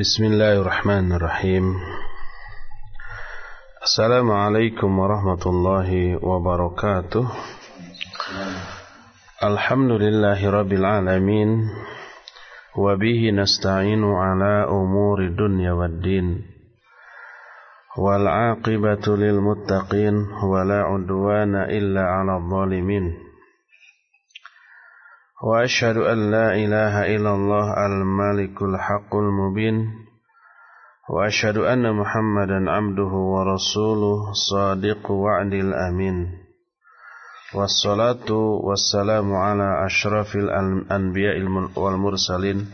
بسم الله الرحمن الرحيم. السلام عليكم ورحمة الله وبركاته. الحمد لله رب العالمين وبه نستعين على أمور الدنيا والدين والعاقبة للمتقين ولا عدوان إلا على الظالمين. وأشهد أن لا إله إلا الله الملك الحق المبين وأشهد أن محمدا عبده ورسوله صادق وعد الأمين. والصلاة والسلام على أشرف الأنبياء والمرسلين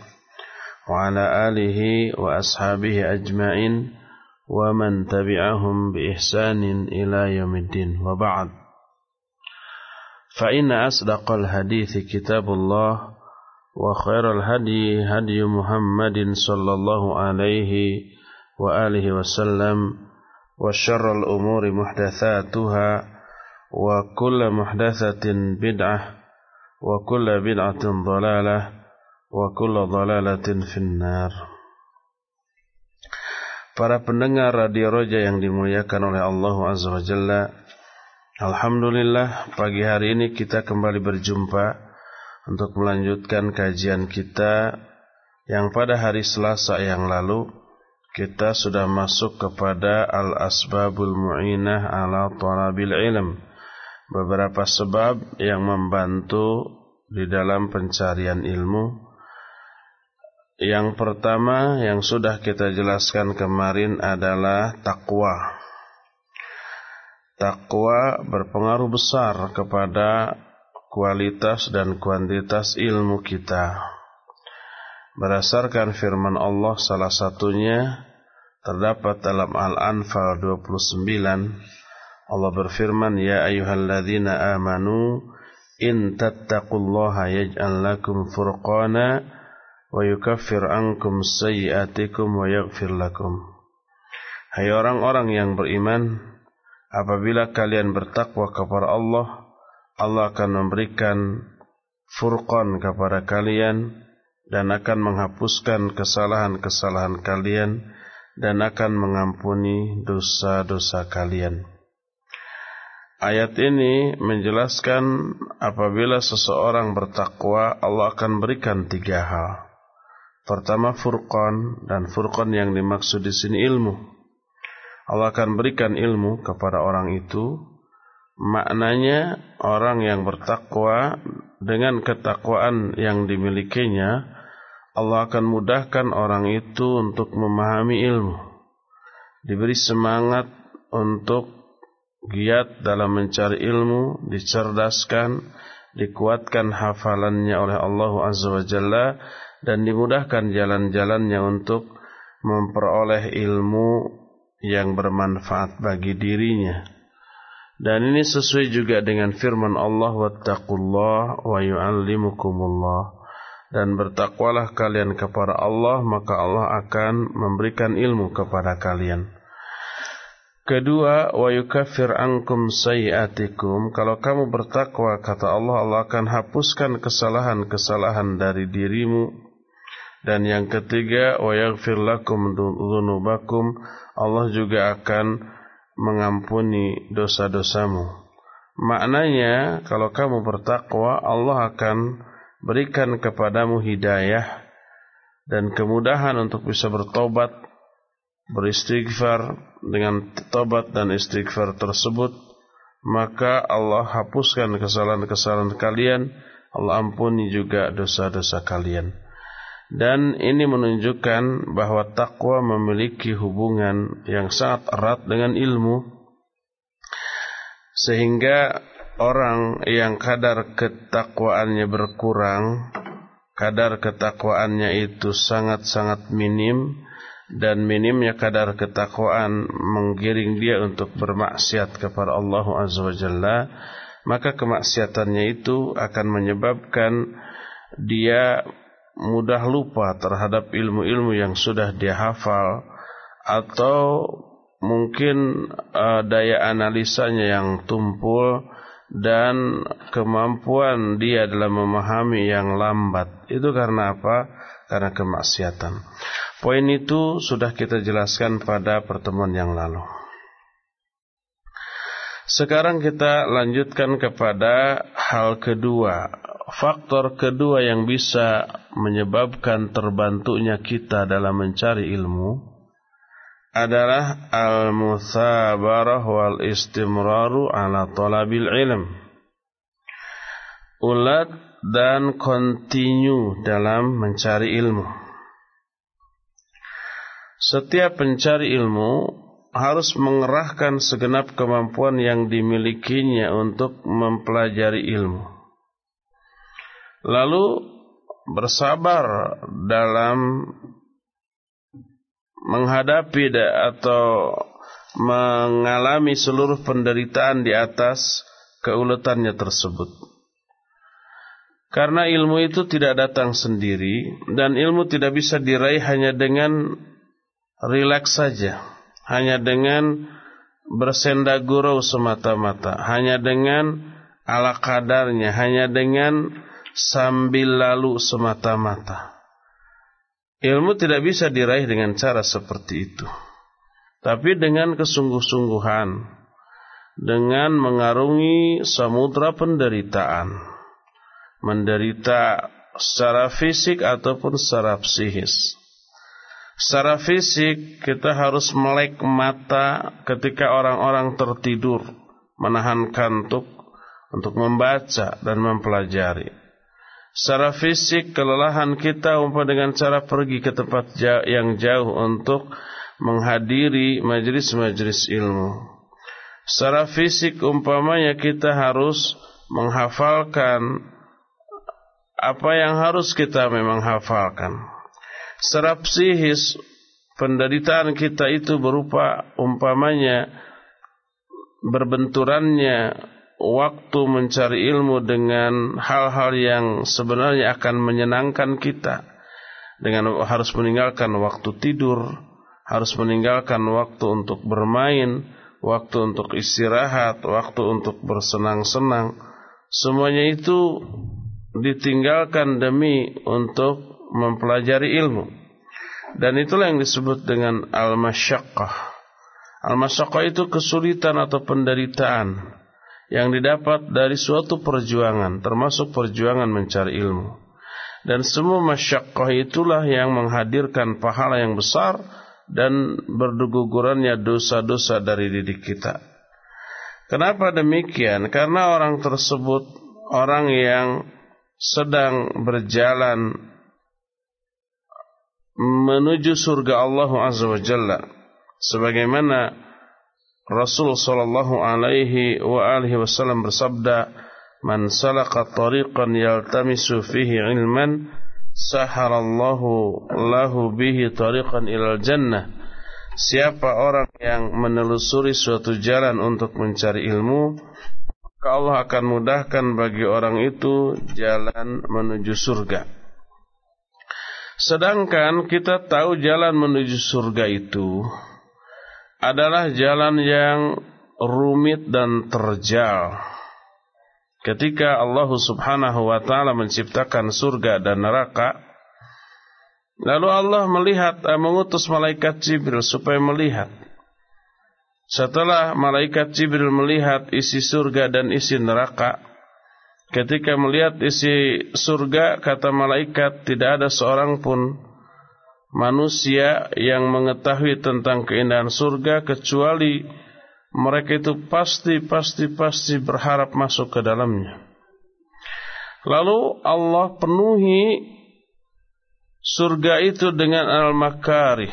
وعلى آله وأصحابه أجمعين ومن تبعهم بإحسان إلى يوم الدين. وبعد. فإن أصدق الحديث كتاب الله وخير الهدي هدي محمد صلى الله عليه وآله وسلم وشر الأمور محدثاتها وكل محدثة بدعة وكل بدعة ضلالة وكل ضلالة في النار Para pendengar Radio Roja yang dimuliakan oleh Allah Azza wa Jalla Alhamdulillah pagi hari ini kita kembali berjumpa Untuk melanjutkan kajian kita Yang pada hari Selasa yang lalu Kita sudah masuk kepada Al-Asbabul Mu'inah ala Talabil Ilm Beberapa sebab yang membantu di dalam pencarian ilmu yang pertama yang sudah kita jelaskan kemarin adalah takwa. Takwa berpengaruh besar kepada kualitas dan kuantitas ilmu kita. Berdasarkan firman Allah salah satunya terdapat dalam Al-Anfal 29 Allah berfirman ya ayyuhalladzina amanu in tattaqullaha yaj'al lakum furqana wa yukaffir ankum sayyi'atikum wa yaghfir lakum. Hai orang-orang yang beriman, apabila kalian bertakwa kepada Allah, Allah akan memberikan furqan kepada kalian dan akan menghapuskan kesalahan-kesalahan kalian dan akan mengampuni dosa-dosa kalian. Ayat ini menjelaskan apabila seseorang bertakwa, Allah akan berikan tiga hal. Pertama furqan dan furqan yang dimaksud di sini ilmu. Allah akan berikan ilmu kepada orang itu. Maknanya orang yang bertakwa dengan ketakwaan yang dimilikinya, Allah akan mudahkan orang itu untuk memahami ilmu. Diberi semangat untuk giat dalam mencari ilmu, dicerdaskan, dikuatkan hafalannya oleh Allah Azza wa Jalla dan dimudahkan jalan-jalannya untuk memperoleh ilmu yang bermanfaat bagi dirinya. Dan ini sesuai juga dengan firman Allah wattaqullah wa yu'allimukumullah dan bertakwalah kalian kepada Allah maka Allah akan memberikan ilmu kepada kalian. Kedua, wa yukaffir ankum sayiatikum. Kalau kamu bertakwa, kata Allah, Allah akan hapuskan kesalahan-kesalahan dari dirimu dan yang ketiga, wa yaghfir lakum dzunubakum. Allah juga akan mengampuni dosa-dosamu. Maknanya, kalau kamu bertakwa, Allah akan berikan kepadamu hidayah dan kemudahan untuk bisa bertobat, beristighfar dengan tobat dan istighfar tersebut, maka Allah hapuskan kesalahan-kesalahan kalian, Allah ampuni juga dosa-dosa kalian. Dan ini menunjukkan bahwa takwa memiliki hubungan yang sangat erat dengan ilmu. Sehingga orang yang kadar ketakwaannya berkurang, kadar ketakwaannya itu sangat-sangat minim, dan minimnya kadar ketakwaan menggiring dia untuk bermaksiat kepada Allah Azza wa Jalla, maka kemaksiatannya itu akan menyebabkan dia mudah lupa terhadap ilmu-ilmu yang sudah dia hafal atau mungkin uh, daya analisanya yang tumpul dan kemampuan dia dalam memahami yang lambat. Itu karena apa? Karena kemaksiatan. Poin itu sudah kita jelaskan pada pertemuan yang lalu. Sekarang kita lanjutkan kepada hal kedua. Faktor kedua yang bisa menyebabkan terbantunya kita dalam mencari ilmu adalah al-muthabarah wal istimraru ala talabil ilm. Ulat dan kontinu dalam mencari ilmu. Setiap pencari ilmu harus mengerahkan segenap kemampuan yang dimilikinya untuk mempelajari ilmu. Lalu bersabar dalam menghadapi atau mengalami seluruh penderitaan di atas keuletannya tersebut. Karena ilmu itu tidak datang sendiri dan ilmu tidak bisa diraih hanya dengan rileks saja hanya dengan bersenda gurau semata-mata, hanya dengan ala kadarnya, hanya dengan sambil lalu semata-mata. Ilmu tidak bisa diraih dengan cara seperti itu. Tapi dengan kesungguh-sungguhan, dengan mengarungi samudra penderitaan, menderita secara fisik ataupun secara psikis Secara fisik kita harus melek mata ketika orang-orang tertidur, menahan kantuk untuk membaca dan mempelajari. Secara fisik kelelahan kita umpah dengan cara pergi ke tempat yang jauh untuk menghadiri majelis-majelis ilmu. Secara fisik umpamanya kita harus menghafalkan apa yang harus kita memang hafalkan secara psikis penderitaan kita itu berupa umpamanya berbenturannya waktu mencari ilmu dengan hal-hal yang sebenarnya akan menyenangkan kita dengan harus meninggalkan waktu tidur, harus meninggalkan waktu untuk bermain, waktu untuk istirahat, waktu untuk bersenang-senang. Semuanya itu ditinggalkan demi untuk mempelajari ilmu. Dan itulah yang disebut dengan al-masyaqqah. Al-masyaqqah itu kesulitan atau penderitaan yang didapat dari suatu perjuangan, termasuk perjuangan mencari ilmu. Dan semua masyaqqah itulah yang menghadirkan pahala yang besar dan berdugugurannya dosa-dosa dari diri kita. Kenapa demikian? Karena orang tersebut orang yang sedang berjalan menuju surga Allah Azza wa Jalla sebagaimana Rasul sallallahu alaihi wa alihi wasallam bersabda man salaka tariqan yaltamisu fihi ilman saharallahu lahu bihi tariqan ilal jannah. Siapa orang yang menelusuri suatu jalan untuk mencari ilmu maka Allah akan mudahkan bagi orang itu jalan menuju surga. Sedangkan kita tahu jalan menuju surga itu adalah jalan yang rumit dan terjal. Ketika Allah Subhanahu wa taala menciptakan surga dan neraka, lalu Allah melihat eh, mengutus malaikat Jibril supaya melihat. Setelah malaikat Jibril melihat isi surga dan isi neraka, Ketika melihat isi surga, kata malaikat, tidak ada seorang pun manusia yang mengetahui tentang keindahan surga kecuali mereka itu pasti, pasti, pasti berharap masuk ke dalamnya. Lalu Allah penuhi surga itu dengan al-makarih.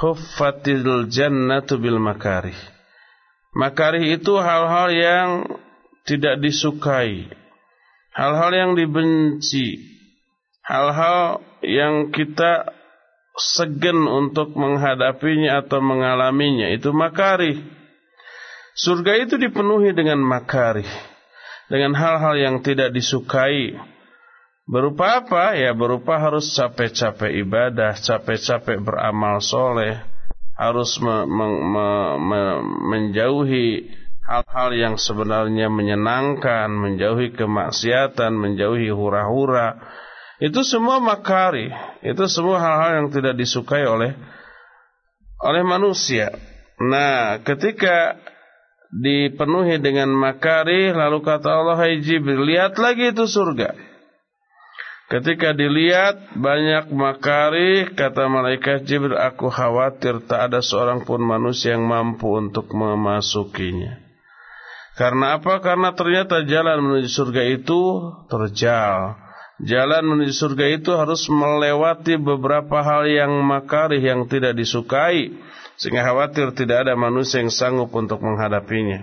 Huffatil jannatu bil makarih. Makarih itu hal-hal yang tidak disukai, hal-hal yang dibenci, hal-hal yang kita segan untuk menghadapinya atau mengalaminya itu makari. Surga itu dipenuhi dengan makari, dengan hal-hal yang tidak disukai. Berupa apa? Ya berupa harus capek-capek ibadah, capek-capek beramal soleh, harus me me me menjauhi hal-hal yang sebenarnya menyenangkan, menjauhi kemaksiatan, menjauhi hura-hura, Itu semua makari, itu semua hal-hal yang tidak disukai oleh oleh manusia. Nah, ketika dipenuhi dengan makari lalu kata Allah hai Jibril lihat lagi itu surga. Ketika dilihat banyak makari kata malaikat Jibril aku khawatir tak ada seorang pun manusia yang mampu untuk memasukinya. Karena apa? Karena ternyata jalan menuju surga itu terjal jalan menuju surga itu harus melewati beberapa hal yang makari yang tidak disukai sehingga khawatir tidak ada manusia yang sanggup untuk menghadapinya.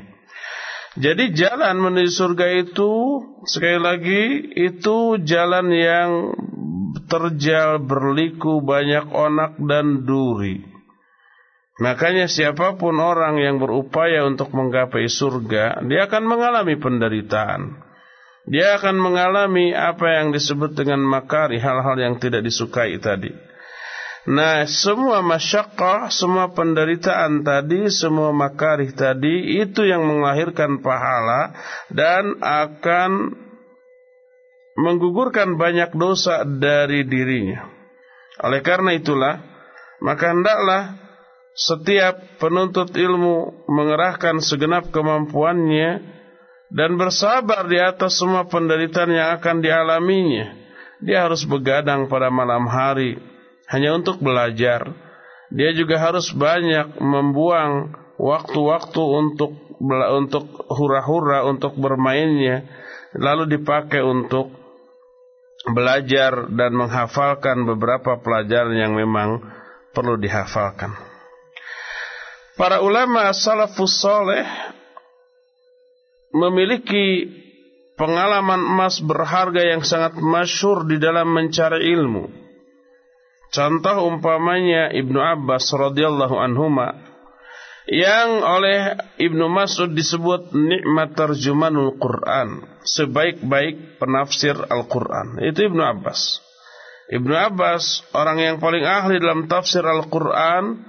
Jadi jalan menuju surga itu sekali lagi itu jalan yang terjal berliku banyak onak dan duri. Makanya siapa pun orang yang berupaya untuk menggapai surga, dia akan mengalami penderitaan. Dia akan mengalami apa yang disebut dengan makari, hal-hal yang tidak disukai tadi. Nah, semua masyakkah, semua penderitaan tadi, semua makarih tadi, itu yang melahirkan pahala dan akan menggugurkan banyak dosa dari dirinya. Oleh karena itulah, maka hendaklah setiap penuntut ilmu mengerahkan segenap kemampuannya dan bersabar di atas semua penderitaan yang akan dialaminya. Dia harus begadang pada malam hari, hanya untuk belajar. Dia juga harus banyak membuang waktu-waktu untuk untuk hura-hura untuk bermainnya lalu dipakai untuk belajar dan menghafalkan beberapa pelajaran yang memang perlu dihafalkan. Para ulama salafus soleh memiliki pengalaman emas berharga yang sangat masyur di dalam mencari ilmu. Contoh umpamanya Ibnu Abbas radhiyallahu anhuma yang oleh Ibnu Mas'ud disebut nikmat terjemahanul Quran, sebaik-baik penafsir Al-Quran. Itu Ibnu Abbas. Ibnu Abbas orang yang paling ahli dalam tafsir Al-Quran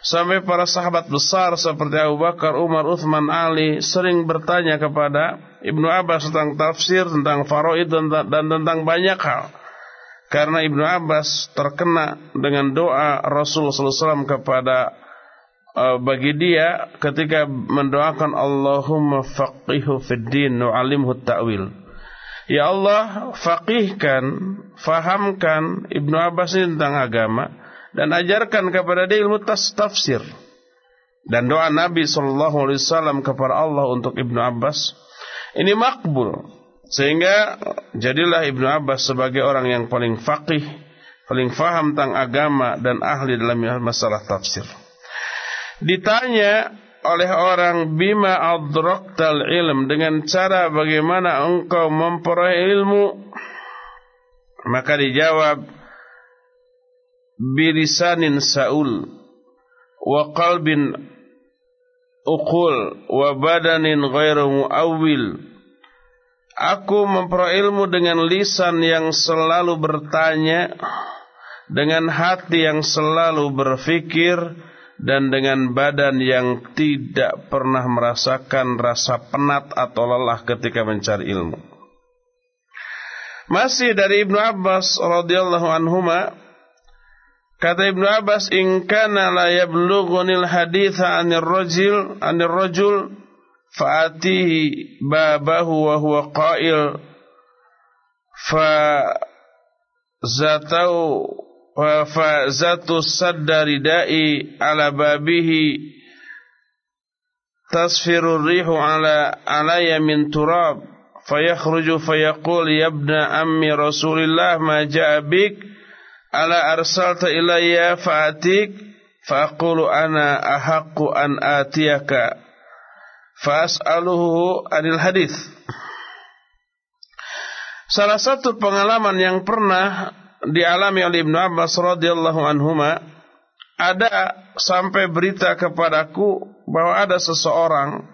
sampai para sahabat besar seperti Abu Bakar, Umar, Uthman, Ali sering bertanya kepada Ibnu Abbas tentang tafsir, tentang faraid dan, dan tentang banyak hal. Karena Ibnu Abbas terkena dengan doa Rasul SAW kepada uh, bagi dia ketika mendoakan Allahumma faqihu fid din nu'alimhu ta'wil. Ya Allah, faqihkan, fahamkan Ibnu Abbas ini tentang agama dan ajarkan kepada dia ilmu tafsir. Dan doa Nabi SAW kepada Allah untuk Ibnu Abbas ini makbul. Sehingga jadilah Ibnu Abbas sebagai orang yang paling faqih, paling faham tentang agama dan ahli dalam masalah tafsir. Ditanya oleh orang bima adraktal ilm dengan cara bagaimana engkau memperoleh ilmu maka dijawab birisanin saul wa qalbin uqul wa badanin ghairu muawwil Aku memperoleh ilmu dengan lisan yang selalu bertanya, dengan hati yang selalu berfikir, dan dengan badan yang tidak pernah merasakan rasa penat atau lelah ketika mencari ilmu. Masih dari Ibnu Abbas radhiyallahu anhuma kata Ibnu Abbas in kana la yablughunil haditha anir rajul anir rajul fa'atihi babahu wa huwa qail fa zatau wa fa zatu saddari da'i ala babihi tasfiru rihu ala alaya min turab fayakhruju fayaqul ya ibna ammi rasulillah ma ja'a bik ala arsalta ilayya fa'atik fa'aqulu ana ahaqqu an atiyaka fas'aluhu anil hadis. Salah satu pengalaman yang pernah dialami oleh Ibnu Abbas radhiyallahu anhuma ada sampai berita kepadaku bahwa ada seseorang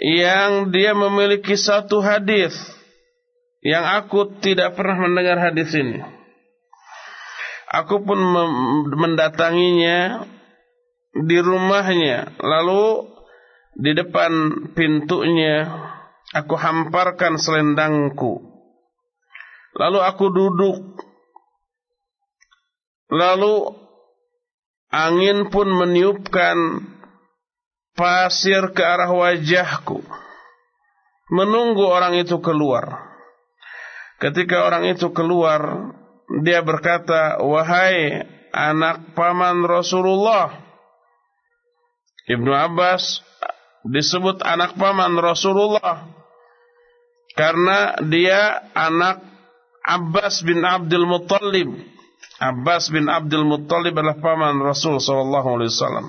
yang dia memiliki satu hadis yang aku tidak pernah mendengar hadis ini. Aku pun mendatanginya di rumahnya lalu di depan pintunya aku hamparkan selendangku. Lalu aku duduk. Lalu angin pun meniupkan pasir ke arah wajahku. Menunggu orang itu keluar. Ketika orang itu keluar, dia berkata, "Wahai anak paman Rasulullah." Ibnu Abbas disebut anak paman Rasulullah karena dia anak Abbas bin Abdul Muttalib. Abbas bin Abdul Muttalib adalah paman Rasul wasallam.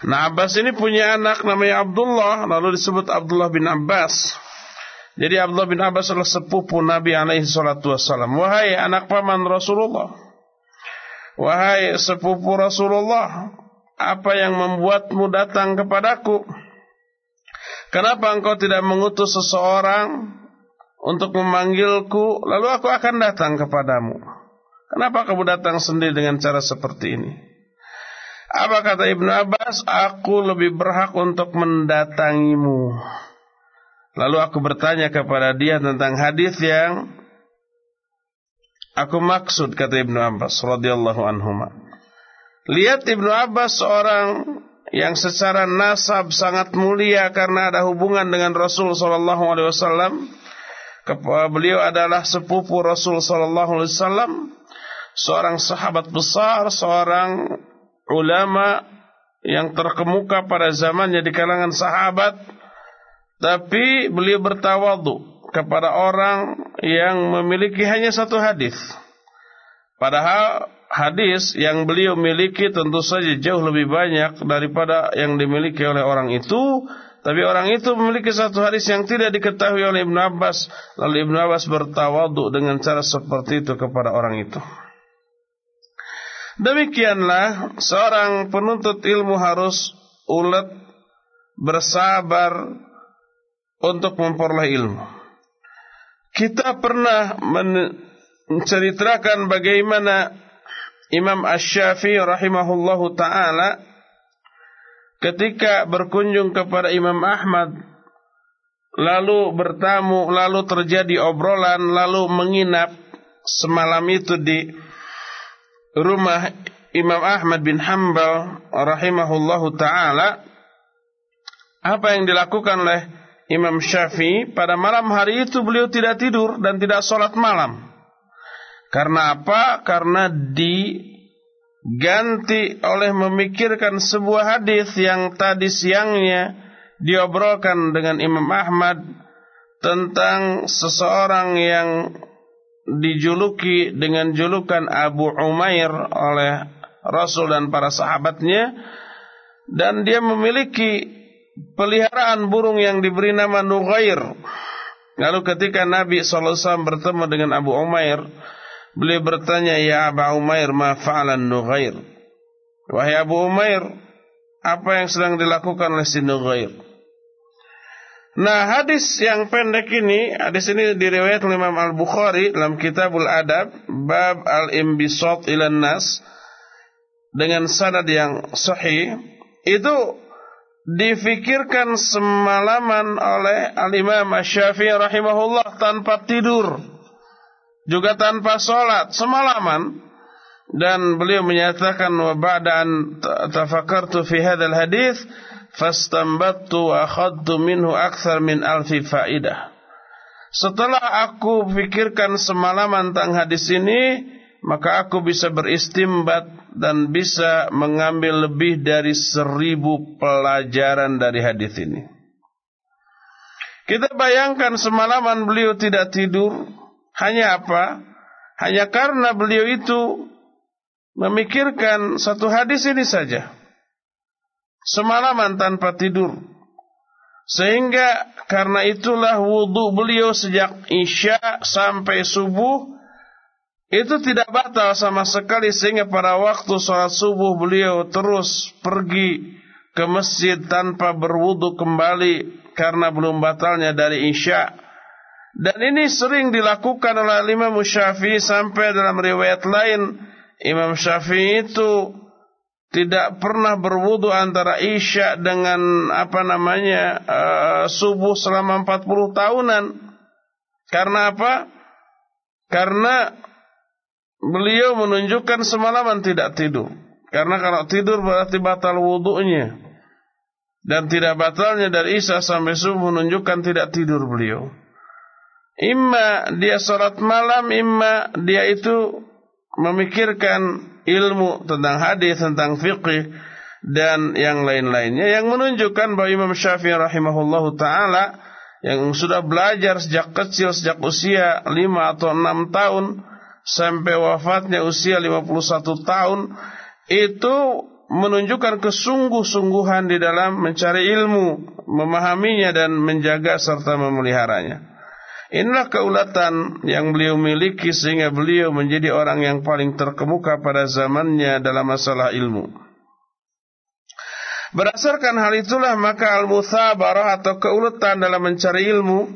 Nah Abbas ini punya anak namanya Abdullah lalu disebut Abdullah bin Abbas. Jadi Abdullah bin Abbas adalah sepupu Nabi alaihi salatu wasallam. Wahai anak paman Rasulullah. Wahai sepupu Rasulullah, apa yang membuatmu datang kepadaku? Kenapa engkau tidak mengutus seseorang untuk memanggilku, lalu aku akan datang kepadamu? Kenapa kamu datang sendiri dengan cara seperti ini? Apa kata Ibnu Abbas? Aku lebih berhak untuk mendatangimu. Lalu aku bertanya kepada dia tentang hadis yang aku maksud kata Ibnu Abbas radhiyallahu anhu. Lihat Ibnu Abbas seorang yang secara nasab sangat mulia karena ada hubungan dengan Rasul sallallahu alaihi wasallam. Beliau adalah sepupu Rasul sallallahu alaihi wasallam, seorang sahabat besar, seorang ulama yang terkemuka pada zamannya di kalangan sahabat tapi beliau bertawadu kepada orang yang memiliki hanya satu hadis. Padahal hadis yang beliau miliki tentu saja jauh lebih banyak daripada yang dimiliki oleh orang itu. Tapi orang itu memiliki satu hadis yang tidak diketahui oleh Ibn Abbas. Lalu Ibn Abbas bertawadu dengan cara seperti itu kepada orang itu. Demikianlah seorang penuntut ilmu harus ulet bersabar untuk memperoleh ilmu. Kita pernah menceritakan bagaimana Imam Ash-Syafi'i rahimahullahu taala ketika berkunjung kepada Imam Ahmad lalu bertamu lalu terjadi obrolan lalu menginap semalam itu di rumah Imam Ahmad bin Hanbal rahimahullahu taala apa yang dilakukan oleh Imam Syafi'i pada malam hari itu beliau tidak tidur dan tidak sholat malam. Karena apa? Karena diganti oleh memikirkan sebuah hadis yang tadi siangnya diobrolkan dengan Imam Ahmad tentang seseorang yang dijuluki dengan julukan Abu Umair oleh Rasul dan para sahabatnya dan dia memiliki peliharaan burung yang diberi nama Nughair. Lalu ketika Nabi SAW bertemu dengan Abu Umair, beliau bertanya, "Ya Abu Umair, ma fa'alan Nughair?" Wahai Abu Umair, apa yang sedang dilakukan oleh si Nughair? Nah hadis yang pendek ini Hadis ini diriwayat oleh Imam Al-Bukhari Dalam kitabul adab Bab al-imbisot ilan nas Dengan sanad yang sahih Itu Difikirkan semalaman oleh Al-Imam Syafi'i rahimahullah Tanpa tidur Juga tanpa sholat Semalaman Dan beliau menyatakan Wa ba'daan tafakartu fi hadal hadis fastambattu wa akhadtu minhu akthar min alfi faidah. Setelah aku pikirkan semalaman tentang hadis ini, maka aku bisa beristimbat dan bisa mengambil lebih dari seribu pelajaran dari hadis ini. Kita bayangkan semalaman beliau tidak tidur, hanya apa? Hanya karena beliau itu memikirkan satu hadis ini saja semalaman tanpa tidur. Sehingga karena itulah wudhu beliau sejak isya sampai subuh itu tidak batal sama sekali sehingga pada waktu sholat subuh beliau terus pergi ke masjid tanpa berwudhu kembali karena belum batalnya dari isya. Dan ini sering dilakukan oleh Imam Syafi'i sampai dalam riwayat lain Imam Syafi'i itu tidak pernah berwudu antara isya dengan apa namanya uh, subuh selama 40 tahunan. Karena apa? Karena beliau menunjukkan semalaman tidak tidur. Karena kalau tidur berarti batal wudhunya. Dan tidak batalnya dari Isya sampai subuh menunjukkan tidak tidur beliau. Imma dia sholat malam, imma dia itu memikirkan ilmu tentang hadis, tentang fikih dan yang lain-lainnya yang menunjukkan bahwa Imam Syafi'i rahimahullahu taala yang sudah belajar sejak kecil sejak usia 5 atau 6 tahun sampai wafatnya usia 51 tahun itu menunjukkan kesungguh-sungguhan di dalam mencari ilmu, memahaminya dan menjaga serta memeliharanya. Inilah keulatan yang beliau miliki sehingga beliau menjadi orang yang paling terkemuka pada zamannya dalam masalah ilmu. Berdasarkan hal itulah maka al-muthabarah atau keulatan dalam mencari ilmu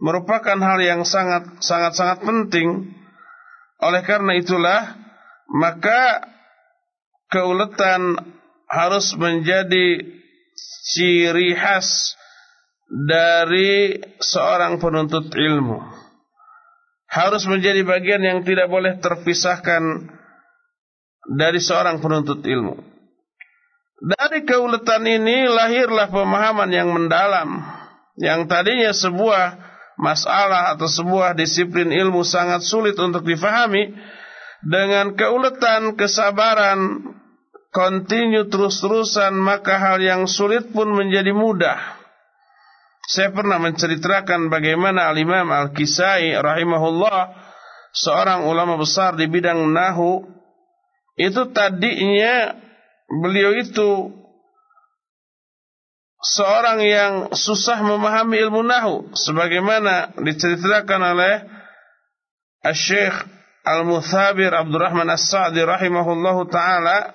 merupakan hal yang sangat sangat sangat penting. Oleh karena itulah maka keulatan harus menjadi ciri khas dari seorang penuntut ilmu. Harus menjadi bagian yang tidak boleh terpisahkan dari seorang penuntut ilmu. Dari keuletan ini lahirlah pemahaman yang mendalam yang tadinya sebuah masalah atau sebuah disiplin ilmu sangat sulit untuk difahami dengan keuletan, kesabaran, kontinu terus-terusan maka hal yang sulit pun menjadi mudah. Saya pernah menceritakan bagaimana Al-Imam Al-Kisai rahimahullah seorang ulama besar di bidang nahu itu tadinya beliau itu seorang yang susah memahami ilmu nahu sebagaimana diceritakan oleh Syekh Al-Muthabir Abdurrahman As-Sa'di rahimahullahu taala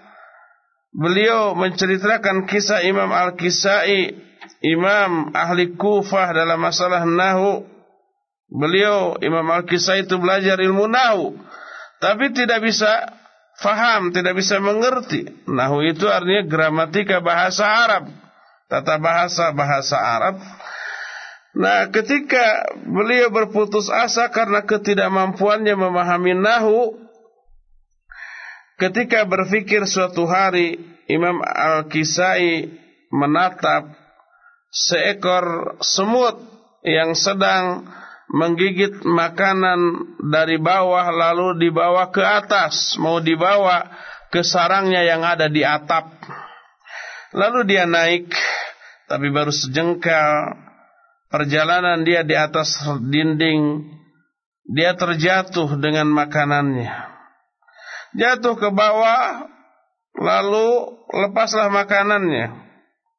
beliau menceritakan kisah Imam Al-Kisai imam ahli Kufah dalam masalah nahu beliau Imam Al-Kisai itu belajar ilmu nahu tapi tidak bisa faham, tidak bisa mengerti. Nahu itu artinya gramatika bahasa Arab. Tata bahasa bahasa Arab. Nah ketika beliau berputus asa karena ketidakmampuannya memahami Nahu. Ketika berpikir suatu hari Imam Al-Kisai menatap seekor semut yang sedang menggigit makanan dari bawah lalu dibawa ke atas, mau dibawa ke sarangnya yang ada di atap. Lalu dia naik, tapi baru sejengkal perjalanan dia di atas dinding, dia terjatuh dengan makanannya. Jatuh ke bawah, lalu lepaslah makanannya.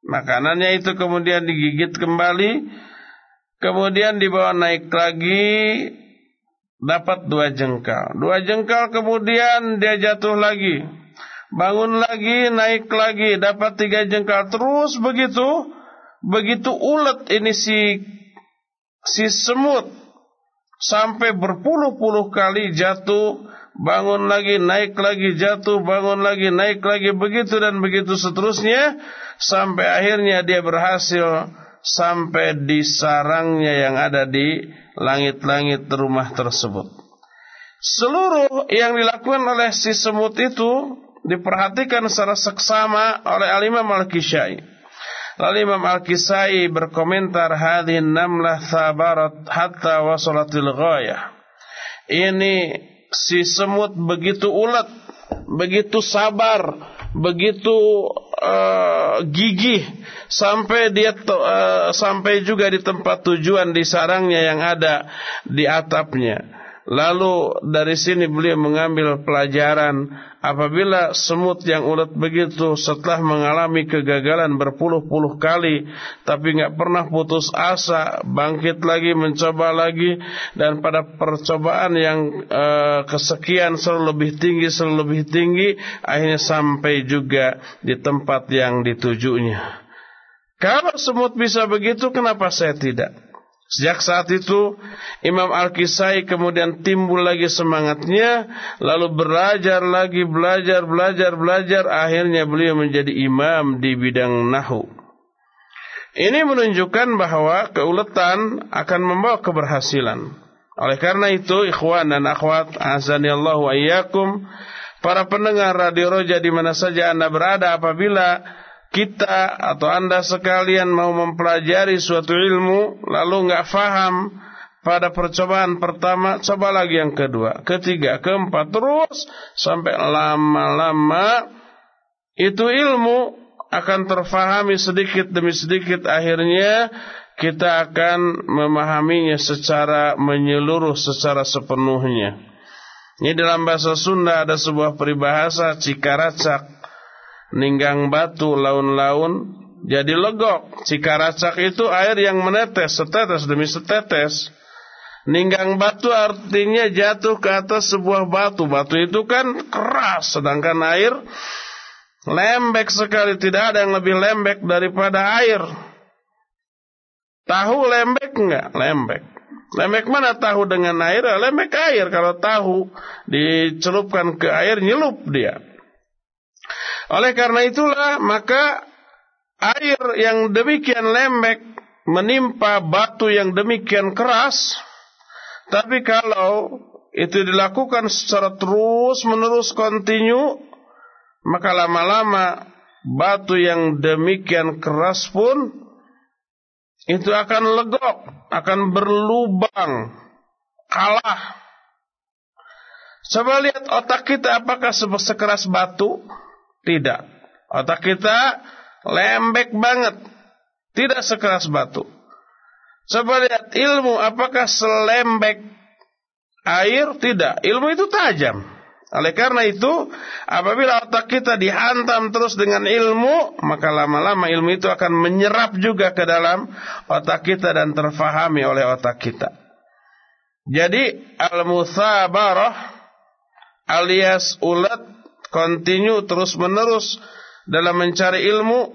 Makanannya itu kemudian digigit kembali, Kemudian dibawa naik lagi dapat dua jengkal. Dua jengkal kemudian dia jatuh lagi. Bangun lagi, naik lagi, dapat tiga jengkal. Terus begitu, begitu ulet ini si si semut sampai berpuluh-puluh kali jatuh, bangun lagi, naik lagi, jatuh, bangun lagi, naik lagi, begitu dan begitu seterusnya sampai akhirnya dia berhasil sampai di sarangnya yang ada di langit-langit rumah tersebut. Seluruh yang dilakukan oleh si semut itu diperhatikan secara seksama oleh Al-Imam Al-Kisai. Lalu Imam Al-Kisai berkomentar hadhin namlah thabarat hatta wasalatil ghayah. Ini si semut begitu ulet, begitu sabar, begitu uh, gigih sampai dia uh, sampai juga di tempat tujuan di sarangnya yang ada di atapnya. Lalu dari sini beliau mengambil pelajaran apabila semut yang ulet begitu setelah mengalami kegagalan berpuluh-puluh kali tapi nggak pernah putus asa, bangkit lagi mencoba lagi dan pada percobaan yang uh, kesekian selalu lebih tinggi, selalu lebih tinggi akhirnya sampai juga di tempat yang ditujunya. Kalau semut bisa begitu kenapa saya tidak? Sejak saat itu Imam Al-Kisai kemudian timbul lagi semangatnya lalu belajar lagi belajar belajar belajar akhirnya beliau menjadi imam di bidang nahu. Ini menunjukkan bahwa keuletan akan membawa keberhasilan. Oleh karena itu, ikhwan dan akhwat, azanillahu ayyakum, para pendengar Radio Roja di mana saja Anda berada apabila kita atau Anda sekalian mau mempelajari suatu ilmu lalu nggak faham pada percobaan pertama, coba lagi yang kedua, ketiga, keempat, terus sampai lama-lama itu ilmu akan terfahami sedikit demi sedikit akhirnya kita akan memahaminya secara menyeluruh secara sepenuhnya. Ini dalam bahasa Sunda ada sebuah peribahasa cikaracak, ninggang batu laun-laun jadi legok. Cikaracak itu air yang menetes setetes demi setetes. Ninggang batu artinya jatuh ke atas sebuah batu. Batu itu kan keras, sedangkan air lembek sekali. Tidak ada yang lebih lembek daripada air. Tahu lembek enggak? Lembek. Lembek mana tahu dengan air? Lembek air. Kalau tahu dicelupkan ke air, nyelup dia. Oleh karena itulah, maka air yang demikian lembek menimpa batu yang demikian keras. Tapi kalau itu dilakukan secara terus menerus kontinu, maka lama-lama batu yang demikian keras pun itu akan legok, akan berlubang, kalah. Coba lihat otak kita apakah sekeras batu? Tidak. Otak kita lembek banget. Tidak sekeras batu. Coba lihat ilmu apakah selembek air? Tidak. Ilmu itu tajam. Oleh karena itu, apabila otak kita dihantam terus dengan ilmu, maka lama-lama ilmu itu akan menyerap juga ke dalam otak kita dan terfahami oleh otak kita. Jadi, al-musabarah alias ulat continue terus-menerus dalam mencari ilmu,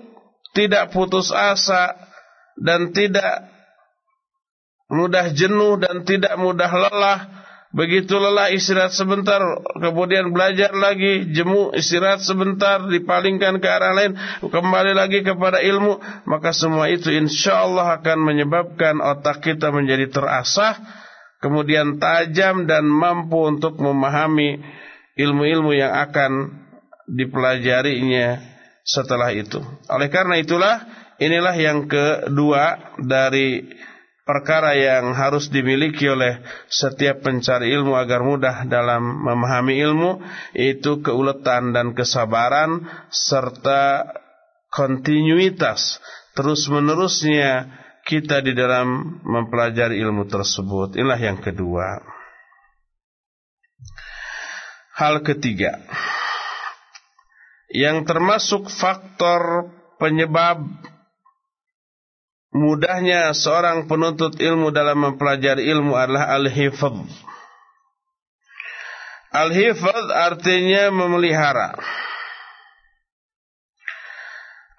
tidak putus asa dan tidak mudah jenuh dan tidak mudah lelah. Begitu lelah istirahat sebentar, kemudian belajar lagi, jemu istirahat sebentar, dipalingkan ke arah lain, kembali lagi kepada ilmu, maka semua itu insya Allah akan menyebabkan otak kita menjadi terasah, kemudian tajam dan mampu untuk memahami ilmu-ilmu yang akan dipelajarinya setelah itu. Oleh karena itulah, inilah yang kedua dari perkara yang harus dimiliki oleh setiap pencari ilmu agar mudah dalam memahami ilmu itu keuletan dan kesabaran serta kontinuitas terus menerusnya kita di dalam mempelajari ilmu tersebut inilah yang kedua hal ketiga yang termasuk faktor penyebab mudahnya seorang penuntut ilmu dalam mempelajari ilmu adalah al-hifadh. Al-hifadh artinya memelihara.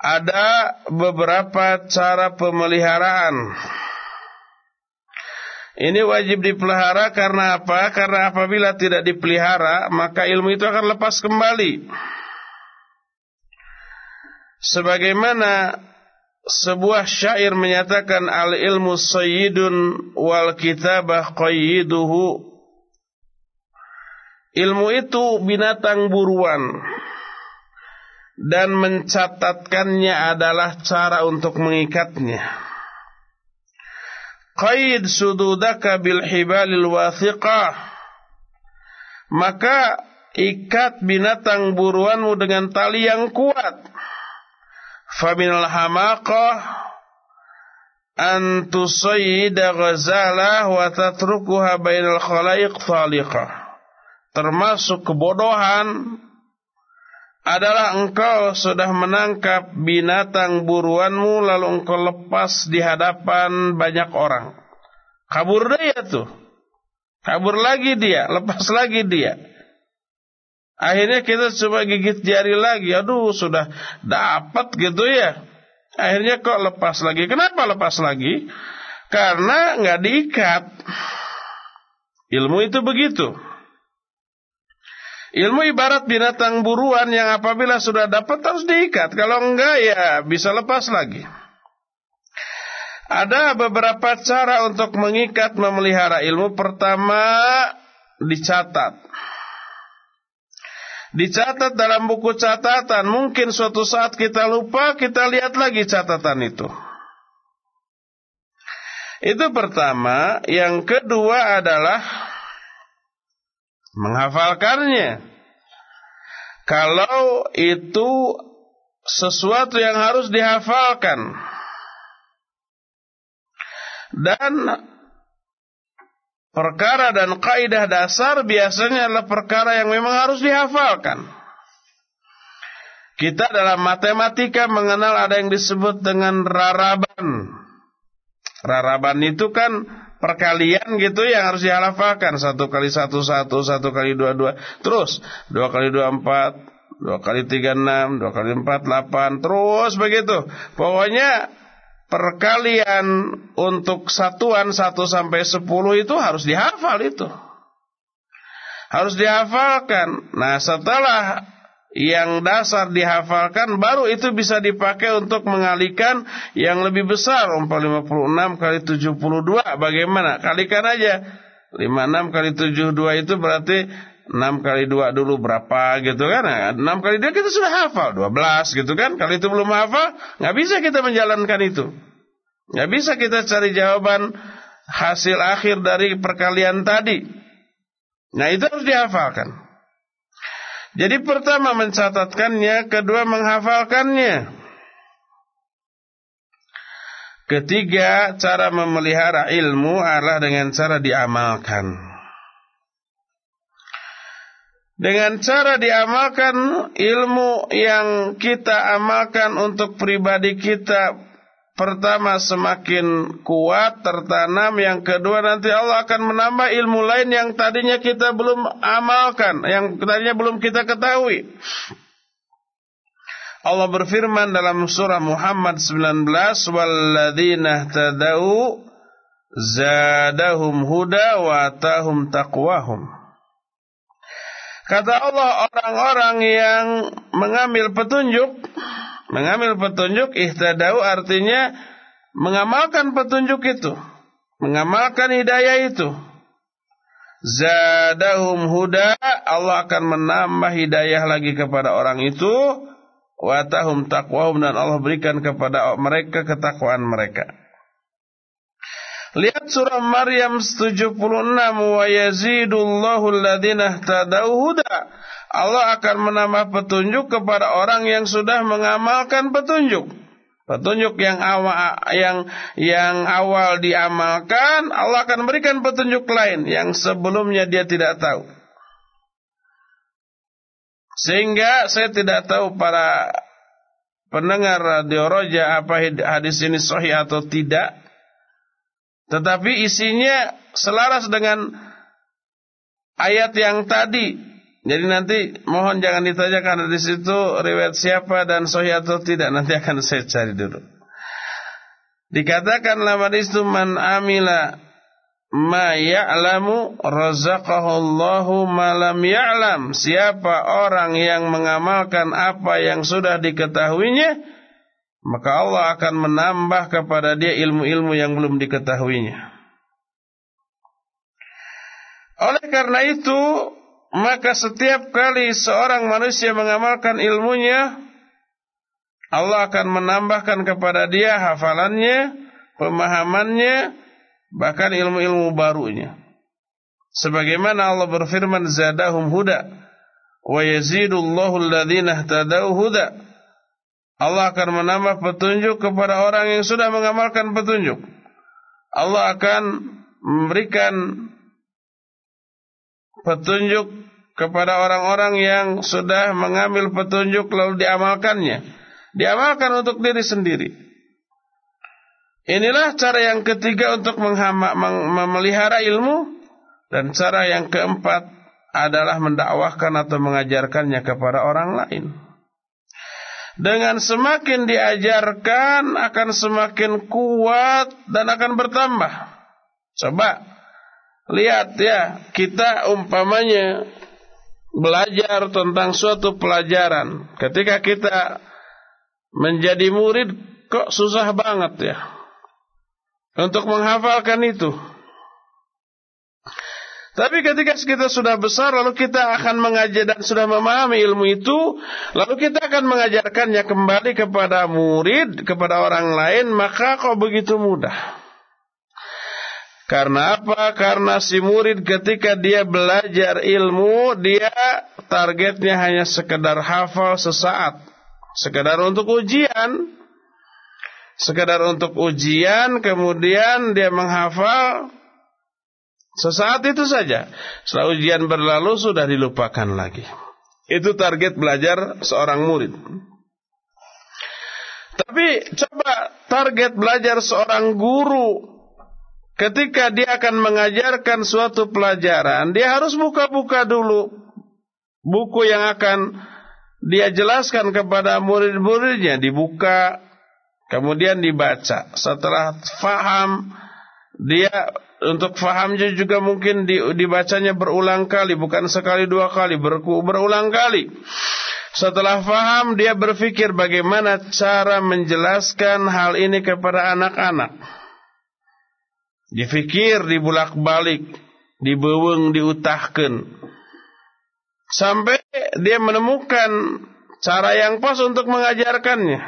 Ada beberapa cara pemeliharaan. Ini wajib dipelihara karena apa? Karena apabila tidak dipelihara, maka ilmu itu akan lepas kembali. Sebagaimana sebuah syair menyatakan al ilmu sayyidun wal kitabah qayyiduhu ilmu itu binatang buruan dan mencatatkannya adalah cara untuk mengikatnya qaid sududaka bil hibalil wathiqah maka ikat binatang buruanmu dengan tali yang kuat faminal hamaqah an tusayyida ghazalah wa tatrukuha bainal khalaiq thaliqah. Termasuk kebodohan adalah engkau sudah menangkap binatang buruanmu lalu engkau lepas di hadapan banyak orang. Kabur dia tuh. Kabur lagi dia, lepas lagi dia. Akhirnya kita coba gigit jari lagi. Aduh, sudah dapat gitu ya. Akhirnya kok lepas lagi. Kenapa lepas lagi? Karena nggak diikat. Ilmu itu begitu. Ilmu ibarat binatang buruan yang apabila sudah dapat harus diikat. Kalau enggak ya bisa lepas lagi. Ada beberapa cara untuk mengikat memelihara ilmu. Pertama, dicatat. Dicatat dalam buku catatan. Mungkin suatu saat kita lupa, kita lihat lagi catatan itu. Itu pertama. Yang kedua adalah menghafalkannya. Kalau itu sesuatu yang harus dihafalkan. Dan perkara dan kaidah dasar biasanya adalah perkara yang memang harus dihafalkan. Kita dalam matematika mengenal ada yang disebut dengan raraban. Raraban itu kan perkalian gitu yang harus dihafalkan. Satu kali satu satu, satu kali dua dua. Terus dua kali dua empat, dua kali tiga enam, dua kali empat delapan. Terus begitu. Pokoknya perkalian untuk satuan 1 sampai 10 itu harus dihafal itu. Harus dihafalkan. Nah, setelah yang dasar dihafalkan baru itu bisa dipakai untuk mengalihkan yang lebih besar umpah 56 kali 72 bagaimana? Kalikan aja. 56 kali 72 itu berarti 6 kali 2 dulu berapa gitu kan? Nah, 6 kali 2 kita sudah hafal. 12 gitu kan? Kalau itu belum hafal nggak bisa kita menjalankan itu. Nggak bisa kita cari jawaban hasil akhir dari perkalian tadi. Nah itu harus dihafalkan. Jadi pertama mencatatkannya, kedua menghafalkannya. Ketiga, cara memelihara ilmu adalah dengan cara diamalkan. Dengan cara diamalkan ilmu yang kita amalkan untuk pribadi kita Pertama semakin kuat tertanam. Yang kedua nanti Allah akan menambah ilmu lain Yang tadinya kita belum amalkan Yang tadinya belum kita ketahui. Allah berfirman dalam surah Muhammad 19 Walladzina tadau Zadahum huda wa taqwahum. Kata Allah orang-orang yang mengambil petunjuk Mengambil petunjuk ihtadau artinya mengamalkan petunjuk itu. Mengamalkan hidayah itu. Zadahum huda Allah akan menambah hidayah lagi kepada orang itu watahum taqwahum dan Allah berikan kepada mereka ketakwaan mereka. Lihat surah Maryam 76 wa yazidullahu alladhina ihtadau huda Allah akan menambah petunjuk kepada orang yang sudah mengamalkan petunjuk. Petunjuk yang awal yang yang awal diamalkan, Allah akan berikan petunjuk lain yang sebelumnya dia tidak tahu. Sehingga saya tidak tahu para pendengar radio Roja apa hadis ini sahih atau tidak. Tetapi isinya selaras dengan ayat yang tadi jadi nanti mohon jangan ditanyakan di situ riwayat siapa dan sahih atau tidak. Nanti akan saya cari dulu. Dikatakan lama itu man amila ma ya'lamu razaqahu Allahu ma lam ya'lam. Siapa orang yang mengamalkan apa yang sudah diketahuinya, maka Allah akan menambah kepada dia ilmu-ilmu yang belum diketahuinya. Oleh karena itu, maka setiap kali seorang manusia mengamalkan ilmunya, Allah akan menambahkan kepada dia hafalannya, pemahamannya, bahkan ilmu-ilmu barunya. Sebagaimana Allah berfirman, Zadahum huda, wa yazidullahu alladhina ihtadau huda. Allah akan menambah petunjuk kepada orang yang sudah mengamalkan petunjuk. Allah akan memberikan petunjuk kepada orang-orang yang sudah mengambil petunjuk lalu diamalkannya. Diamalkan untuk diri sendiri. Inilah cara yang ketiga untuk memelihara ilmu dan cara yang keempat adalah mendakwahkan atau mengajarkannya kepada orang lain. Dengan semakin diajarkan akan semakin kuat dan akan bertambah. Coba lihat ya, kita umpamanya belajar tentang suatu pelajaran. Ketika kita menjadi murid kok susah banget ya. untuk menghafalkan itu. Tapi ketika kita sudah besar lalu kita akan mengajar dan sudah memahami ilmu itu, lalu kita akan mengajarkannya kembali kepada murid, kepada orang lain, maka kok begitu mudah. Karena apa? Karena si murid ketika dia belajar ilmu, dia targetnya hanya sekedar hafal sesaat. Sekedar untuk ujian. Sekedar untuk ujian, kemudian dia menghafal, Sesaat itu saja. Setelah ujian berlalu sudah dilupakan lagi. Itu target belajar seorang murid. Tapi coba target belajar seorang guru ketika dia akan mengajarkan suatu pelajaran, dia harus buka-buka dulu buku yang akan dia jelaskan kepada murid-muridnya, dibuka, kemudian dibaca. Setelah faham, dia untuk fahamnya juga mungkin dibacanya berulang kali, bukan sekali dua kali, berulang kali. Setelah faham, dia berpikir bagaimana cara menjelaskan hal ini kepada anak-anak. Dipikir, dibulak-balik, dibeweng, diutahkan. Sampai dia menemukan cara yang pas untuk mengajarkannya.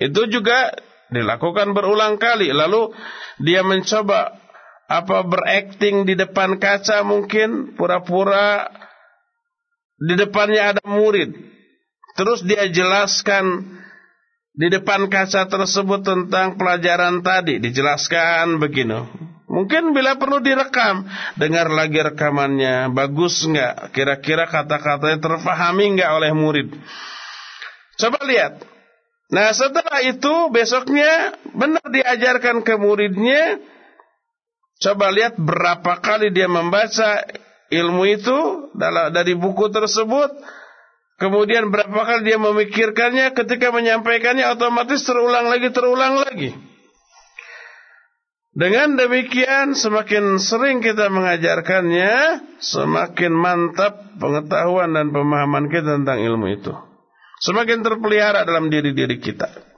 Itu juga dilakukan berulang kali. Lalu dia mencoba apa berakting di depan kaca mungkin pura-pura. Di depannya ada murid. Terus dia jelaskan di depan kaca tersebut tentang pelajaran tadi. Dijelaskan begini. Mungkin bila perlu direkam. Dengar lagi rekamannya. Bagus enggak kira-kira kata-katanya terfahami enggak oleh murid? Coba lihat. Nah setelah itu besoknya benar diajarkan ke muridnya Coba lihat berapa kali dia membaca ilmu itu dari buku tersebut. Kemudian berapa kali dia memikirkannya ketika menyampaikannya otomatis terulang lagi, terulang lagi. Dengan demikian semakin sering kita mengajarkannya, semakin mantap pengetahuan dan pemahaman kita tentang ilmu itu. Semakin terpelihara dalam diri-diri kita.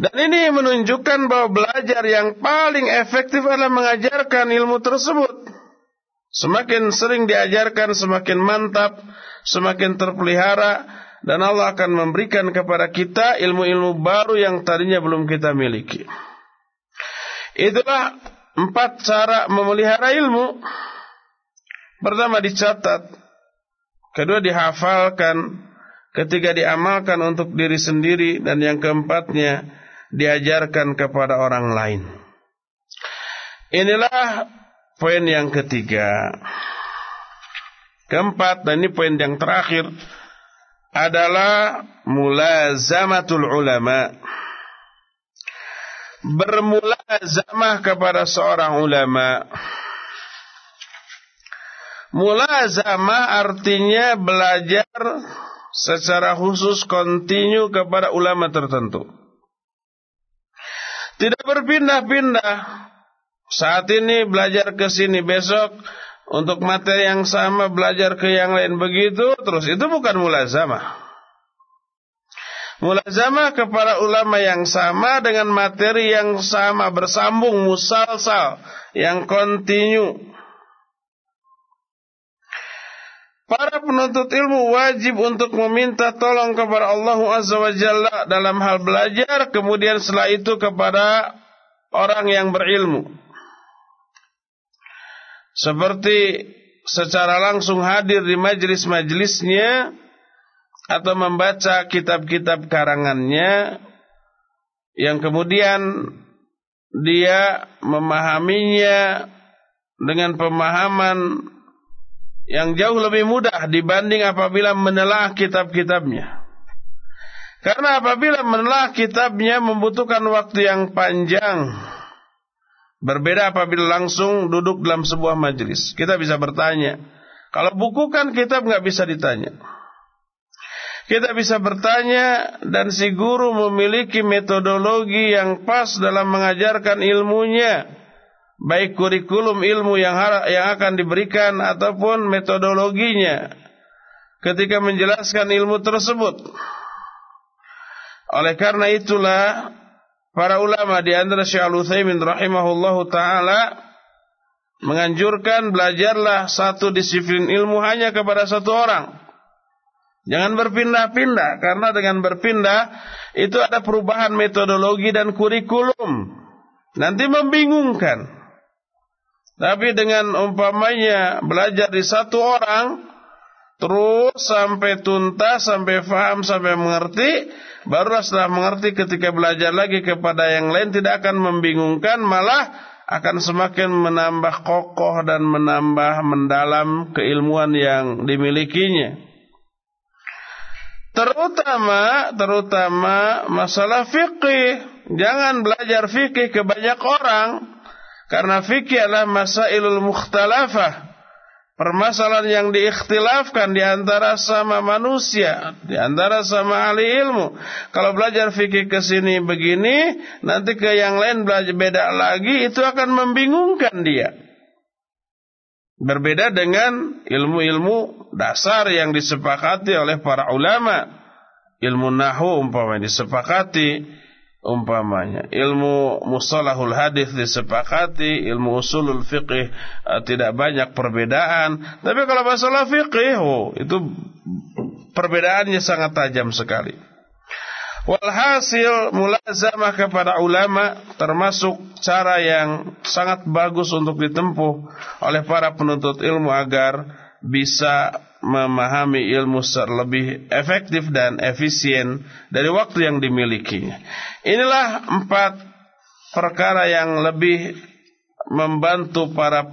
Dan ini menunjukkan bahwa belajar yang paling efektif adalah mengajarkan ilmu tersebut. Semakin sering diajarkan, semakin mantap, semakin terpelihara, dan Allah akan memberikan kepada kita ilmu-ilmu baru yang tadinya belum kita miliki. Itulah empat cara memelihara ilmu. Pertama dicatat, kedua dihafalkan, ketiga diamalkan untuk diri sendiri, dan yang keempatnya diajarkan kepada orang lain. Inilah poin yang ketiga. Keempat dan ini poin yang terakhir adalah mulazamatul ulama. Bermulazamah kepada seorang ulama. Mulazamah artinya belajar secara khusus kontinu kepada ulama tertentu. Tidak berpindah-pindah. Saat ini belajar ke sini, besok untuk materi yang sama belajar ke yang lain begitu terus itu bukan mulazamah. Mulazamah kepada ulama yang sama dengan materi yang sama bersambung musalsal yang kontinu Para penuntut ilmu wajib untuk meminta tolong kepada Allah Azza wa Jalla dalam hal belajar, kemudian setelah itu kepada orang yang berilmu. Seperti secara langsung hadir di majlis-majlisnya atau membaca kitab-kitab karangannya yang kemudian dia memahaminya dengan pemahaman yang jauh lebih mudah dibanding apabila menelah kitab-kitabnya. Karena apabila menelah kitabnya membutuhkan waktu yang panjang. Berbeda apabila langsung duduk dalam sebuah majelis. Kita bisa bertanya. Kalau buku kan kitab nggak bisa ditanya. Kita bisa bertanya dan si guru memiliki metodologi yang pas dalam mengajarkan ilmunya baik kurikulum ilmu yang yang akan diberikan ataupun metodologinya ketika menjelaskan ilmu tersebut. Oleh karena itulah para ulama di antara Syekh Al-Utsaimin rahimahullahu taala menganjurkan belajarlah satu disiplin ilmu hanya kepada satu orang. Jangan berpindah-pindah karena dengan berpindah itu ada perubahan metodologi dan kurikulum. Nanti membingungkan. Tapi dengan umpamanya belajar di satu orang terus sampai tuntas, sampai faham, sampai mengerti, barulah setelah mengerti ketika belajar lagi kepada yang lain tidak akan membingungkan, malah akan semakin menambah kokoh dan menambah mendalam keilmuan yang dimilikinya. Terutama terutama masalah fikih. Jangan belajar fikih ke banyak orang karena fikih adalah masailul mukhtalafah. Permasalahan yang diikhtilafkan di antara sama manusia, di antara sama ahli ilmu. Kalau belajar fikih ke sini begini, nanti ke yang lain belajar beda lagi, itu akan membingungkan dia. Berbeda dengan ilmu-ilmu dasar yang disepakati oleh para ulama. Ilmu nahu umpamanya disepakati umpamanya. Ilmu musalahul hadis disepakati, ilmu usulul fiqih uh, tidak banyak perbedaan. Tapi kalau masalah fiqih, oh, itu perbedaannya sangat tajam sekali. Walhasil mulazamah kepada ulama termasuk cara yang sangat bagus untuk ditempuh oleh para penuntut ilmu agar bisa memahami ilmu lebih efektif dan efisien dari waktu yang dimilikinya. Inilah empat perkara yang lebih membantu para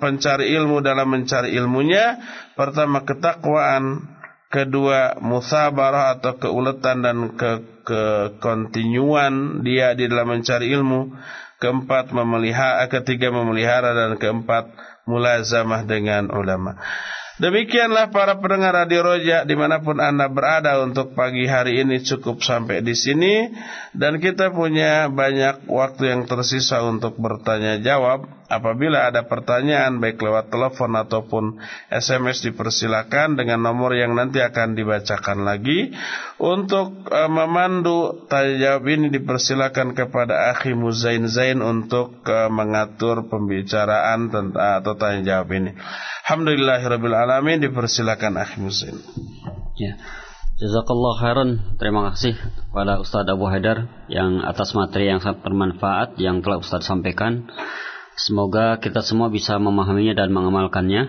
pencari ilmu dalam mencari ilmunya. Pertama ketakwaan, kedua musabarah atau keuletan dan ke kekontinuan dia di dalam mencari ilmu, keempat memelihara, ketiga memelihara dan keempat mulazamah dengan ulama. Demikianlah para pendengar Radio Roja di mana pun anda berada untuk pagi hari ini cukup sampai di sini dan kita punya banyak waktu yang tersisa untuk bertanya jawab. Apabila ada pertanyaan baik lewat telepon ataupun SMS dipersilakan dengan nomor yang nanti akan dibacakan lagi. Untuk uh, memandu tanya jawab ini dipersilakan kepada Akhi Muzain Zain untuk uh, mengatur pembicaraan tentang atau tanya jawab ini. Alhamdulillahirabbil dipersilakan Akhi Muzain. Ya. Jazakallah khairan. Terima kasih kepada Ustadz Abu Haidar yang atas materi yang sangat bermanfaat yang telah Ustadz sampaikan. Semoga kita semua bisa memahaminya dan mengamalkannya.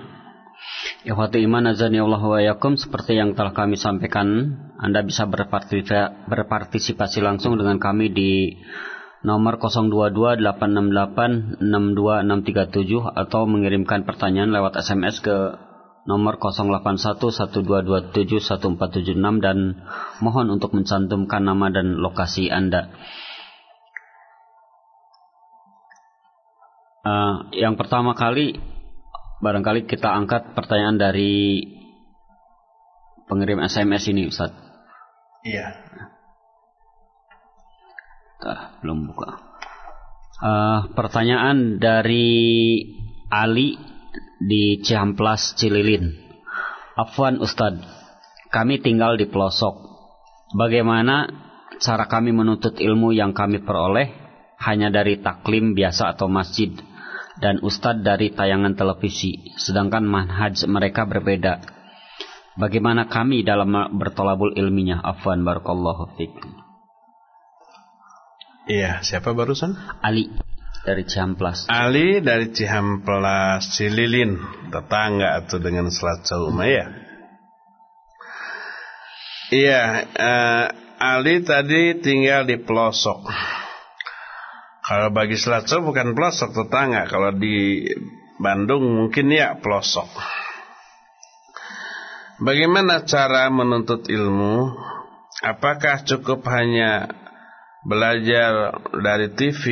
Ikhwati iman azani Allah wa yakum seperti yang telah kami sampaikan, Anda bisa berpartisipasi langsung dengan kami di nomor 0228686267 atau mengirimkan pertanyaan lewat SMS ke nomor 081122714776 dan mohon untuk mencantumkan nama dan lokasi Anda. Uh, yang pertama kali barangkali kita angkat pertanyaan dari pengirim SMS ini Ustaz. Iya. Nah, belum buka. Uh, pertanyaan dari Ali di Ciamplas Cililin. Afwan Ustaz, kami tinggal di pelosok. Bagaimana cara kami menuntut ilmu yang kami peroleh hanya dari taklim biasa atau masjid? Dan ustadz dari tayangan televisi, sedangkan manhaj mereka berbeda. Bagaimana kami dalam bertolabul ilminya? Afwan barakallahu fiik. Iya, siapa barusan? Ali dari Cihamplas. Ali dari Cihamplas Cililin, tetangga atau dengan Selat Sauma ya. Iya, uh, Ali tadi tinggal di pelosok. Kalau bagi Selatan bukan pelosok tetangga. Kalau di Bandung mungkin ya pelosok. Bagaimana cara menuntut ilmu? Apakah cukup hanya belajar dari TV,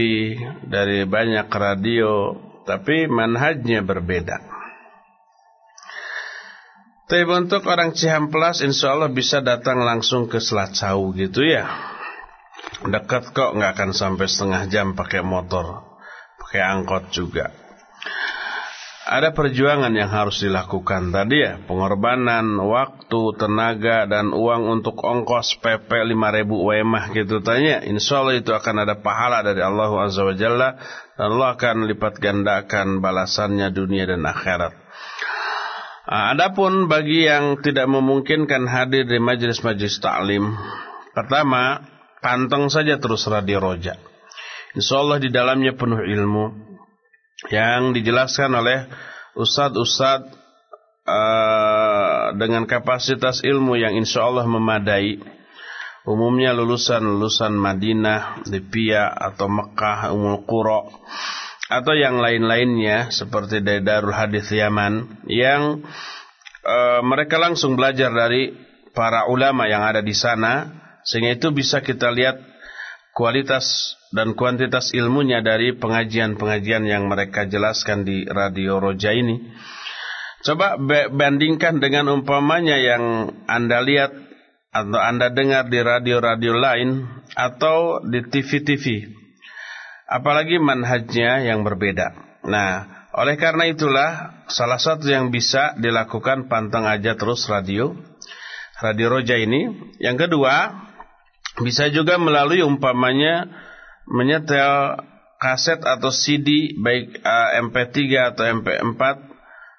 dari banyak radio, tapi manhajnya berbeda? Tapi untuk orang Cihamplas insya Allah bisa datang langsung ke Selat Sau gitu ya. Dekat kok nggak akan sampai setengah jam pakai motor, pakai angkot juga. ada perjuangan yang harus dilakukan. Tadi ya pengorbanan waktu tenaga dan uang untuk ongkos PP 5000 wemah gitu. Tanya insya Allah itu akan ada pahala dari Allah azza wajalla dan Allah akan lipat gandakan balasannya dunia dan akhirat. Ah, Adapun bagi yang tidak memungkinkan hadir di majelis-majelis taklim pertama panteng saja terus radio roja Insya Allah di dalamnya penuh ilmu yang dijelaskan oleh ustadz-ustadz uh, dengan kapasitas ilmu yang insya Allah memadai. Umumnya lulusan-lulusan Madinah, Lipia atau Mekah, Umul Qura atau yang lain-lainnya seperti dari Darul Hadis Yaman yang uh, mereka langsung belajar dari para ulama yang ada di sana sehingga itu bisa kita lihat kualitas dan kuantitas ilmunya dari pengajian-pengajian yang mereka jelaskan di Radio Roja ini. Coba bandingkan dengan umpamanya yang Anda lihat atau Anda dengar di radio-radio lain atau di TV-TV. Apalagi manhajnya yang berbeda. Nah, oleh karena itulah salah satu yang bisa dilakukan pantang aja terus radio Radio Roja ini. Yang kedua, bisa juga melalui umpamanya menyetel kaset atau CD baik eh, MP3 atau MP4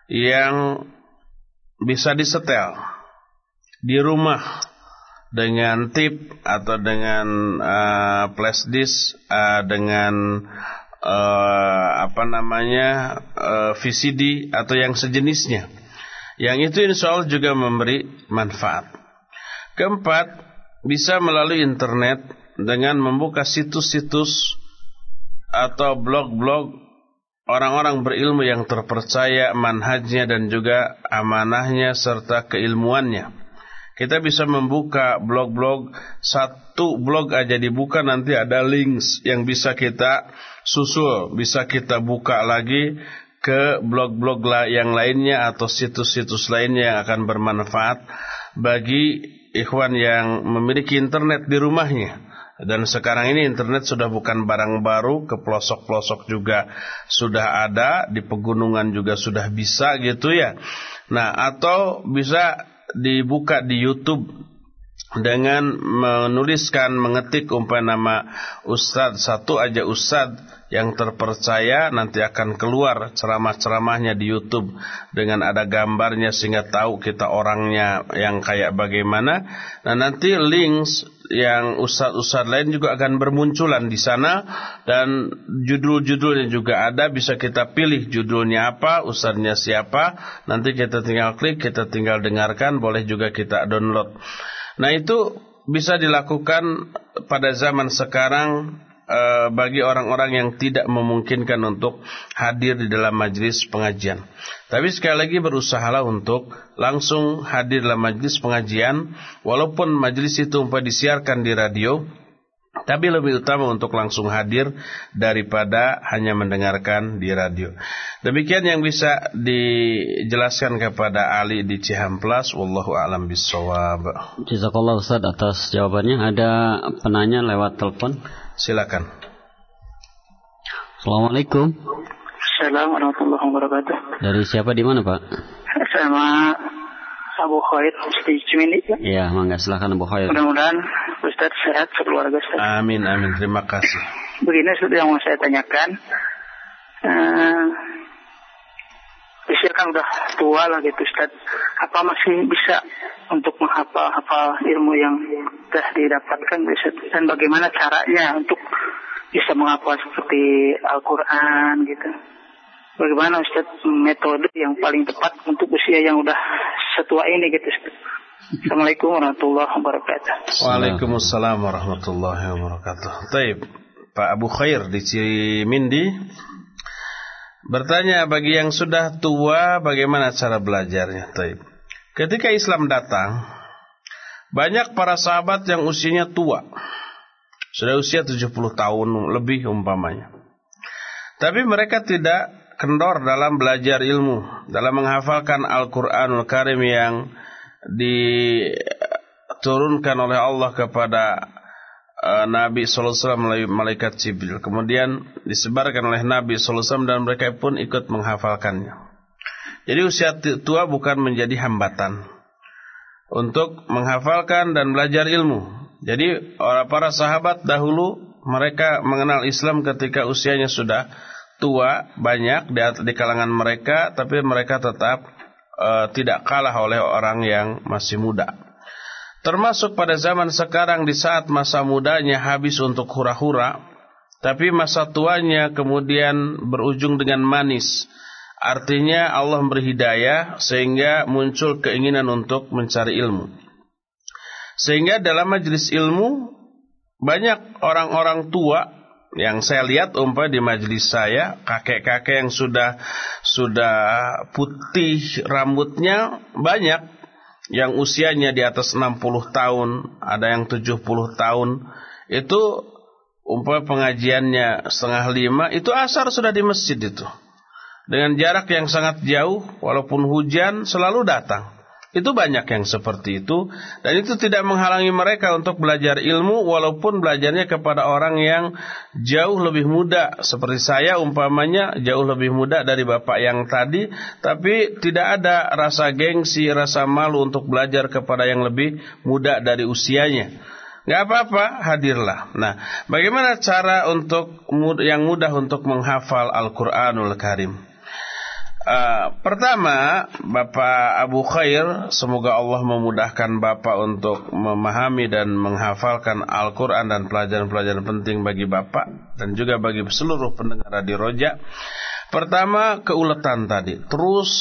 yang bisa disetel di rumah dengan tip atau dengan uh, flash disk uh, dengan uh, apa namanya uh, VCD atau yang sejenisnya. Yang itu insya Allah juga memberi manfaat. Keempat, bisa melalui internet dengan membuka situs-situs atau blog-blog orang-orang berilmu yang terpercaya manhajnya dan juga amanahnya serta keilmuannya. Kita bisa membuka blog-blog satu blog aja dibuka nanti ada links yang bisa kita susul, bisa kita buka lagi ke blog-blog yang lainnya atau situs-situs lainnya yang akan bermanfaat bagi ikhwan yang memiliki internet di rumahnya. Dan sekarang ini internet sudah bukan barang baru, ke pelosok-pelosok juga sudah ada, di pegunungan juga sudah bisa gitu ya. Nah, atau bisa dibuka di YouTube dengan menuliskan mengetik umpama nama ustadz satu aja ustadz yang terpercaya nanti akan keluar ceramah-ceramahnya di YouTube dengan ada gambarnya sehingga tahu kita orangnya yang kayak bagaimana. Nah nanti links yang ustadz-ustadz lain juga akan bermunculan di sana dan judul-judulnya juga ada bisa kita pilih judulnya apa, ustadznya siapa. Nanti kita tinggal klik, kita tinggal dengarkan, boleh juga kita download. Nah itu bisa dilakukan pada zaman sekarang Eh, bagi orang-orang yang tidak memungkinkan untuk hadir di dalam majlis pengajian. Tapi sekali lagi berusahalah untuk langsung hadir dalam majlis pengajian walaupun majlis itu umpah disiarkan di radio tapi lebih utama untuk langsung hadir daripada hanya mendengarkan di radio. Demikian yang bisa dijelaskan kepada Ali di Cihamplas. Wallahu a'lam bishawab. Jazakallah Ustaz atas jawabannya. Ada penanya lewat telepon? Silakan. Assalamualaikum. Assalamualaikum warahmatullahi wabarakatuh. Dari siapa di mana Pak? Sama Abu Khair di Cimindi. Iya, mangga silakan Abu Khair. Mudah-mudahan Ustaz sehat sekeluarga Ustaz. Amin amin terima kasih. Begini sudah yang mau saya tanyakan. Uh, usia kan udah tua lah gitu Ustaz. Apa masih bisa untuk menghafal-hafal ilmu yang sudah didapatkan Ustaz? Dan bagaimana caranya untuk bisa menghafal seperti Al-Quran gitu? Bagaimana Ustaz metode yang paling tepat untuk usia yang udah setua ini gitu Ustaz? Assalamualaikum warahmatullahi wabarakatuh. Waalaikumsalam warahmatullahi wabarakatuh. Taib, Pak Abu Khair di Cimindi Bertanya bagi yang sudah tua bagaimana cara belajarnya? Taib. Ketika Islam datang, banyak para sahabat yang usianya tua. Sudah usia 70 tahun lebih umpamanya. Tapi mereka tidak kendor dalam belajar ilmu, dalam menghafalkan Al-Qur'anul Karim yang diturunkan oleh Allah kepada uh, Nabi sallallahu melalui malaikat Jibril. Kemudian disebarkan oleh Nabi wasallam dan mereka pun ikut menghafalkannya. Jadi usia tua bukan menjadi hambatan untuk menghafalkan dan belajar ilmu. Jadi orang para sahabat dahulu mereka mengenal Islam ketika usianya sudah tua banyak di, kalangan mereka, tapi mereka tetap uh, tidak kalah oleh orang yang masih muda. Termasuk pada zaman sekarang di saat masa mudanya habis untuk hura-hura, tapi masa tuanya kemudian berujung dengan manis Artinya Allah memberi hidayah sehingga muncul keinginan untuk mencari ilmu. Sehingga dalam majelis ilmu banyak orang-orang tua yang saya lihat umpah di majelis saya kakek-kakek yang sudah sudah putih rambutnya banyak yang usianya di atas 60 tahun, ada yang 70 tahun. Itu umpah pengajiannya setengah lima, itu asar sudah di masjid itu dengan jarak yang sangat jauh walaupun hujan selalu datang. Itu banyak yang seperti itu dan itu tidak menghalangi mereka untuk belajar ilmu walaupun belajarnya kepada orang yang jauh lebih muda seperti saya umpamanya jauh lebih muda dari bapak yang tadi tapi tidak ada rasa gengsi, rasa malu untuk belajar kepada yang lebih muda dari usianya. Gak apa-apa, hadirlah. Nah, bagaimana cara untuk yang mudah untuk menghafal Al-Quranul Karim? Uh, pertama, Bapak Abu Khair, semoga Allah memudahkan Bapak untuk memahami dan menghafalkan Al-Quran dan pelajaran-pelajaran penting bagi Bapak dan juga bagi seluruh pendengar di Roja. Pertama, keuletan tadi, terus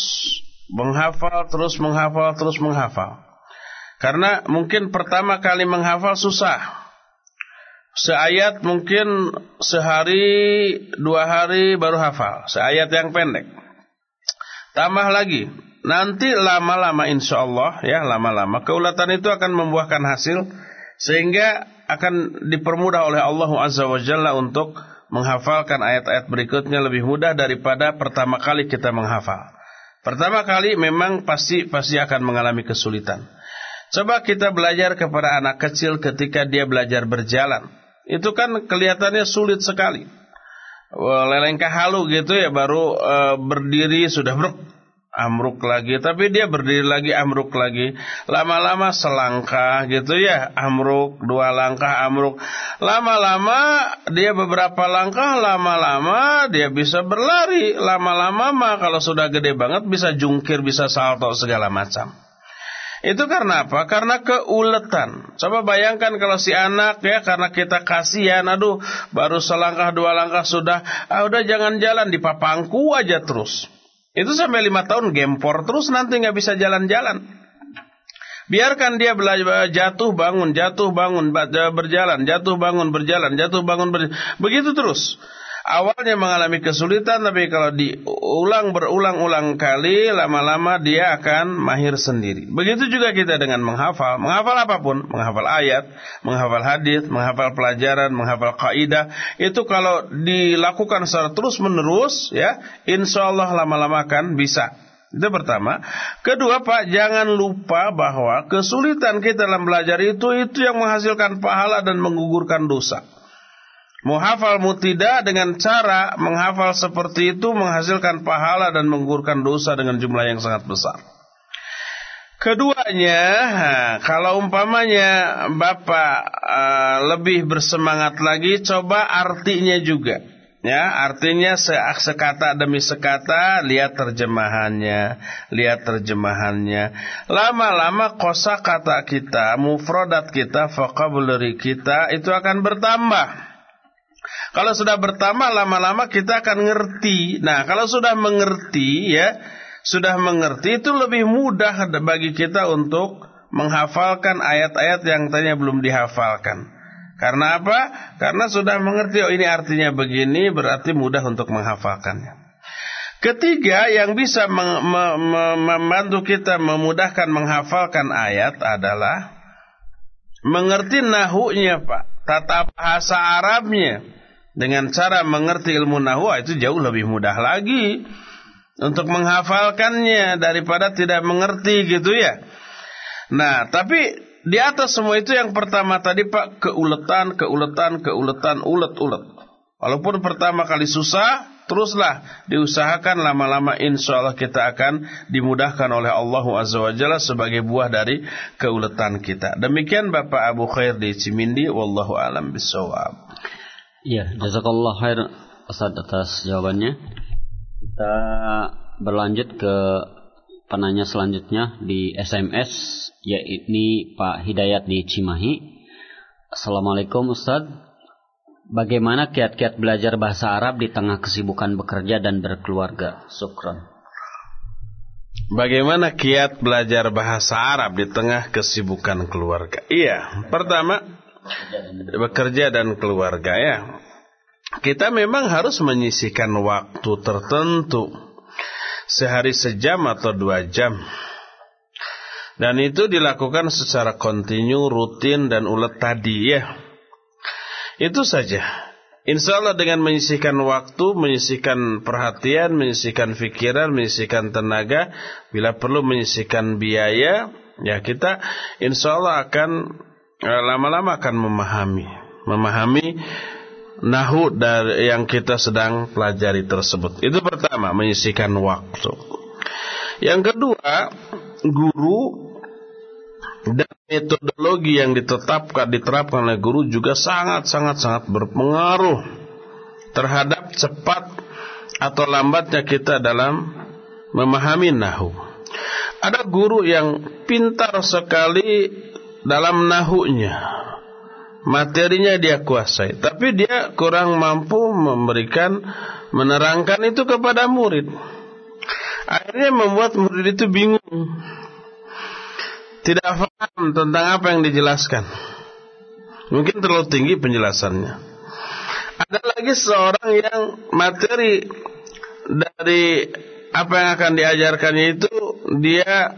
menghafal, terus menghafal, terus menghafal. Karena mungkin pertama kali menghafal susah. Seayat mungkin sehari, dua hari baru hafal. Seayat yang pendek. Tambah lagi, nanti lama-lama insya Allah ya lama-lama keulatan itu akan membuahkan hasil sehingga akan dipermudah oleh Allah Azza wa Jalla untuk menghafalkan ayat-ayat berikutnya lebih mudah daripada pertama kali kita menghafal. Pertama kali memang pasti pasti akan mengalami kesulitan. Coba kita belajar kepada anak kecil ketika dia belajar berjalan. Itu kan kelihatannya sulit sekali. Lelengkah halu gitu ya baru e, berdiri sudah bruk amruk lagi. Tapi dia berdiri lagi amruk lagi. Lama-lama selangkah gitu ya amruk dua langkah amruk. Lama-lama dia beberapa langkah lama-lama dia bisa berlari. Lama-lama mah kalau sudah gede banget bisa jungkir bisa salto segala macam itu karena apa? Karena keuletan. Coba bayangkan kalau si anak ya karena kita kasihan, aduh baru selangkah dua langkah sudah, ah udah jangan jalan di papangku aja terus. Itu sampai lima tahun gempor terus nanti nggak bisa jalan-jalan. Biarkan dia belajar jatuh bangun, jatuh bangun, berjalan, jatuh bangun, berjalan, jatuh bangun, berjalan. Begitu terus awalnya mengalami kesulitan tapi kalau diulang berulang-ulang kali lama-lama dia akan mahir sendiri. Begitu juga kita dengan menghafal, menghafal apa pun, menghafal ayat, menghafal hadis, menghafal pelajaran, menghafal kaidah, itu kalau dilakukan secara terus-menerus ya, insya Allah lama-lama akan bisa. Itu pertama. Kedua Pak, jangan lupa bahwa kesulitan kita dalam belajar itu itu yang menghasilkan pahala dan menggugurkan dosa. Muhafal mutidak dengan cara menghafal seperti itu menghasilkan pahala dan menggugurkan dosa dengan jumlah yang sangat besar. Keduanya, kalau umpamanya Bapak uh, lebih bersemangat lagi, coba artinya juga. Ya, artinya se sekata demi sekata, lihat terjemahannya, lihat terjemahannya. Lama-lama kosa kata kita, mufrodat kita, vocabulary kita itu akan bertambah. Kalau sudah bertambah lama-lama kita akan ngerti. Nah, kalau sudah mengerti ya, sudah mengerti itu lebih mudah bagi kita untuk menghafalkan ayat-ayat yang tadinya belum dihafalkan. Karena apa? Karena sudah mengerti oh ini artinya begini berarti mudah untuk menghafalkannya. Ketiga yang bisa membantu kita memudahkan menghafalkan ayat adalah mengerti nahunya Pak, tata bahasa Arabnya dengan cara mengerti ilmu nahwa itu jauh lebih mudah lagi untuk menghafalkannya daripada tidak mengerti gitu ya. Nah, tapi di atas semua itu yang pertama tadi Pak keuletan, keuletan, keuletan, ulet-ulet. Walaupun pertama kali susah, teruslah diusahakan lama-lama insya Allah kita akan dimudahkan oleh Allah Azza wa Jalla sebagai buah dari keuletan kita. Demikian Bapak Abu Khair di Cimindi, Wallahu alam bisawab. Iya, jazakallah khair Ustaz atas jawabannya. Kita berlanjut ke penanya selanjutnya di SMS, yakni Pak Hidayat di Cimahi. Assalamualaikum Ustaz. Bagaimana kiat-kiat belajar bahasa Arab di tengah kesibukan bekerja dan berkeluarga? Sukron. Bagaimana kiat belajar bahasa Arab di tengah kesibukan keluarga? Iya, pertama bekerja dan keluarga ya. Kita memang harus menyisihkan waktu tertentu sehari sejam atau dua jam. Dan itu dilakukan secara kontinu, rutin dan ulet tadi ya. Itu saja. Insya Allah dengan menyisihkan waktu, menyisihkan perhatian, menyisihkan pikiran, menyisihkan tenaga, bila perlu menyisihkan biaya, ya kita insya Allah akan lama-lama akan memahami, memahami nahu dari yang kita sedang pelajari tersebut. Itu pertama, menyisihkan waktu. Yang kedua, guru dan metodologi yang ditetapkan diterapkan oleh guru juga sangat sangat sangat berpengaruh terhadap cepat atau lambatnya kita dalam memahami nahu. Ada guru yang pintar sekali dalam nahunya. Materinya dia kuasai, tapi dia kurang mampu memberikan menerangkan itu kepada murid. Akhirnya membuat murid itu bingung tidak paham tentang apa yang dijelaskan. Mungkin terlalu tinggi penjelasannya. Ada lagi seorang yang materi dari apa yang akan diajarkannya itu dia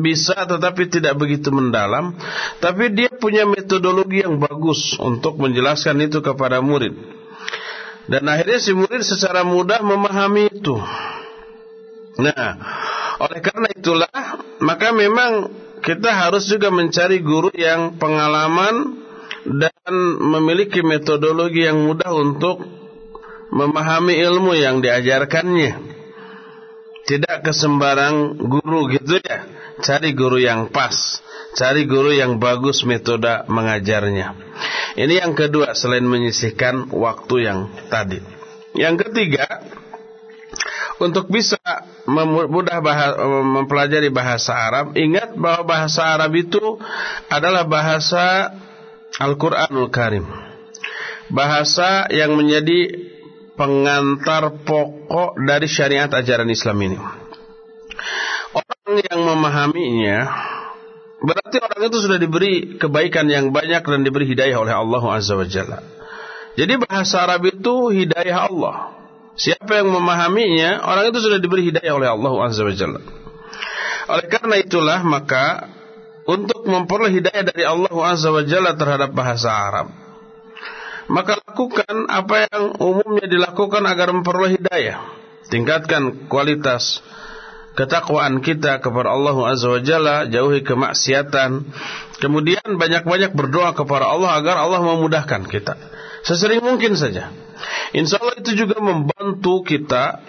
bisa tetapi tidak begitu mendalam. Tapi dia punya metodologi yang bagus untuk menjelaskan itu kepada murid. Dan akhirnya si murid secara mudah memahami itu. Nah oleh karena itulah maka memang kita harus juga mencari guru yang pengalaman dan memiliki metodologi yang mudah untuk memahami ilmu yang diajarkannya. Tidak kesembarang guru gitu ya. Cari guru yang pas, cari guru yang bagus metode mengajarnya. Ini yang kedua selain menyisihkan waktu yang tadi. Yang ketiga, untuk bisa mudah bahasa, mempelajari bahasa Arab, ingat bahwa bahasa Arab itu adalah bahasa Al-Qur'anul Karim. Bahasa yang menjadi pengantar pokok dari syariat ajaran Islam ini. Orang yang memahaminya berarti orang itu sudah diberi kebaikan yang banyak dan diberi hidayah oleh Allah Azza wa Jalla. Jadi bahasa Arab itu hidayah Allah. Siapa yang memahaminya, orang itu sudah diberi hidayah oleh Allah Azza wa Jalla. Oleh karena itulah maka untuk memperoleh hidayah dari Allah Azza wa Jalla terhadap bahasa Arab, maka lakukan apa yang umumnya dilakukan agar memperoleh hidayah. Tingkatkan kualitas ketakwaan kita kepada Allah Azza wa Jalla, jauhi kemaksiatan. Kemudian banyak-banyak berdoa kepada Allah agar Allah memudahkan kita. Sesering mungkin saja. Insya Allah itu juga membantu kita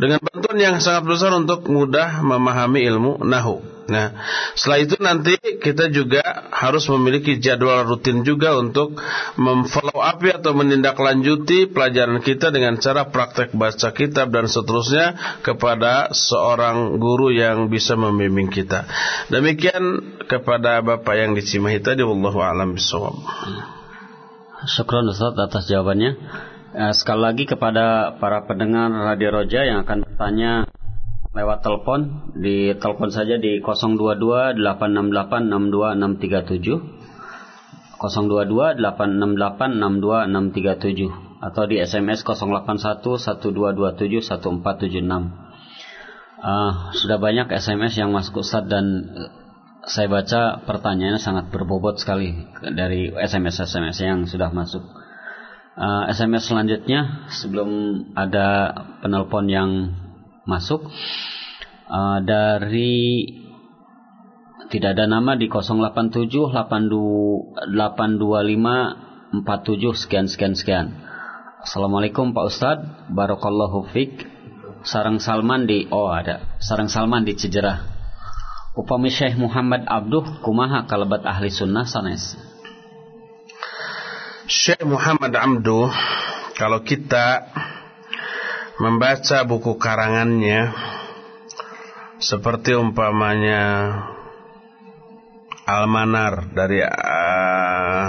dengan bantuan yang sangat besar untuk mudah memahami ilmu nahu. Nah, setelah itu nanti kita juga harus memiliki jadwal rutin juga untuk memfollow up atau menindaklanjuti pelajaran kita dengan cara praktek baca kitab dan seterusnya kepada seorang guru yang bisa membimbing kita. Demikian kepada Bapak yang dicimahi tadi wallahu alam bisawab. Syukran Ustaz atas jawabannya. Eh, sekali lagi kepada para pendengar Radio Roja yang akan bertanya lewat telepon di telepon saja di 022 868 62637 022 868 62637 atau di SMS 081 1227 1476 uh, sudah banyak SMS yang masuk Ustaz dan uh, saya baca pertanyaannya sangat berbobot sekali dari SMS-SMS yang sudah masuk. Uh, eh, SMS selanjutnya sebelum ada penelpon yang masuk uh, dari tidak ada nama di 087 825 47 sekian sekian sekian. Assalamualaikum Pak Ustadz. Barakallahu Fik. Sarang Salman di Oh ada. Sarang Salman di Cijerah. Upami Syekh Muhammad Abduh Kumaha kalebat ahli sunnah sanes. Syekh Muhammad Abduh Kalau kita Membaca buku karangannya Seperti umpamanya Almanar dari uh,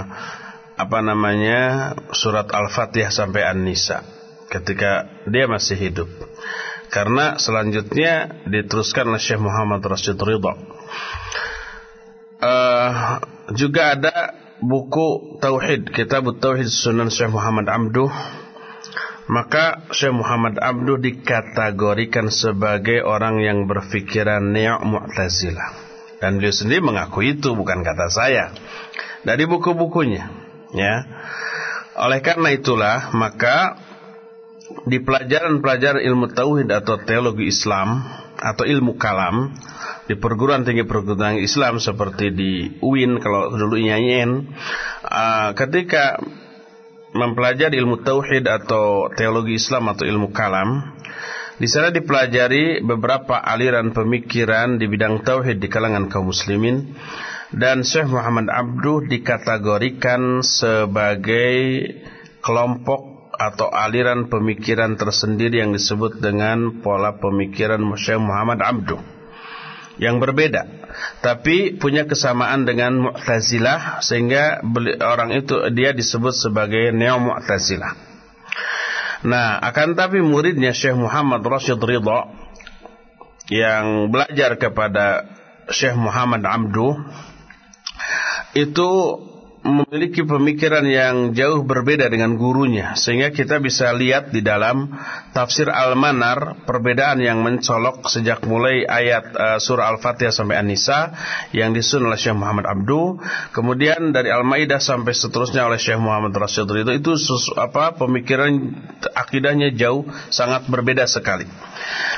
apa namanya surat Al-Fatihah sampai An-Nisa ketika dia masih hidup. Karena selanjutnya diteruskan oleh Syekh Muhammad Rashid Ridha. Uh, juga ada buku Tauhid, Kitab Tauhid Sunan Syekh Muhammad Abduh. Maka Syekh Muhammad Abduh dikategorikan sebagai orang yang berfikiran neo Mu'tazilah. Dan beliau sendiri mengaku itu bukan kata saya. Dari buku-bukunya, ya. Oleh karena itulah maka di pelajaran-pelajaran ilmu tauhid atau teologi Islam atau ilmu kalam di perguruan tinggi perguruan Islam seperti di UIN kalau dulu nyanyiin uh, ketika mempelajari ilmu tauhid atau teologi Islam atau ilmu kalam. Di sana dipelajari beberapa aliran pemikiran di bidang tauhid di kalangan kaum muslimin. Dan Syekh Muhammad Abduh dikategorikan sebagai kelompok atau aliran pemikiran tersendiri yang disebut dengan pola pemikiran Syekh Muhammad Abduh. Yang berbeda tapi punya kesamaan dengan Mu'tazilah sehingga orang itu dia disebut sebagai Neo Mu'tazilah. Nah, akan tapi muridnya Syekh Muhammad Rashid Ridha yang belajar kepada Syekh Muhammad Abdu itu memiliki pemikiran yang jauh berbeda dengan gurunya sehingga kita bisa lihat di dalam tafsir Al-Manar perbedaan yang mencolok sejak mulai ayat uh, surah Al-Fatihah sampai An-Nisa yang disusun oleh Syekh Muhammad Abdu kemudian dari Al-Maidah sampai seterusnya oleh Syekh Muhammad Rasyid Ridho. Itu susu, apa pemikiran akidahnya jauh sangat berbeda sekali.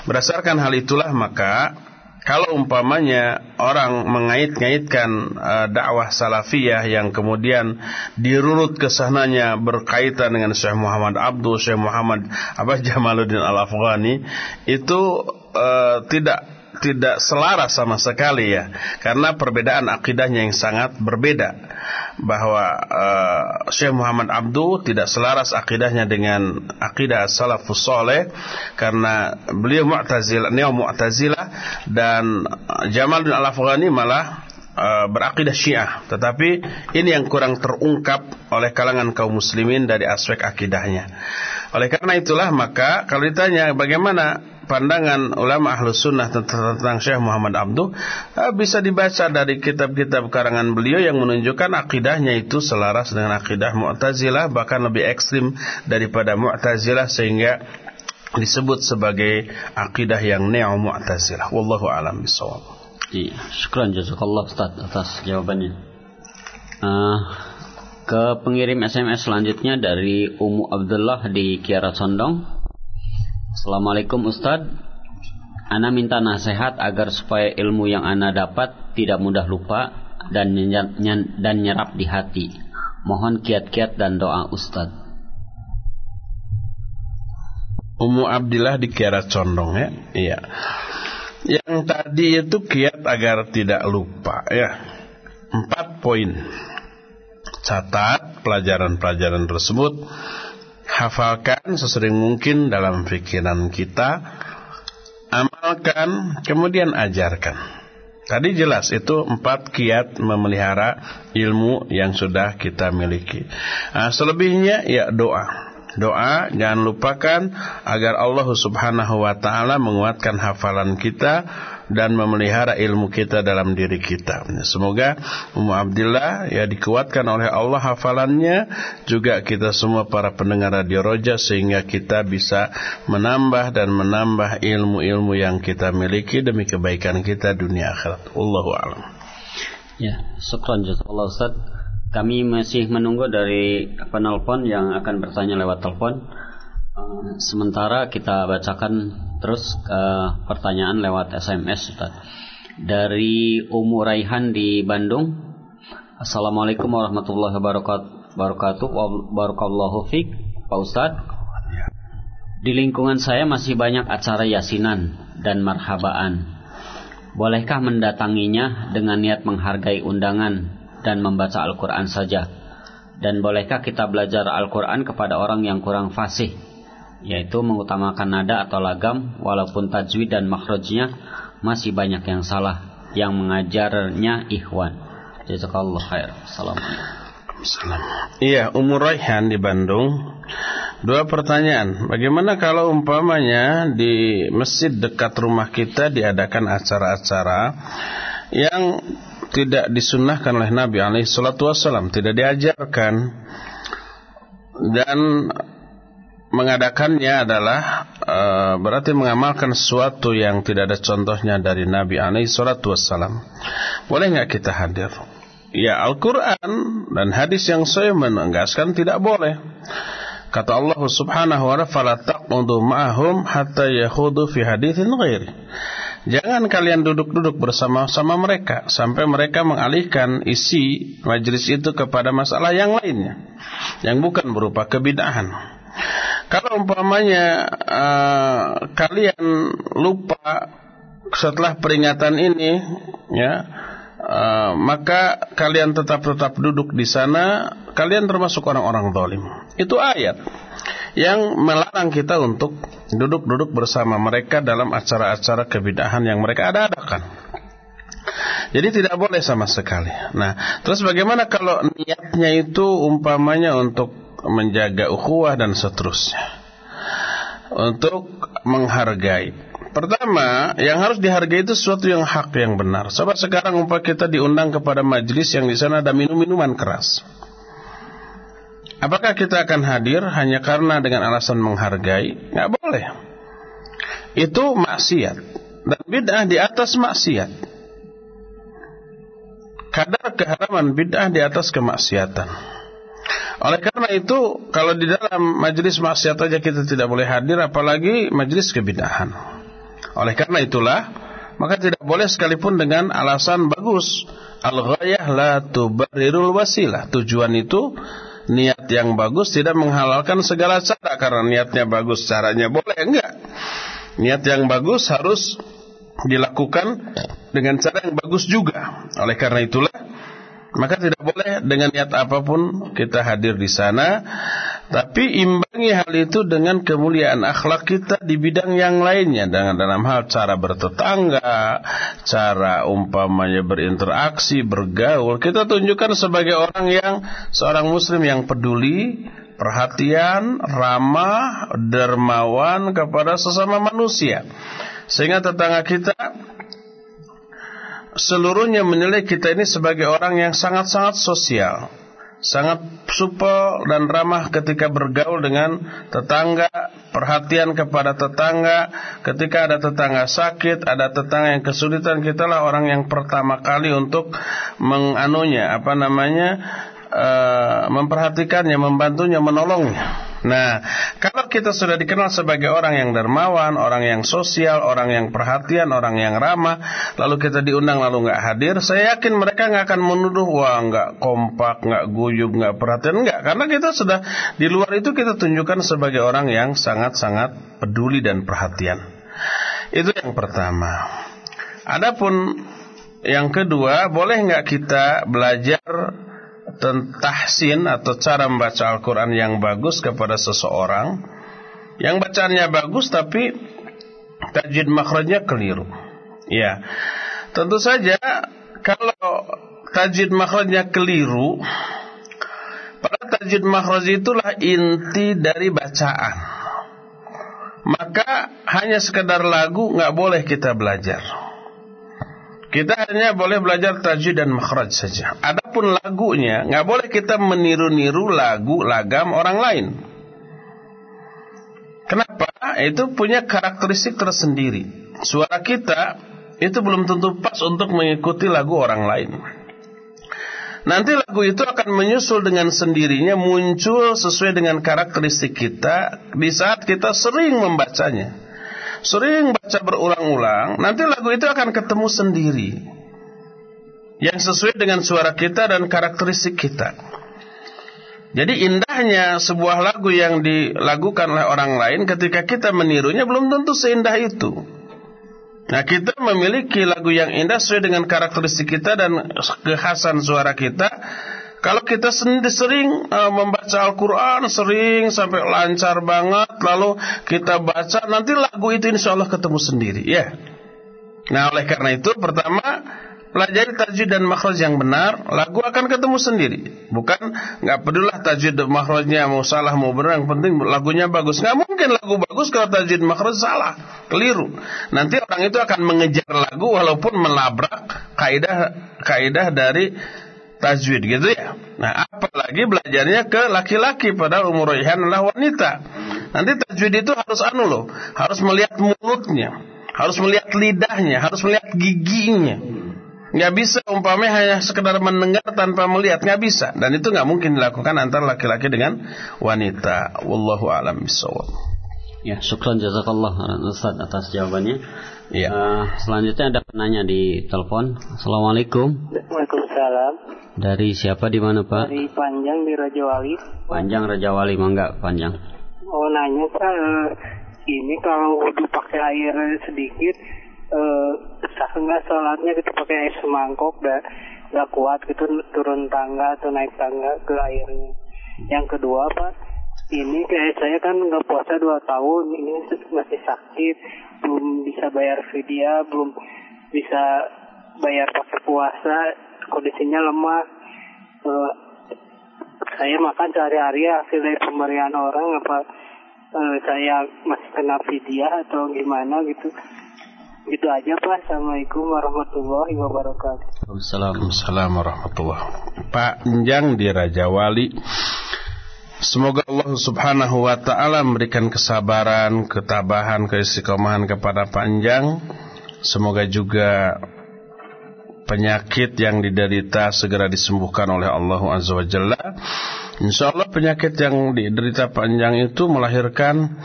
Berdasarkan hal itulah maka kalau umpamanya orang mengait-ngaitkan uh, dakwah salafiyah yang kemudian dirurut ke sananya berkaitan dengan Syekh Muhammad Abdul, Syekh Muhammad apa Jamaluddin Al-Afghani itu uh, tidak tidak selaras sama sekali ya. Karena perbedaan akidahnya yang sangat berbeda. Bahwa uh, Syekh Muhammad Abdul tidak selaras akidahnya dengan akidah salafus soleh karena beliau mu'tazilah neo mu'tazilah dan Jamal bin Al-Afghani malah uh, berakidah Syiah. Tetapi ini yang kurang terungkap oleh kalangan kaum muslimin dari aspek akidahnya. Oleh karena itulah maka kalau ditanya bagaimana pandangan ulama ahlu sunnah tentang, tentang Syekh Muhammad Abduh eh, bisa dibaca dari kitab-kitab karangan beliau yang menunjukkan akidahnya itu selaras dengan akidah Mu'tazilah bahkan lebih ekstrim daripada Mu'tazilah sehingga disebut sebagai akidah yang neo Mu'tazilah. Wallahu alam bisawab. Iya, syukran jazakallah Ustaz atas jawabannya. Uh, ke pengirim SMS selanjutnya dari Umu Abdullah di Kiara Condong. Assalamualaikum Ustadz Ana minta nasihat agar supaya ilmu yang Ana dapat tidak mudah lupa dan, dan nyerap di hati. Mohon kiat-kiat dan doa Ustadz. Umu Abdillah di Kiara Condong ya. Iya. Yang tadi itu kiat agar tidak lupa ya. Empat poin. Catat pelajaran-pelajaran tersebut hafalkan sesering mungkin dalam pikiran kita, amalkan, kemudian ajarkan. Tadi jelas itu empat kiat memelihara ilmu yang sudah kita miliki. Nah, selebihnya ya doa. Doa jangan lupakan agar Allah Subhanahu wa taala menguatkan hafalan kita dan memelihara ilmu kita dalam diri kita. Semoga Ummu Abdillah ya dikuatkan oleh Allah hafalannya juga kita semua para pendengar Radio Roja sehingga kita bisa menambah dan menambah ilmu-ilmu yang kita miliki demi kebaikan kita dunia akhirat. Allahu a'lam. Ya, syukran jazakallahu Ustaz. Kami masih menunggu dari penelpon yang akan bertanya lewat telepon. Uh, sementara kita bacakan terus uh, pertanyaan lewat SMS Ustaz. Dari Umu Raihan di Bandung. Assalamualaikum warahmatullahi wabarakatuh. Barakallahu fiik. Pak Ustadz, di lingkungan saya masih banyak acara yasinan dan marhabaan. Bolehkah mendatanginya dengan niat menghargai undangan dan membaca Al-Quran saja? Dan bolehkah kita belajar Al-Quran kepada orang yang kurang fasih? Yaitu mengutamakan nada atau lagam walaupun tajwid dan makhrajnya masih banyak yang salah yang mengajarnya ikhwan. Jazakallah khair. Assalamualaikum. Iya, Umur Raihan di Bandung. Dua pertanyaan. Bagaimana kalau umpamanya di masjid dekat rumah kita diadakan acara-acara yang tidak disunahkan oleh Nabi alaihi salatu wasallam, tidak diajarkan dan mengadakannya adalah e, berarti mengamalkan sesuatu yang tidak ada contohnya dari Nabi alaihi salatu wasallam. Boleh nggak kita hadir? Ya Al-Quran dan hadis yang saya menegaskan tidak boleh. Kata Allah subhanahu wa ta'ala, taqudu ma'ahum hatta yahudu fi hadithin ghairi. Jangan kalian duduk-duduk bersama-sama mereka sampai mereka mengalihkan isi majlis itu kepada masalah yang lainnya yang bukan berupa kebidahan. Kalau umpamanya uh, kalian lupa setelah peringatan ini ya Uh, maka kalian tetap tetap duduk di sana kalian termasuk orang-orang zalim itu ayat yang melarang kita untuk duduk-duduk bersama mereka dalam acara-acara kebidahan yang mereka ada-adakan jadi tidak boleh sama sekali nah terus bagaimana kalau niatnya itu umpamanya untuk menjaga ukhuwah dan seterusnya untuk menghargai Pertama, yang harus dihargai itu sesuatu yang hak yang benar. Coba sekarang umpah kita diundang kepada majelis yang di sana ada minum-minuman keras. Apakah kita akan hadir hanya karena dengan alasan menghargai? Nggak boleh. Itu maksiat dan bid'ah di atas maksiat. Kadar keharaman bid'ah di atas kemaksiatan. Oleh karena itu, kalau di dalam majelis maksiat saja kita tidak boleh hadir, apalagi majelis kebidahan. Oleh karena itulah maka tidak boleh sekalipun dengan alasan bagus. Al-ghayah la tubarirul wasilah. Tujuan itu niat yang bagus tidak menghalalkan segala cara karena niatnya bagus, caranya boleh enggak? Niat yang bagus harus dilakukan dengan cara yang bagus juga. Oleh karena itulah maka tidak boleh dengan niat apa pun kita hadir di sana tapi imbangi hal itu dengan kemuliaan akhlak kita di bidang yang lainnya dengan dalam hal cara bertetangga, cara umpamanya berinteraksi, bergaul. Kita tunjukkan sebagai orang yang seorang muslim yang peduli, perhatian, ramah, dermawan kepada sesama manusia. Sehingga tetangga kita seluruhnya menilai kita ini sebagai orang yang sangat-sangat sosial sangat supel dan ramah ketika bergaul dengan tetangga, perhatian kepada tetangga, ketika ada tetangga sakit, ada tetangga yang kesulitan, kita lah orang yang pertama kali untuk menganunya, apa namanya, uh, memperhatikannya, membantunya, menolongnya. Nah, kalau kita sudah dikenal sebagai orang yang dermawan, orang yang sosial, orang yang perhatian, orang yang ramah, lalu kita diundang lalu nggak hadir, saya yakin mereka nggak akan menuduh wah nggak kompak, nggak guyub, nggak perhatian, nggak, karena kita sudah di luar itu kita tunjukkan sebagai orang yang sangat-sangat peduli dan perhatian. Itu yang pertama. Adapun yang kedua, boleh nggak kita belajar tahsin atau cara membaca Al-Quran yang bagus kepada seseorang yang bacaannya bagus tapi tajwid makhrajnya keliru. Ya, tentu saja kalau tajwid makhrajnya keliru, pada tajwid makhraj itulah inti dari bacaan. Maka hanya sekedar lagu nggak boleh kita belajar. Kita hanya boleh belajar tajwid dan makhraj saja. Adapun lagunya, nggak boleh kita meniru-niru lagu lagam orang lain. Kenapa? Itu punya karakteristik tersendiri. Suara kita itu belum tentu pas untuk mengikuti lagu orang lain. Nanti lagu itu akan menyusul dengan sendirinya muncul sesuai dengan karakteristik kita di saat kita sering membacanya sering baca berulang-ulang, nanti lagu itu akan ketemu sendiri. Yang sesuai dengan suara kita dan karakteristik kita. Jadi indahnya sebuah lagu yang dilakukan oleh orang lain ketika kita menirunya belum tentu seindah itu. Nah kita memiliki lagu yang indah sesuai dengan karakteristik kita dan kekhasan suara kita. Kalau kita sendiri sering uh, membaca Al-Quran, sering sampai lancar banget, lalu kita baca, nanti lagu itu insya Allah ketemu sendiri. Ya. Nah oleh karena itu pertama pelajari tajwid dan makhraj yang benar, lagu akan ketemu sendiri. Bukan nggak pedulilah tajwid dan makhrajnya mau salah mau benar, yang penting lagunya bagus. Nggak mungkin lagu bagus kalau tajwid makhraj salah, keliru. Nanti orang itu akan mengejar lagu walaupun melabrak kaidah kaidah dari tajwid gitu ya. Nah, apalagi belajarnya ke laki-laki pada umur ihan adalah wanita. Nanti tajwid itu harus anu loh, harus melihat mulutnya, harus melihat lidahnya, harus melihat giginya. Nggak bisa umpamanya hanya sekedar mendengar tanpa melihat, nggak bisa. Dan itu nggak mungkin dilakukan antara laki-laki dengan wanita. Wallahu a'lam bishawab. Ya, syukran jazakallah Ustaz atas jawabannya. Ya. Uh, selanjutnya ada penanya di telepon. Assalamualaikum. Waalaikumsalam. Dari siapa di mana Pak? Dari Panjang di Raja Wali. Panjang Raja Wali, mangga Panjang. Oh nanya Pak, uh, ini kalau wudhu pakai air sedikit, uh, sah nggak sholatnya gitu pakai air semangkok dah nggak kuat gitu turun tangga atau naik tangga ke airnya. Yang kedua Pak, ini kayak saya kan nggak puasa dua tahun, ini masih sakit, belum bisa bayar vidya, belum bisa bayar pakai puasa, kondisinya lemah. Uh, saya makan sehari-hari hasil dari pemberian orang apa uh, saya masih kena vidya atau gimana gitu. Itu aja Pak. Assalamualaikum warahmatullahi wabarakatuh. Waalaikumsalam warahmatullahi Pak Njang di Raja Wali. Semoga Allah Subhanahu wa taala memberikan kesabaran, ketabahan, keistiqomahan kepada Panjang. Semoga juga penyakit yang diderita segera disembuhkan oleh Allah Azza wa Jalla. Insyaallah penyakit yang diderita Panjang itu melahirkan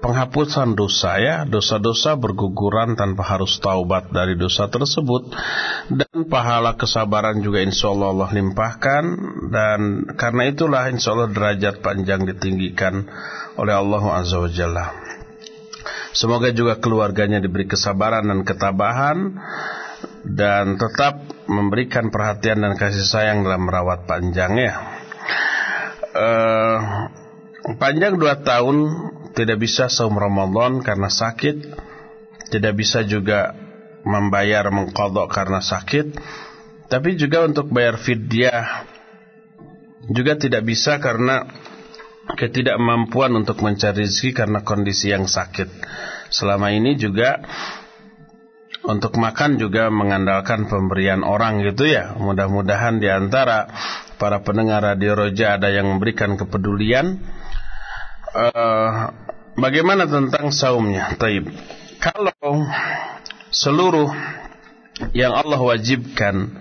penghapusan dosa ya, dosa-dosa berguguran tanpa harus taubat dari dosa tersebut dan pahala kesabaran juga insya Allah limpahkan dan karena itulah insya Allah derajat panjang ditinggikan oleh Allah Azza wa Jalla. Semoga juga keluarganya diberi kesabaran dan ketabahan dan tetap memberikan perhatian dan kasih sayang dalam merawat panjangnya. Uh, panjang dua tahun tidak bisa saum Ramadan karena sakit, tidak bisa juga membayar mengkodok karena sakit, tapi juga untuk bayar fidyah juga tidak bisa karena ketidakmampuan untuk mencari rezeki karena kondisi yang sakit. Selama ini juga untuk makan juga mengandalkan pemberian orang gitu ya. Mudah-mudahan di antara para pendengar Radio Roja ada yang memberikan kepedulian uh, bagaimana tentang saumnya? Taib. Kalau seluruh yang Allah wajibkan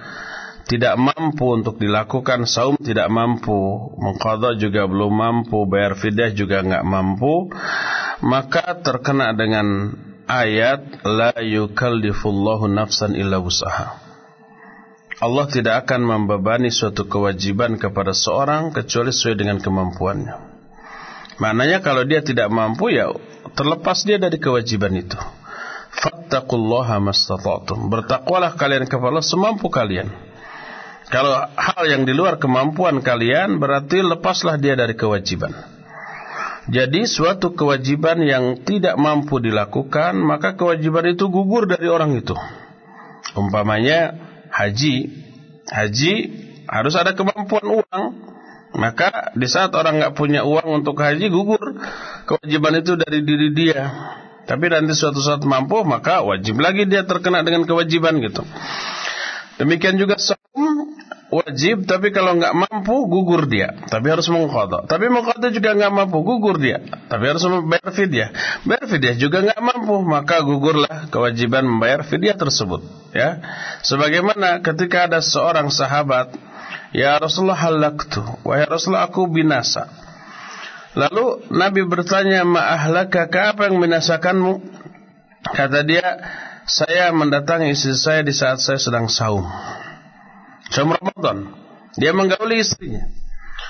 tidak mampu untuk dilakukan saum tidak mampu mengqadha juga belum mampu bayar fidyah juga enggak mampu maka terkena dengan ayat la yukallifullahu nafsan illa wus'aha Allah tidak akan membebani suatu kewajiban kepada seorang kecuali sesuai dengan kemampuannya Maknanya kalau dia tidak mampu ya terlepas dia dari kewajiban itu. Fattaqullaha mastata'tum. Bertakwalah kalian kepada Allah semampu kalian. Kalau hal yang di luar kemampuan kalian berarti lepaslah dia dari kewajiban. Jadi suatu kewajiban yang tidak mampu dilakukan maka kewajiban itu gugur dari orang itu. Umpamanya haji, haji harus ada kemampuan uang. Maka di saat orang nggak punya uang untuk haji gugur kewajiban itu dari diri dia. Tapi nanti suatu saat mampu maka wajib lagi dia terkena dengan kewajiban gitu. Demikian juga saum wajib tapi kalau nggak mampu gugur dia. Tapi harus mengkodok. Tapi mengkodok juga nggak mampu gugur dia. Tapi harus membayar fidyah. Bayar fidyah juga nggak mampu maka gugurlah kewajiban membayar fidyah tersebut. Ya, sebagaimana ketika ada seorang sahabat Ya Rasulullah halaktu Wahai Rasulullah aku binasa. Lalu Nabi bertanya Ma'ahlaka apa yang binasakanmu? Kata dia Saya mendatangi istri saya di saat saya sedang saum. Saum Ramadan. Dia menggauli istrinya.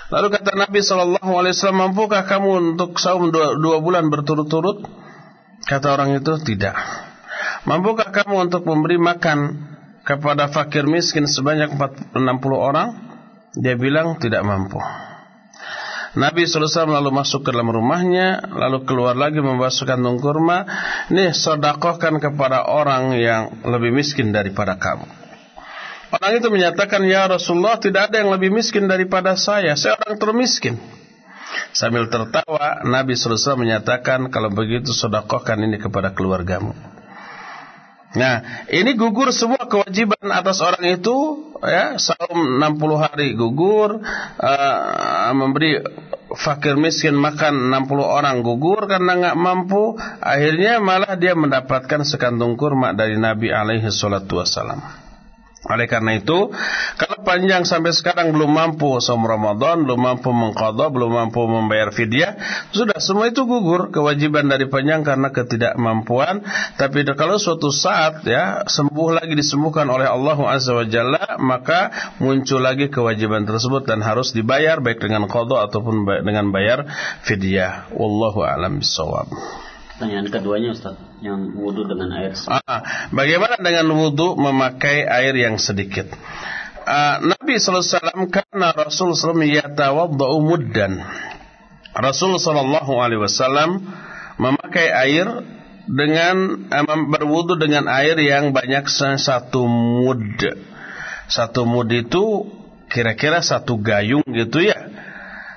Lalu kata Nabi Wasallam, mampukah kamu untuk saum dua, dua bulan berturut-turut? Kata orang itu tidak. Mampukah kamu untuk memberi makan kepada fakir miskin sebanyak 60 orang? Dia bilang tidak mampu. Nabi SAW lalu masuk ke dalam rumahnya Lalu keluar lagi membawa sekantung kurma. Ini sodakohkan kepada orang yang lebih miskin daripada kamu. Orang itu menyatakan Ya Rasulullah tidak ada yang lebih miskin daripada saya. Saya orang termiskin. Sambil tertawa Nabi SAW menyatakan Kalau begitu sodakohkan ini kepada keluargamu. Nah, ini gugur semua kewajiban atas orang itu ya, saum 60 hari gugur, uh, memberi fakir miskin makan 60 orang gugur karena nggak mampu, akhirnya malah dia mendapatkan sekantung kurma dari Nabi alaihi salatu wasallam. Oleh karena itu, kalau panjang sampai sekarang belum mampu som Ramadan, belum mampu mengqadha, belum mampu membayar fidyah, sudah semua itu gugur kewajiban dari panjang karena ketidakmampuan. Tapi kalau suatu saat ya sembuh lagi disembuhkan oleh Allah Azza wa Jalla, maka muncul lagi kewajiban tersebut dan harus dibayar baik dengan qadha ataupun dengan bayar fidyah. Wallahu a'lam bishawab. Pertanyaan keduanya Ustaz, yang wudhu dengan air. Ah, bagaimana dengan wudhu memakai air yang sedikit? Uh, Nabi SAW karena Rasul SAW yatawadda'u muddan. Rasul Sallallahu Alaihi Wasallam memakai air dengan uh, berwudu dengan air yang banyak satu mud. Satu mud itu kira-kira satu gayung gitu ya.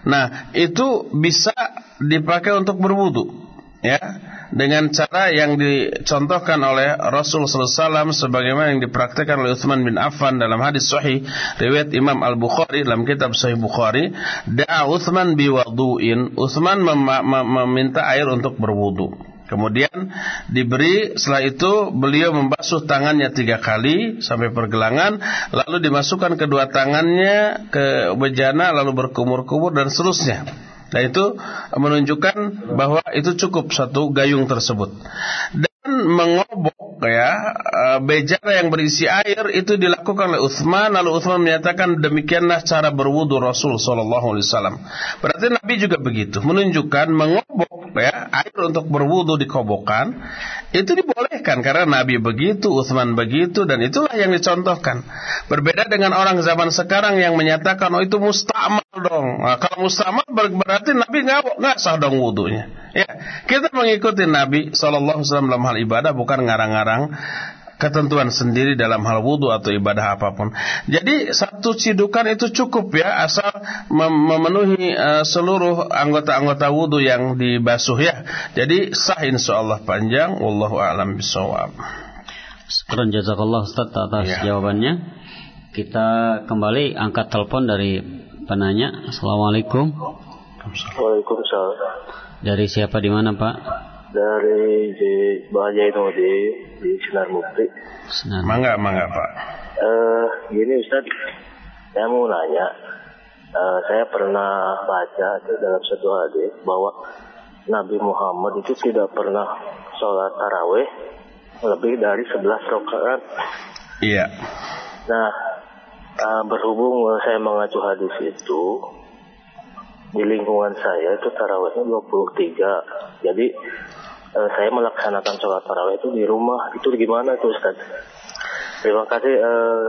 Nah, itu bisa dipakai untuk berwudu. Ya, dengan cara yang dicontohkan oleh Rasul SAW sebagaimana yang dipraktikkan oleh Uthman bin Affan dalam hadis sahih riwayat Imam Al-Bukhari dalam kitab Sahih Bukhari da'a Uthman biwadu'in Uthman mem mem meminta air untuk berwudu Kemudian diberi setelah itu beliau membasuh tangannya tiga kali sampai pergelangan lalu dimasukkan kedua tangannya ke bejana lalu berkumur-kumur dan seterusnya. Nah itu menunjukkan bahwa itu cukup satu gayung tersebut. Dan mengobok ya eh, bejana yang berisi air itu dilakukan oleh Uthman lalu Uthman menyatakan demikianlah cara berwudu Rasul sallallahu alaihi wasallam. Berarti Nabi juga begitu, menunjukkan mengobok ya air untuk berwudu di kobokan itu dibolehkan karena Nabi begitu, Uthman begitu dan itulah yang dicontohkan. Berbeda dengan orang zaman sekarang yang menyatakan oh itu mustamal dong. Nah, kalau mustamal berarti Nabi nggak nggak sah dong wudunya. Ya, kita mengikuti Nabi sallallahu alaihi wasallam dalam hal ibadah bukan ngarang-ngarang ketentuan sendiri dalam hal wudhu atau ibadah apa pun. Jadi satu cidukan itu cukup ya asal memenuhi uh, seluruh anggota-anggota wudhu yang dibasuh ya. Jadi sah insya Allah panjang. Wallahu a'lam bishawab. Sekarang jazakallah Ustaz atas ya. jawabannya. Kita kembali angkat telepon dari penanya. Assalamualaikum. Waalaikumsalam. Dari siapa di mana Pak? dari di Bahaya itu di di Sinar Mukti. Sinar. Mangga, mangga Pak. Eh, uh, gini Ustaz, saya mau nanya. Uh, saya pernah baca itu dalam satu hadis bahwa Nabi Muhammad itu tidak pernah sholat taraweh lebih dari 11 rakaat. Iya. Nah, uh, berhubung saya mengacu hadis itu, di lingkungan saya itu tarawehnya 23. Jadi uh, saya melaksanakan sholat tarawih itu di rumah itu gimana tuh Ustaz? Terima kasih uh,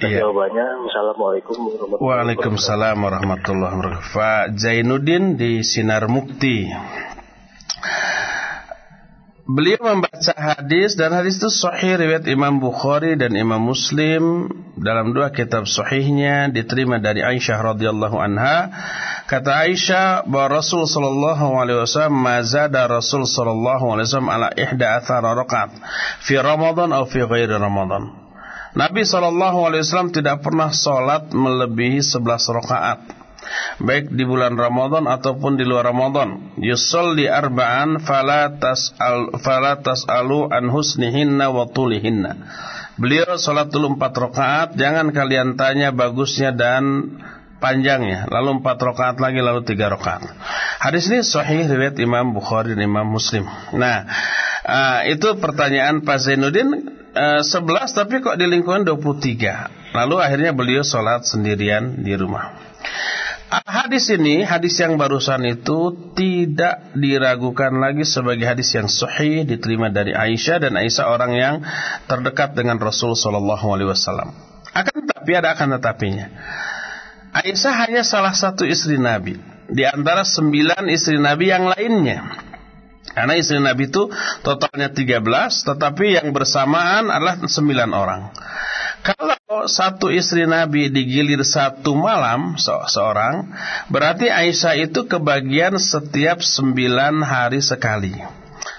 iya. jawabannya. Assalamualaikum warahmatullahi wabarakatuh. Waalaikumsalam warahmatullahi wabarakatuh. Pak Zainuddin di Sinar Mukti. Beliau membaca hadis dan hadis itu sahih riwayat Imam Bukhari dan Imam Muslim. Dalam dua kitab sahihnya diterima dari Aisyah radhiyallahu anha. Kata Aisyah bahwa Rasul sallallahu alaihi wasallam mazada Rasul sallallahu alaihi wasallam ala ihda athara rakaat fi Ramadan atau fi ghairi Ramadan. Nabi sallallahu alaihi wasallam tidak pernah salat melebihi 11 rakaat baik di bulan Ramadan ataupun di luar Ramadan. Yusalli arba'an fala tas'al fala tas'alu an husnihinna wa tulihinna. Beliau salat dulu 4 rakaat, jangan kalian tanya bagusnya dan panjangnya, lalu empat rakaat lagi, lalu tiga rakaat. Hadis ini sahih riwayat Imam Bukhari dan Imam Muslim. Nah, uh, itu pertanyaan Pak Zainuddin uh, 11 tapi kok di lingkungan 23. Lalu akhirnya beliau sholat sendirian di rumah. Hadis ini, hadis yang barusan itu tidak diragukan lagi sebagai hadis yang sahih diterima dari Aisyah dan Aisyah orang yang terdekat dengan Rasul sallallahu alaihi wasallam. Akan tetapi ada akan tetapinya. Aisyah hanya salah satu istri Nabi di antara sembilan istri Nabi yang lainnya. Karena istri Nabi itu totalnya 13 tetapi yang bersamaan adalah sembilan orang. Kalau satu istri Nabi digilir satu malam se seorang, berarti Aisyah itu kebagian setiap sembilan hari sekali.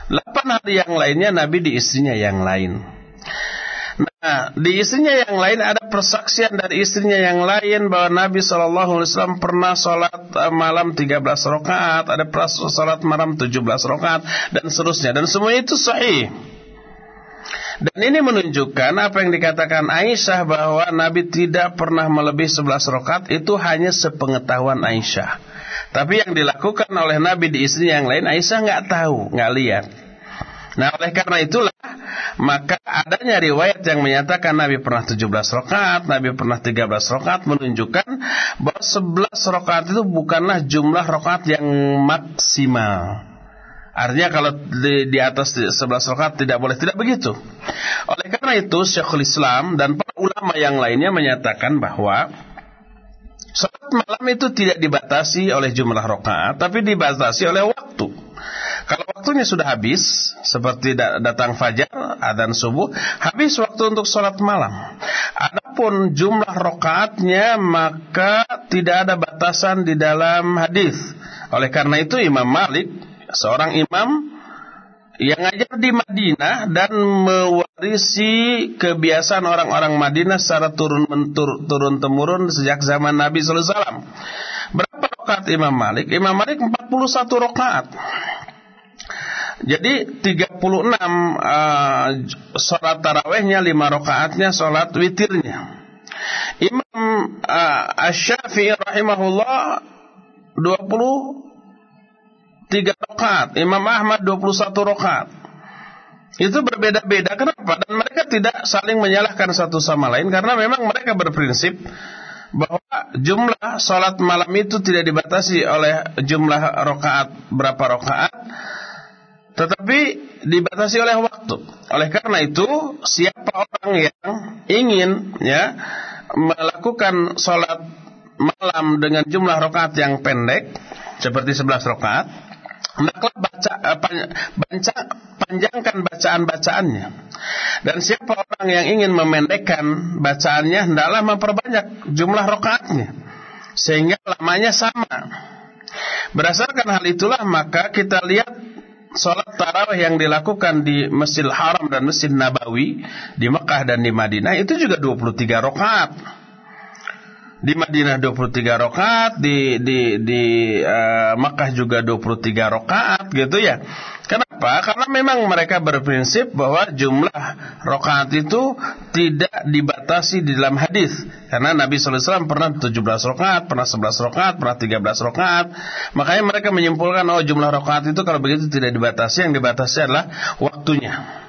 Delapan hari yang lainnya Nabi di istrinya yang lain. Nah, di istrinya yang lain ada persaksian dari istrinya yang lain bahwa Nabi SAW pernah sholat eh, malam 13 rakaat, ada pernah sholat malam 17 rakaat, dan seterusnya. Dan semua itu sahih. Dan ini menunjukkan apa yang dikatakan Aisyah bahwa Nabi tidak pernah melebihi 11 rakaat itu hanya sepengetahuan Aisyah. Tapi yang dilakukan oleh Nabi di istrinya yang lain Aisyah nggak tahu, nggak lihat. Nah oleh karena itulah maka adanya riwayat yang menyatakan Nabi pernah 17 rakaat, Nabi pernah 13 rakaat menunjukkan bahwa 11 rakaat itu bukanlah jumlah rakaat yang maksimal. Artinya kalau di, di atas 11 rakaat tidak boleh tidak begitu. Oleh karena itu Syekhul Islam dan para ulama yang lainnya menyatakan bahwa Salat malam itu tidak dibatasi oleh jumlah rakaat, tapi dibatasi oleh waktu. Kalau waktunya sudah habis, seperti datang fajar, adzan subuh, habis waktu untuk sholat malam. Adapun jumlah rakaatnya maka tidak ada batasan di dalam hadis. Oleh karena itu Imam Malik seorang imam yang ngajar di Madinah dan mewarisi kebiasaan orang-orang Madinah secara turun mentur, turun temurun sejak zaman Nabi sallallahu alaihi wasallam. Berapa rakaat Imam Malik? Imam Malik 41 rakaat. Jadi 36 uh, sholat tarawehnya, 5 rakaatnya sholat witirnya. Imam uh, Asy-Syafi'i rahimahullah 20 tiga rakaat, Imam Ahmad 21 rakaat. Itu berbeda-beda. Kenapa? Dan mereka tidak saling menyalahkan satu sama lain karena memang mereka berprinsip bahwa jumlah sholat malam itu tidak dibatasi oleh jumlah rakaat berapa rakaat, tetapi dibatasi oleh waktu. Oleh karena itu, siapa orang yang ingin ya melakukan sholat malam dengan jumlah rakaat yang pendek seperti 11 rakaat hendaklah baca, eh, baca panjangkan bacaan-bacaannya. Dan siapa orang yang ingin memendekkan bacaannya hendaklah memperbanyak jumlah rakaatnya sehingga lamanya sama. Berdasarkan hal itulah maka kita lihat Sholat tarawih yang dilakukan di Masjid Haram dan Masjid Nabawi di Mekah dan di Madinah itu juga 23 rakaat di Madinah 23 rakaat, di di di uh, Makkah juga 23 rakaat gitu ya. Kenapa? Karena memang mereka berprinsip bahwa jumlah rakaat itu tidak dibatasi di dalam hadis. Karena Nabi SAW pernah 17 rakaat, pernah 11 rakaat, pernah 13 rakaat. Makanya mereka menyimpulkan oh jumlah rakaat itu kalau begitu tidak dibatasi, yang dibatasi adalah waktunya.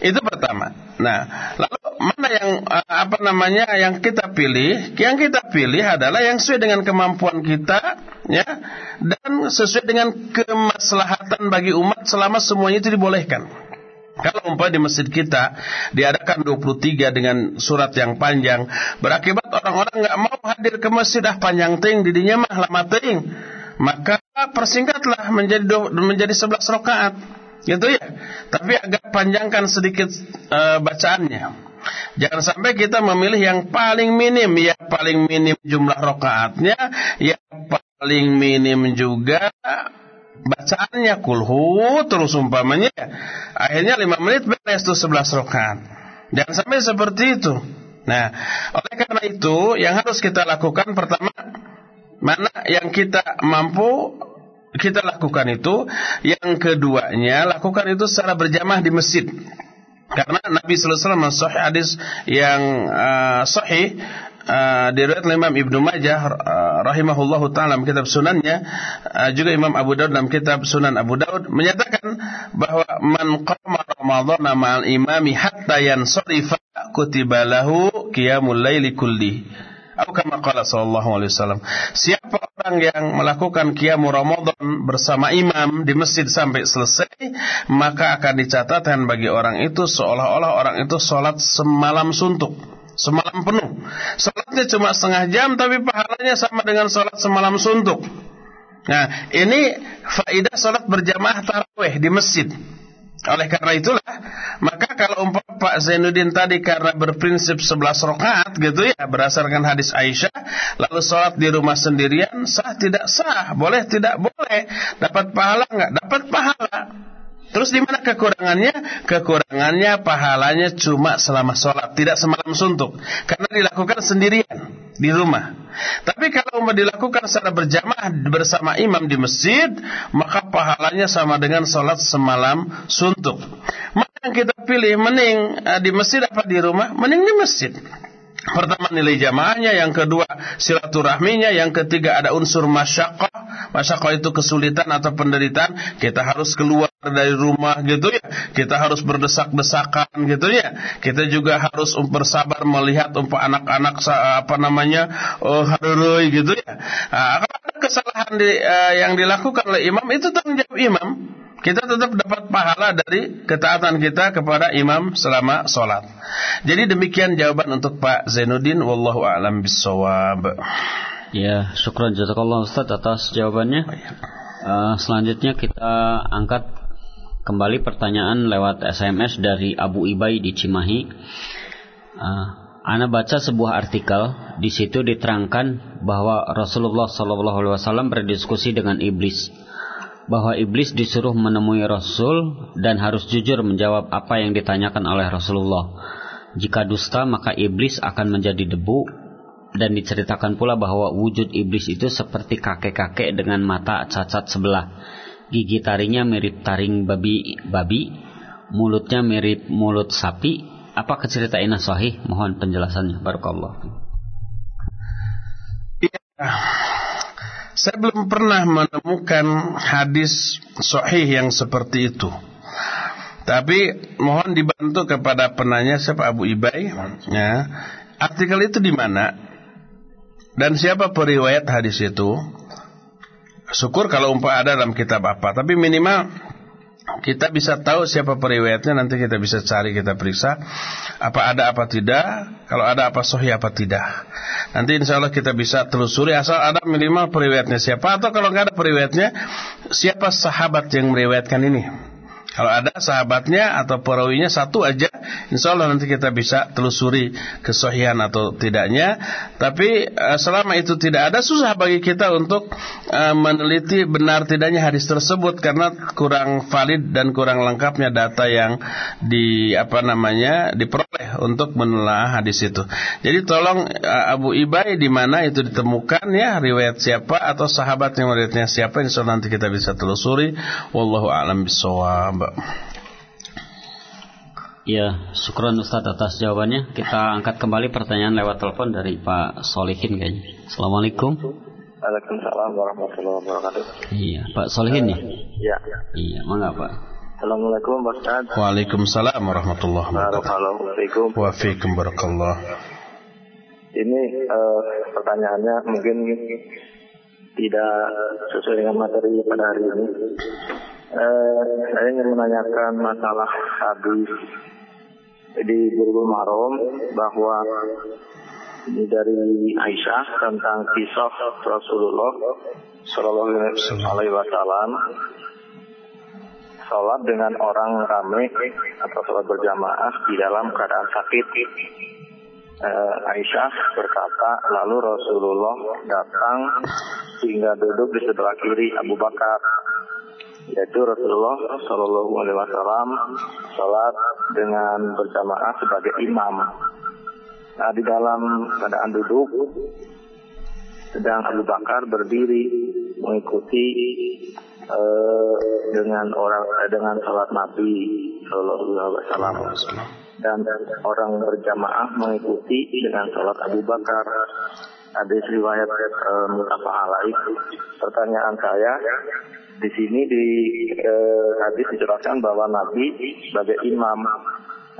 Itu pertama. Nah, lalu mana yang eh, apa namanya yang kita pilih? Yang kita pilih adalah yang sesuai dengan kemampuan kita, ya, dan sesuai dengan kemaslahatan bagi umat selama semuanya itu dibolehkan. Kalau umpamanya di masjid kita diadakan 23 dengan surat yang panjang, berakibat orang-orang nggak mau hadir ke masjid ah panjang ting didinya mah lama ting. Maka persingkatlah menjadi menjadi 11 rakaat. Gitu ya. Tapi agak panjangkan sedikit uh, bacaannya. Jangan sampai kita memilih yang paling minim, ya paling minim jumlah rokaatnya, yang paling minim juga bacaannya kulhu terus umpamanya. Akhirnya lima menit beres tuh sebelas rokaat. Jangan sampai seperti itu. Nah, oleh karena itu yang harus kita lakukan pertama mana yang kita mampu kita lakukan itu, yang keduanya lakukan itu secara berjamaah di masjid. Karena Nabi sallallahu alaihi wasallam hadis yang uh, sahih uh, diriwayat Imam Ibnu Majah uh, rahimahullahu taala dalam kitab sunannya uh, juga Imam Abu Daud dalam kitab Sunan Abu Daud menyatakan bahwa man qama ramadhana ma'al imami hatta yansarifa kutiba lahu qiyamul laili kulli. Atau kama qala sallallahu alaihi wasallam. Siapa orang yang melakukan qiyamul Ramadan bersama imam di masjid sampai selesai, maka akan dicatatkan bagi orang itu seolah-olah orang itu sholat semalam suntuk. Semalam penuh. Sholatnya cuma setengah jam tapi pahalanya sama dengan sholat semalam suntuk. Nah, ini faidah sholat berjamaah taraweh di masjid. Oleh karena itulah, maka kalau umpah Pak Zainuddin tadi karena berprinsip 11 rakaat gitu ya, berdasarkan hadis Aisyah, lalu sholat di rumah sendirian, sah tidak sah, boleh tidak boleh, dapat pahala nggak? Dapat pahala. Terus di mana kekurangannya? Kekurangannya pahalanya cuma selama sholat, tidak semalam suntuk. Karena dilakukan sendirian di rumah. Tapi kalau mau dilakukan secara berjamaah bersama imam di masjid, maka pahalanya sama dengan sholat semalam suntuk. Yang kita pilih, mending eh, di masjid apa di rumah? Mending di masjid. Pertama nilai jamaahnya, yang kedua silaturahminya, yang ketiga ada unsur masyakoh. Masyakoh itu kesulitan atau penderitaan. Kita harus keluar dari rumah gitu ya. Kita harus berdesak-desakan gitu ya. Kita juga harus bersabar melihat umpah anak-anak apa namanya oh harurui gitu ya. Nah, kalau ada kesalahan di, uh, yang dilakukan oleh imam itu tanggung jawab imam kita tetap dapat pahala dari ketaatan kita kepada imam selama sholat. Jadi demikian jawaban untuk Pak Zainuddin. Wallahu a'lam bissawab. Ya, syukran jazakallah Ustaz atas jawabannya. Uh, selanjutnya kita angkat kembali pertanyaan lewat SMS dari Abu Ibai di Cimahi. Uh, Ana baca sebuah artikel, di situ diterangkan bahwa Rasulullah SAW berdiskusi dengan iblis bahwa iblis disuruh menemui Rasul dan harus jujur menjawab apa yang ditanyakan oleh Rasulullah. Jika dusta maka iblis akan menjadi debu dan diceritakan pula bahwa wujud iblis itu seperti kakek-kakek dengan mata cacat sebelah. Gigi taringnya mirip taring babi babi, mulutnya mirip mulut sapi. Apa keceritaan sahih? Mohon penjelasannya. Barakallah. Ya. Saya belum pernah menemukan hadis sahih yang seperti itu. Tapi mohon dibantu kepada penanya siapa Abu Ibai ya. Artikel itu di mana? Dan siapa periwayat hadis itu? Syukur kalau umpah ada dalam kitab apa, tapi minimal kita bisa tahu siapa periwayatnya nanti kita bisa cari kita periksa. Apa ada apa tidak. Kalau ada apa sahih apa tidak. Nanti insya Allah kita bisa telusuri asal ada minimal periwayatnya siapa. Atau kalau nggak ada periwayatnya siapa sahabat yang meriwayatkan ini kalau ada sahabatnya atau perawinya satu aja, insya Allah nanti kita bisa telusuri kesohian atau tidaknya. Tapi uh, selama itu tidak ada, susah bagi kita untuk uh, meneliti benar tidaknya hadis tersebut karena kurang valid dan kurang lengkapnya data yang di apa namanya diperoleh untuk menelaah hadis itu. Jadi tolong uh, Abu Ibai di mana itu ditemukan ya riwayat siapa atau sahabat yang meriwayatnya siapa, insya Allah nanti kita bisa telusuri. Wallahu a'lam bishawab. Mbak. Ya, syukron Ustaz atas jawabannya. Kita angkat kembali pertanyaan lewat telepon dari Pak Solihin kayaknya. Assalamualaikum. Waalaikumsalam warahmatullahi wabarakatuh. Iya, Pak Solihin ya? Iya. Iya, mangga Pak. Assalamualaikum Pak Ustaz. Waalaikumsalam warahmatullahi wabarakatuh. Assalamualaikum. Waalaikum barakallah. Ini uh, pertanyaannya mungkin tidak sesuai dengan materi pada hari ini. Eh, saya ingin menanyakan masalah hadis di Bulughul Maram bahwa ini dari Aisyah tentang kisah Rasulullah Shallallahu Alaihi Wasallam sholat dengan orang ramai atau sholat berjamaah di dalam keadaan sakit. Eh, Aisyah berkata, lalu Rasulullah datang sehingga duduk di sebelah kiri Abu Bakar yaitu Rasulullah Shallallahu Alaihi Wasallam sholat dengan berjamaah sebagai imam. Nah, di dalam keadaan duduk, sedang Abu Bakar berdiri mengikuti uh, dengan orang uh, dengan sholat Nabi Shallallahu Alaihi Wasallam dan orang berjamaah mengikuti dengan sholat Abu Bakar. Ada riwayat uh, mutafa alaih. Pertanyaan saya, di sini di eh, hadis dijelaskan bahwa Nabi sebagai imam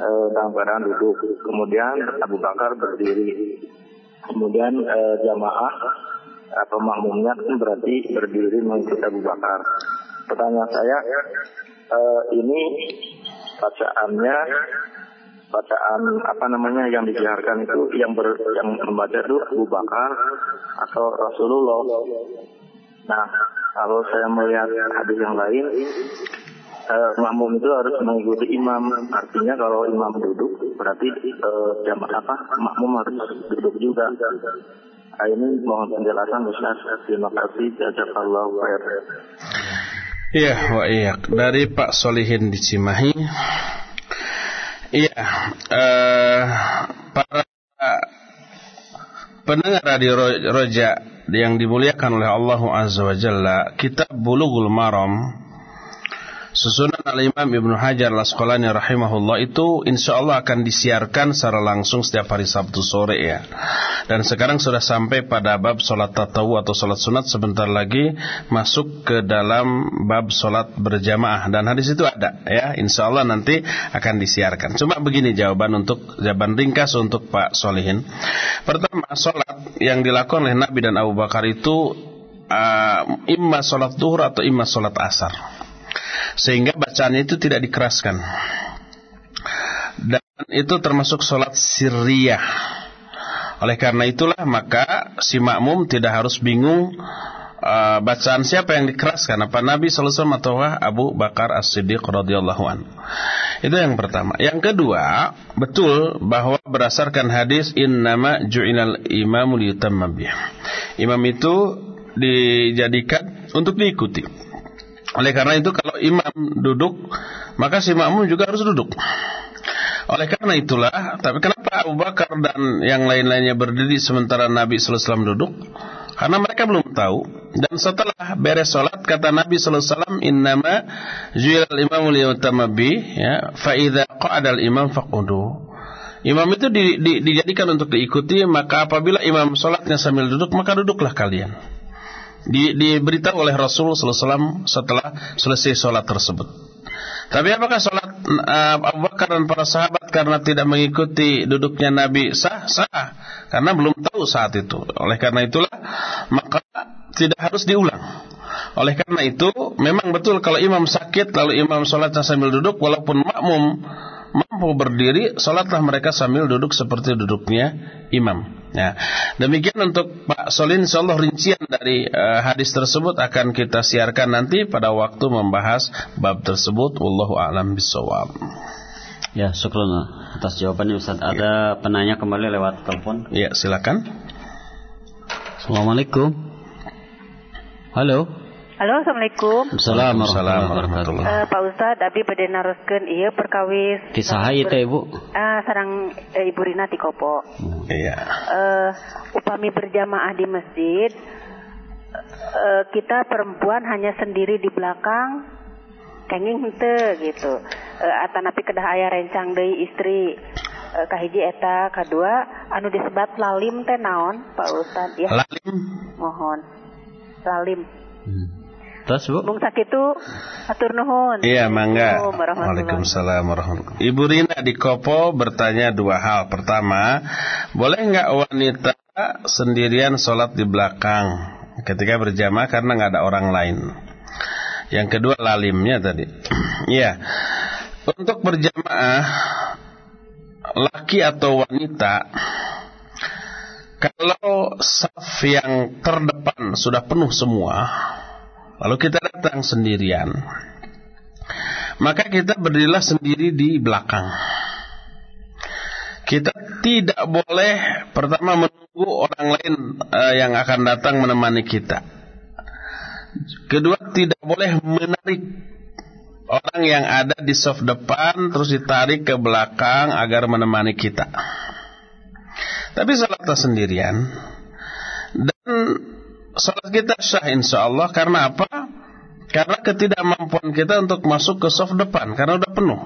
eh, duduk. Kemudian Abu Bakar berdiri. Kemudian eh, jamaah atau makmumnya kan berarti berdiri mengikuti Abu Bakar. Pertanyaan saya, uh, ini bacaannya bacaan apa namanya yang dibiarkan itu yang ber, yang membaca itu Abu Bakar atau Rasulullah. Nah, kalau saya melihat hadis yang lain, eh, makmum itu harus mengikuti imam. Artinya kalau imam duduk, berarti eh, jamaah apa makmum harus duduk juga. Nah, ini mohon penjelasan Ustaz. Terima kasih. Jazakallahu khair. Iya, wa iya. Dari Pak Solihin di Cimahi. Iya, uh, para pendengar radio Roja yang dimuliakan oleh Allah Azza wa Jalla, kitab Bulughul Maram Susunan Al-Imam Ibnu Hajar Al-Asqalani rahimahullah itu insya Allah akan disiarkan secara langsung setiap hari Sabtu sore ya. Dan sekarang sudah sampai pada bab solat tatawu atau solat sunat sebentar lagi masuk ke dalam bab solat berjamaah dan hadis itu ada ya. Insya Allah nanti akan disiarkan. Cuma begini jawaban untuk jawaban ringkas untuk Pak Solihin. Pertama solat yang dilakukan oleh Nabi dan Abu Bakar itu uh, imma solat duhur atau imma solat asar sehingga bacaannya itu tidak dikeraskan dan itu termasuk sholat sirriyah oleh karena itulah maka si makmum tidak harus bingung uh, bacaan siapa yang dikeraskan apa Nabi SAW atau Abu Bakar As-Siddiq radhiyallahu an. Itu yang pertama. Yang kedua, betul bahwa berdasarkan hadis innama ju'inal imamu liyutamma Imam itu dijadikan untuk diikuti. Oleh karena itu kalau imam duduk, maka si makmum juga harus duduk. Oleh karena itulah, tapi kenapa Abu Bakar dan yang lain-lainnya berdiri sementara Nabi wasallam duduk? Karena mereka belum tahu. Dan setelah beres salat kata Nabi sallallahu alaihi wasallam, "Innama ju'ilal imamu liyutama bi," ya, fa idza qa'ada al-imam faqudu. Imam itu di, di, dijadikan untuk diikuti, maka apabila imam salatnya sambil duduk, maka duduklah kalian di, diberitahu oleh Rasul SAW setelah selesai sholat tersebut. Tapi apakah sholat uh, Abu Bakar dan para sahabat karena tidak mengikuti duduknya Nabi sah? Sah. Karena belum tahu saat itu. Oleh karena itulah maka tidak harus diulang. Oleh karena itu memang betul kalau imam sakit lalu imam sholatnya sambil duduk walaupun makmum mampu berdiri, sholatlah mereka sambil duduk seperti duduknya imam. Ya. Demikian untuk Pak Solin, insyaallah rincian dari uh, hadis tersebut akan kita siarkan nanti pada waktu membahas bab tersebut. Wallahu a'lam bishawab. Ya, syukron atas jawabannya Ustaz. Ada ya. penanya kembali lewat telepon? Ya, silakan. Assalamualaikum. Halo. Halo, Assalamualaikum. Assalamualaikum warahmatullahi uh, Pak Ustad, Abi pada naruskan iya perkawis. Kisah itu Ibu? Uh, sarang uh, Ibu Rina Tikopo. Iya. Uh, upami berjamaah di masjid, uh, kita perempuan hanya sendiri di belakang, kenging hente gitu. Uh, atanapi kedah ayah rencang dari istri. Uh, kahiji eta, kedua, anu disebat lalim teh naon, Pak Ustad ya. Lalim. Mohon. Lalim. Hmm. Terus Bu? Bung itu atur nuhun. Iya, mangga. Waalaikumsalam warahmatullahi Ibu Rina di Kopo bertanya dua hal. Pertama, boleh nggak wanita sendirian sholat di belakang ketika berjamaah karena nggak ada orang lain? Yang kedua lalimnya tadi. Iya. Untuk berjamaah laki atau wanita kalau saf yang terdepan sudah penuh semua Lalu kita datang sendirian. Maka kita berdirilah sendiri di belakang. Kita tidak boleh pertama menunggu orang lain uh, yang akan datang menemani kita. Kedua tidak boleh menarik orang yang ada di soft depan terus ditarik ke belakang agar menemani kita. Tapi salatlah sendirian dan salat kita sah insya Allah karena apa? Karena ketidakmampuan kita untuk masuk ke soft depan karena udah penuh.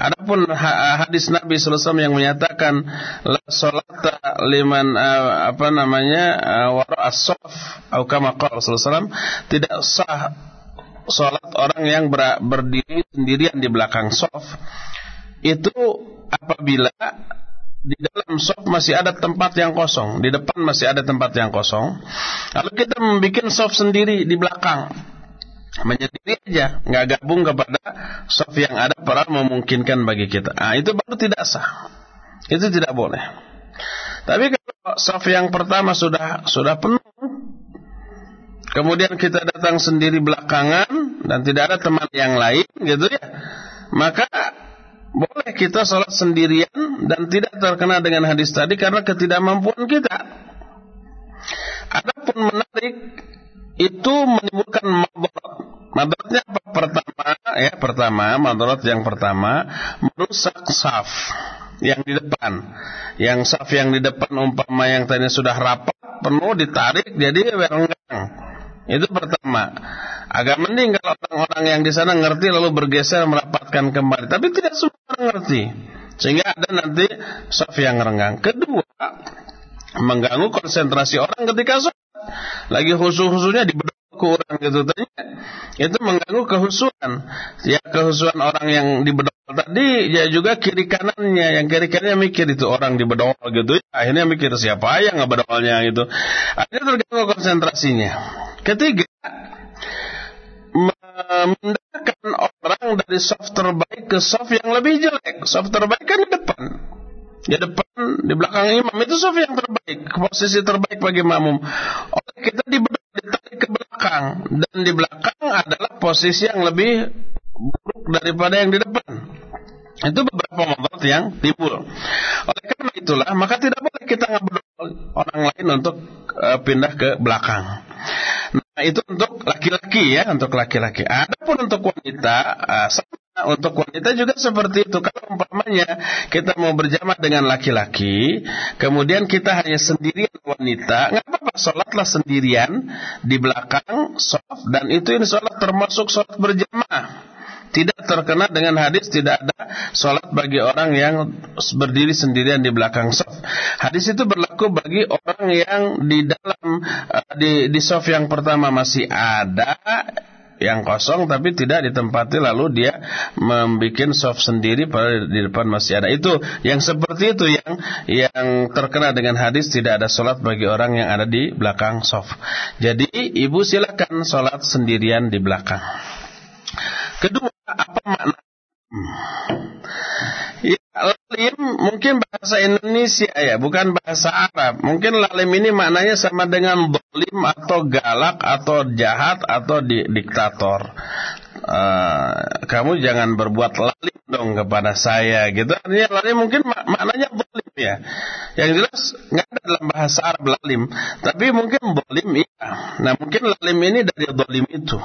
Adapun hadis Nabi SAW yang menyatakan la salata liman uh, apa namanya wara as-sof atau SAW tidak sah salat orang yang ber, berdiri sendirian di belakang soft itu apabila di dalam soft masih ada tempat yang kosong, di depan masih ada tempat yang kosong. Lalu kita membuat soft sendiri di belakang. Menyendiri aja, nggak gabung kepada soft yang ada para memungkinkan bagi kita. Ah, itu baru tidak sah. Itu tidak boleh. Tapi kalau soft yang pertama sudah sudah penuh, kemudian kita datang sendiri belakangan dan tidak ada teman yang lain, gitu ya, maka boleh kita sholat sendirian dan tidak terkena dengan hadis tadi karena ketidakmampuan kita. Adapun menarik itu menimbulkan madarat. Madaratnya apa? Pertama, ya pertama, madarat yang pertama merusak saf yang di depan. Yang saf yang di depan umpama yang tadinya sudah rapat penuh ditarik jadi renggang. Itu pertama. Agak mending kalau orang-orang yang di sana ngerti lalu bergeser merapatkan kembali. Tapi tidak semua orang ngerti. Sehingga ada nanti saf yang renggang. Kedua, mengganggu konsentrasi orang ketika sholat. Lagi khusus-khususnya di kurang gitu tadi itu mengganggu kehusuan ya kehusuan orang yang di bedol tadi ya juga kiri kanannya yang kiri kanannya mikir itu orang di bedol gitu ya. akhirnya mikir siapa yang ngebedolnya gitu akhirnya terganggu konsentrasinya ketiga memindahkan orang dari soft terbaik ke soft yang lebih jelek. Soft terbaik kan di depan. Di depan, di belakang imam itu soft yang terbaik, posisi terbaik bagi makmum. Oleh kita ditarik ke belakang dan di belakang adalah posisi yang lebih buruk daripada yang di depan. Itu beberapa motor yang timbul. Oleh karena itulah, maka tidak boleh kita ngobrol orang lain untuk uh, pindah ke belakang. Nah, itu untuk laki-laki ya, untuk laki-laki. Adapun untuk wanita, uh, sama untuk wanita juga seperti itu. Kalau umpamanya kita mau berjamaah dengan laki-laki, kemudian kita hanya sendirian wanita, nggak apa-apa, sholatlah sendirian di belakang soft dan itu ini sholat termasuk sholat berjamaah tidak terkena dengan hadis tidak ada sholat bagi orang yang berdiri sendirian di belakang sof. Hadis itu berlaku bagi orang yang di dalam uh, di di sof yang pertama masih ada yang kosong tapi tidak ditempati lalu dia membuat soft sendiri pada di depan masih ada. Itu yang seperti itu yang yang terkena dengan hadis tidak ada sholat bagi orang yang ada di belakang soft. Jadi ibu silakan sholat sendirian di belakang. Kedua apa makna Ya, lalim mungkin bahasa Indonesia ya, bukan bahasa Arab. Mungkin lalim ini maknanya sama dengan dolim atau galak atau jahat atau di, diktator. Uh, kamu jangan berbuat lalim dong kepada saya gitu. Artinya lalim mungkin mak maknanya dolim ya. Yang jelas nggak ada dalam bahasa Arab lalim, tapi mungkin dolim iya. Nah mungkin lalim ini dari dolim itu.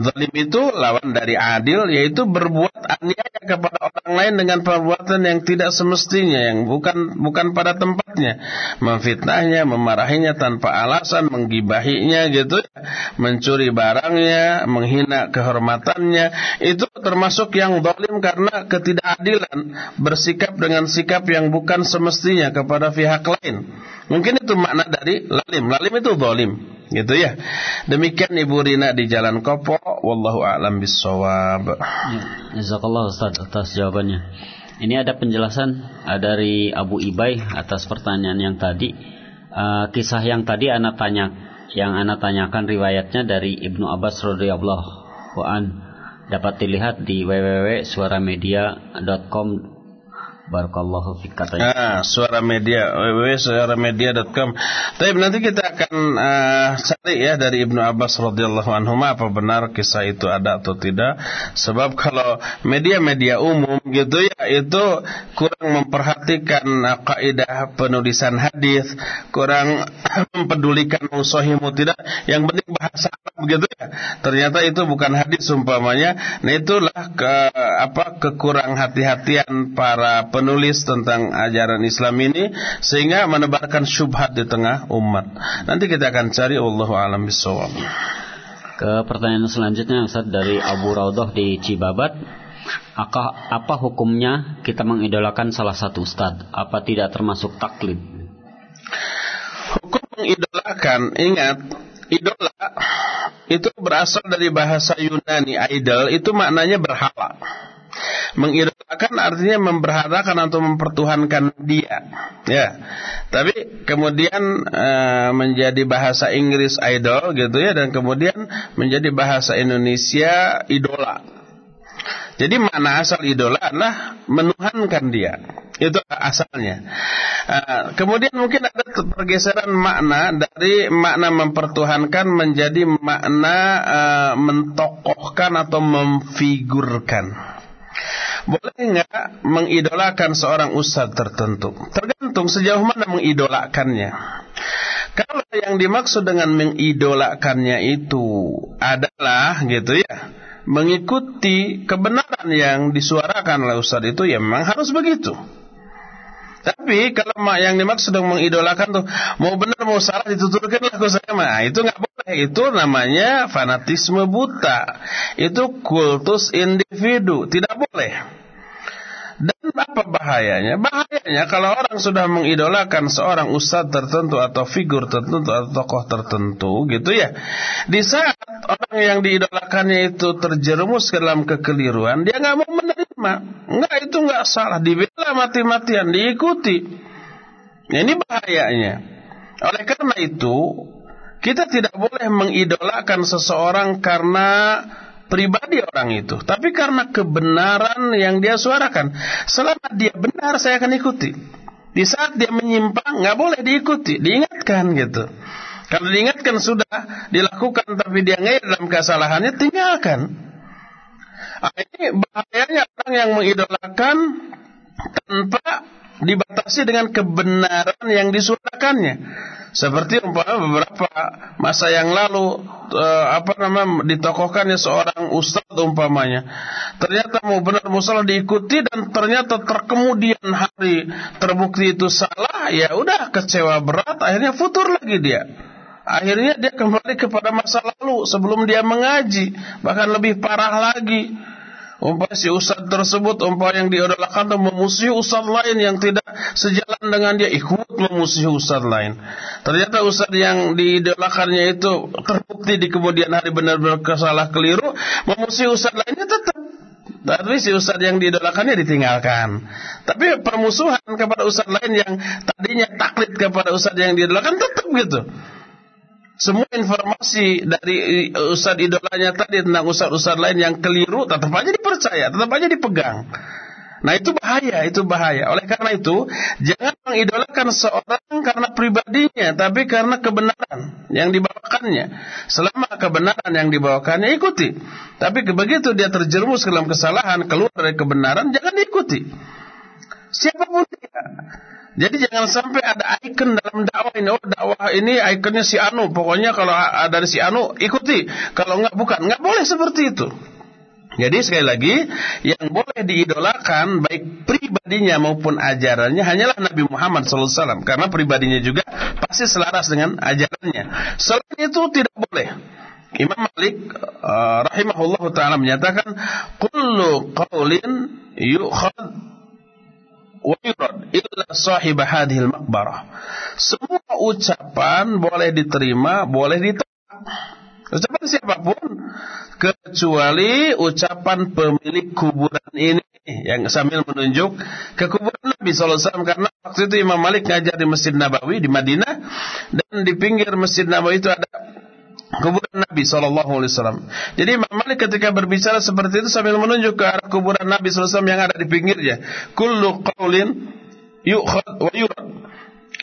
Zalim itu lawan dari adil yaitu berbuat aniaya kepada orang lain dengan perbuatan yang tidak semestinya yang bukan bukan pada tempatnya. Memfitnahnya, memarahinya tanpa alasan, menggibahinya gitu ya. Mencuri barangnya, menghina kehormatannya, itu termasuk yang zalim karena ketidakadilan, bersikap dengan sikap yang bukan semestinya kepada pihak lain. Mungkin itu makna dari lalim. Lalim itu zalim. Gitu ya. Demikian Ibu Rina di Jalan Kopo. Wallahu a'lam bissawab. Ya, jazakallah Ustaz atas jawabannya. Ini ada penjelasan uh, dari Abu Ibai atas pertanyaan yang tadi. Uh, kisah yang tadi anak tanya, yang anak tanyakan riwayatnya dari Ibnu Abbas radhiyallahu an dapat dilihat di www.suaramedia.com Barakallahu fik katanya. Ah, suara media www.suaramedia.com. Tapi nanti kita akan uh, cari ya dari Ibnu Abbas radhiyallahu anhu apa benar kisah itu ada atau tidak. Sebab kalau media-media umum gitu ya itu kurang memperhatikan uh, kaidah penulisan hadis, kurang mempedulikan usahimu tidak. Yang penting bahasa Arab gitu ya. Ternyata itu bukan hadis umpamanya. Nah itulah ke apa kekurang hati-hatian para penulis tentang ajaran Islam ini sehingga menebarkan syubhat di tengah umat. Nanti kita akan cari Allah alam bisawab. Ke pertanyaan selanjutnya Ustaz dari Abu Raudah di Cibabat. Apa, apa hukumnya kita mengidolakan salah satu ustaz? Apa tidak termasuk taklid? Hukum mengidolakan, ingat, idola itu berasal dari bahasa Yunani, idol itu maknanya berhala. Mengidolakan artinya memberhadakan atau mempertuhankan dia. Ya. Tapi kemudian uh, menjadi bahasa Inggris idol gitu ya dan kemudian menjadi bahasa Indonesia idola. Jadi makna asal idola adalah menuhankan dia. Itu asalnya. Uh, kemudian mungkin ada pergeseran makna dari makna mempertuhankan menjadi makna uh, mentokohkan atau memfigurkan. Boleh nggak mengidolakan seorang ustadz tertentu? Tergantung sejauh mana mengidolakannya. Kalau yang dimaksud dengan mengidolakannya itu adalah gitu ya mengikuti kebenaran yang disuarakan oleh Ustaz itu ya memang harus begitu. Tapi kalau yang dimaksud dengan mengidolakan tuh mau benar mau salah dituturkan lah saya mah itu nggak boleh. Itu namanya fanatisme buta. Itu kultus individu. Tidak boleh. Dan apa bahayanya? Bahayanya kalau orang sudah mengidolakan seorang ustadz tertentu atau figur tertentu atau tokoh tertentu gitu ya. Di saat orang yang diidolakannya itu terjerumus ke dalam kekeliruan, dia nggak mau menerima. Enggak itu nggak salah, dibela mati-matian, diikuti. Ini bahayanya. Oleh karena itu, kita tidak boleh mengidolakan seseorang karena pribadi orang itu, tapi karena kebenaran yang dia suarakan. Selama dia benar, saya akan ikuti. Di saat dia menyimpang, nggak boleh diikuti, diingatkan gitu. Kalau diingatkan sudah dilakukan, tapi dia nggak dalam kesalahannya, tinggalkan. Nah, ini bahayanya orang yang mengidolakan tanpa dibatasi dengan kebenaran yang disuarakannya. Seperti umpama beberapa masa yang lalu uh, apa nama ditokohkannya seorang ustadz umpamanya. Ternyata mau benar musalah diikuti dan ternyata terkemudian hari terbukti itu salah, ya udah kecewa berat akhirnya futur lagi dia. Akhirnya dia kembali kepada masa lalu sebelum dia mengaji, bahkan lebih parah lagi. Umpah si ustaz tersebut umpah yang diodolakan dan memusuhi ustaz lain yang tidak sejalan dengan dia ikut memusuhi ustaz lain. Ternyata ustaz yang diidolakannya itu terbukti di kemudian hari benar-benar kesalah keliru, memusuhi ustaz lainnya tetap tapi si ustaz yang diidolakannya ditinggalkan. Tapi permusuhan kepada ustaz lain yang tadinya taklid kepada ustaz yang diidolakan tetap gitu semua informasi dari ustaz idolanya tadi tentang ustaz-ustaz lain yang keliru tetap aja dipercaya, tetap aja dipegang. Nah itu bahaya, itu bahaya. Oleh karena itu, jangan mengidolakan seorang karena pribadinya, tapi karena kebenaran yang dibawakannya. Selama kebenaran yang dibawakannya ikuti. Tapi begitu dia terjerumus dalam kesalahan, keluar dari kebenaran, jangan diikuti. Siapa pun dia. Jadi jangan sampai ada ikon dalam dakwah ini. Oh dakwah ini ikonnya si Anu. Pokoknya kalau ada si Anu ikuti. Kalau enggak bukan. Enggak boleh seperti itu. Jadi sekali lagi yang boleh diidolakan baik pribadinya maupun ajarannya hanyalah Nabi Muhammad SAW karena pribadinya juga pasti selaras dengan ajarannya. Selain itu tidak boleh. Imam Malik uh, rahimahullah taala menyatakan kullu qaulin yu'khad wa illa sahib hadhil maqbarah. Semua ucapan boleh diterima, boleh ditolak. Ucapan siapa pun kecuali ucapan pemilik kuburan ini yang sambil menunjuk ke kuburan Nabi SAW karena waktu itu Imam Malik ngajar di Masjid Nabawi di Madinah dan di pinggir Masjid Nabawi itu ada kuburan Nabi Shallallahu Alaihi Wasallam. Jadi Imam Malik ketika berbicara seperti itu sambil menunjuk ke arah kuburan Nabi Sallallahu yang ada di pinggirnya. Kullu qaulin yu'khad wa yurad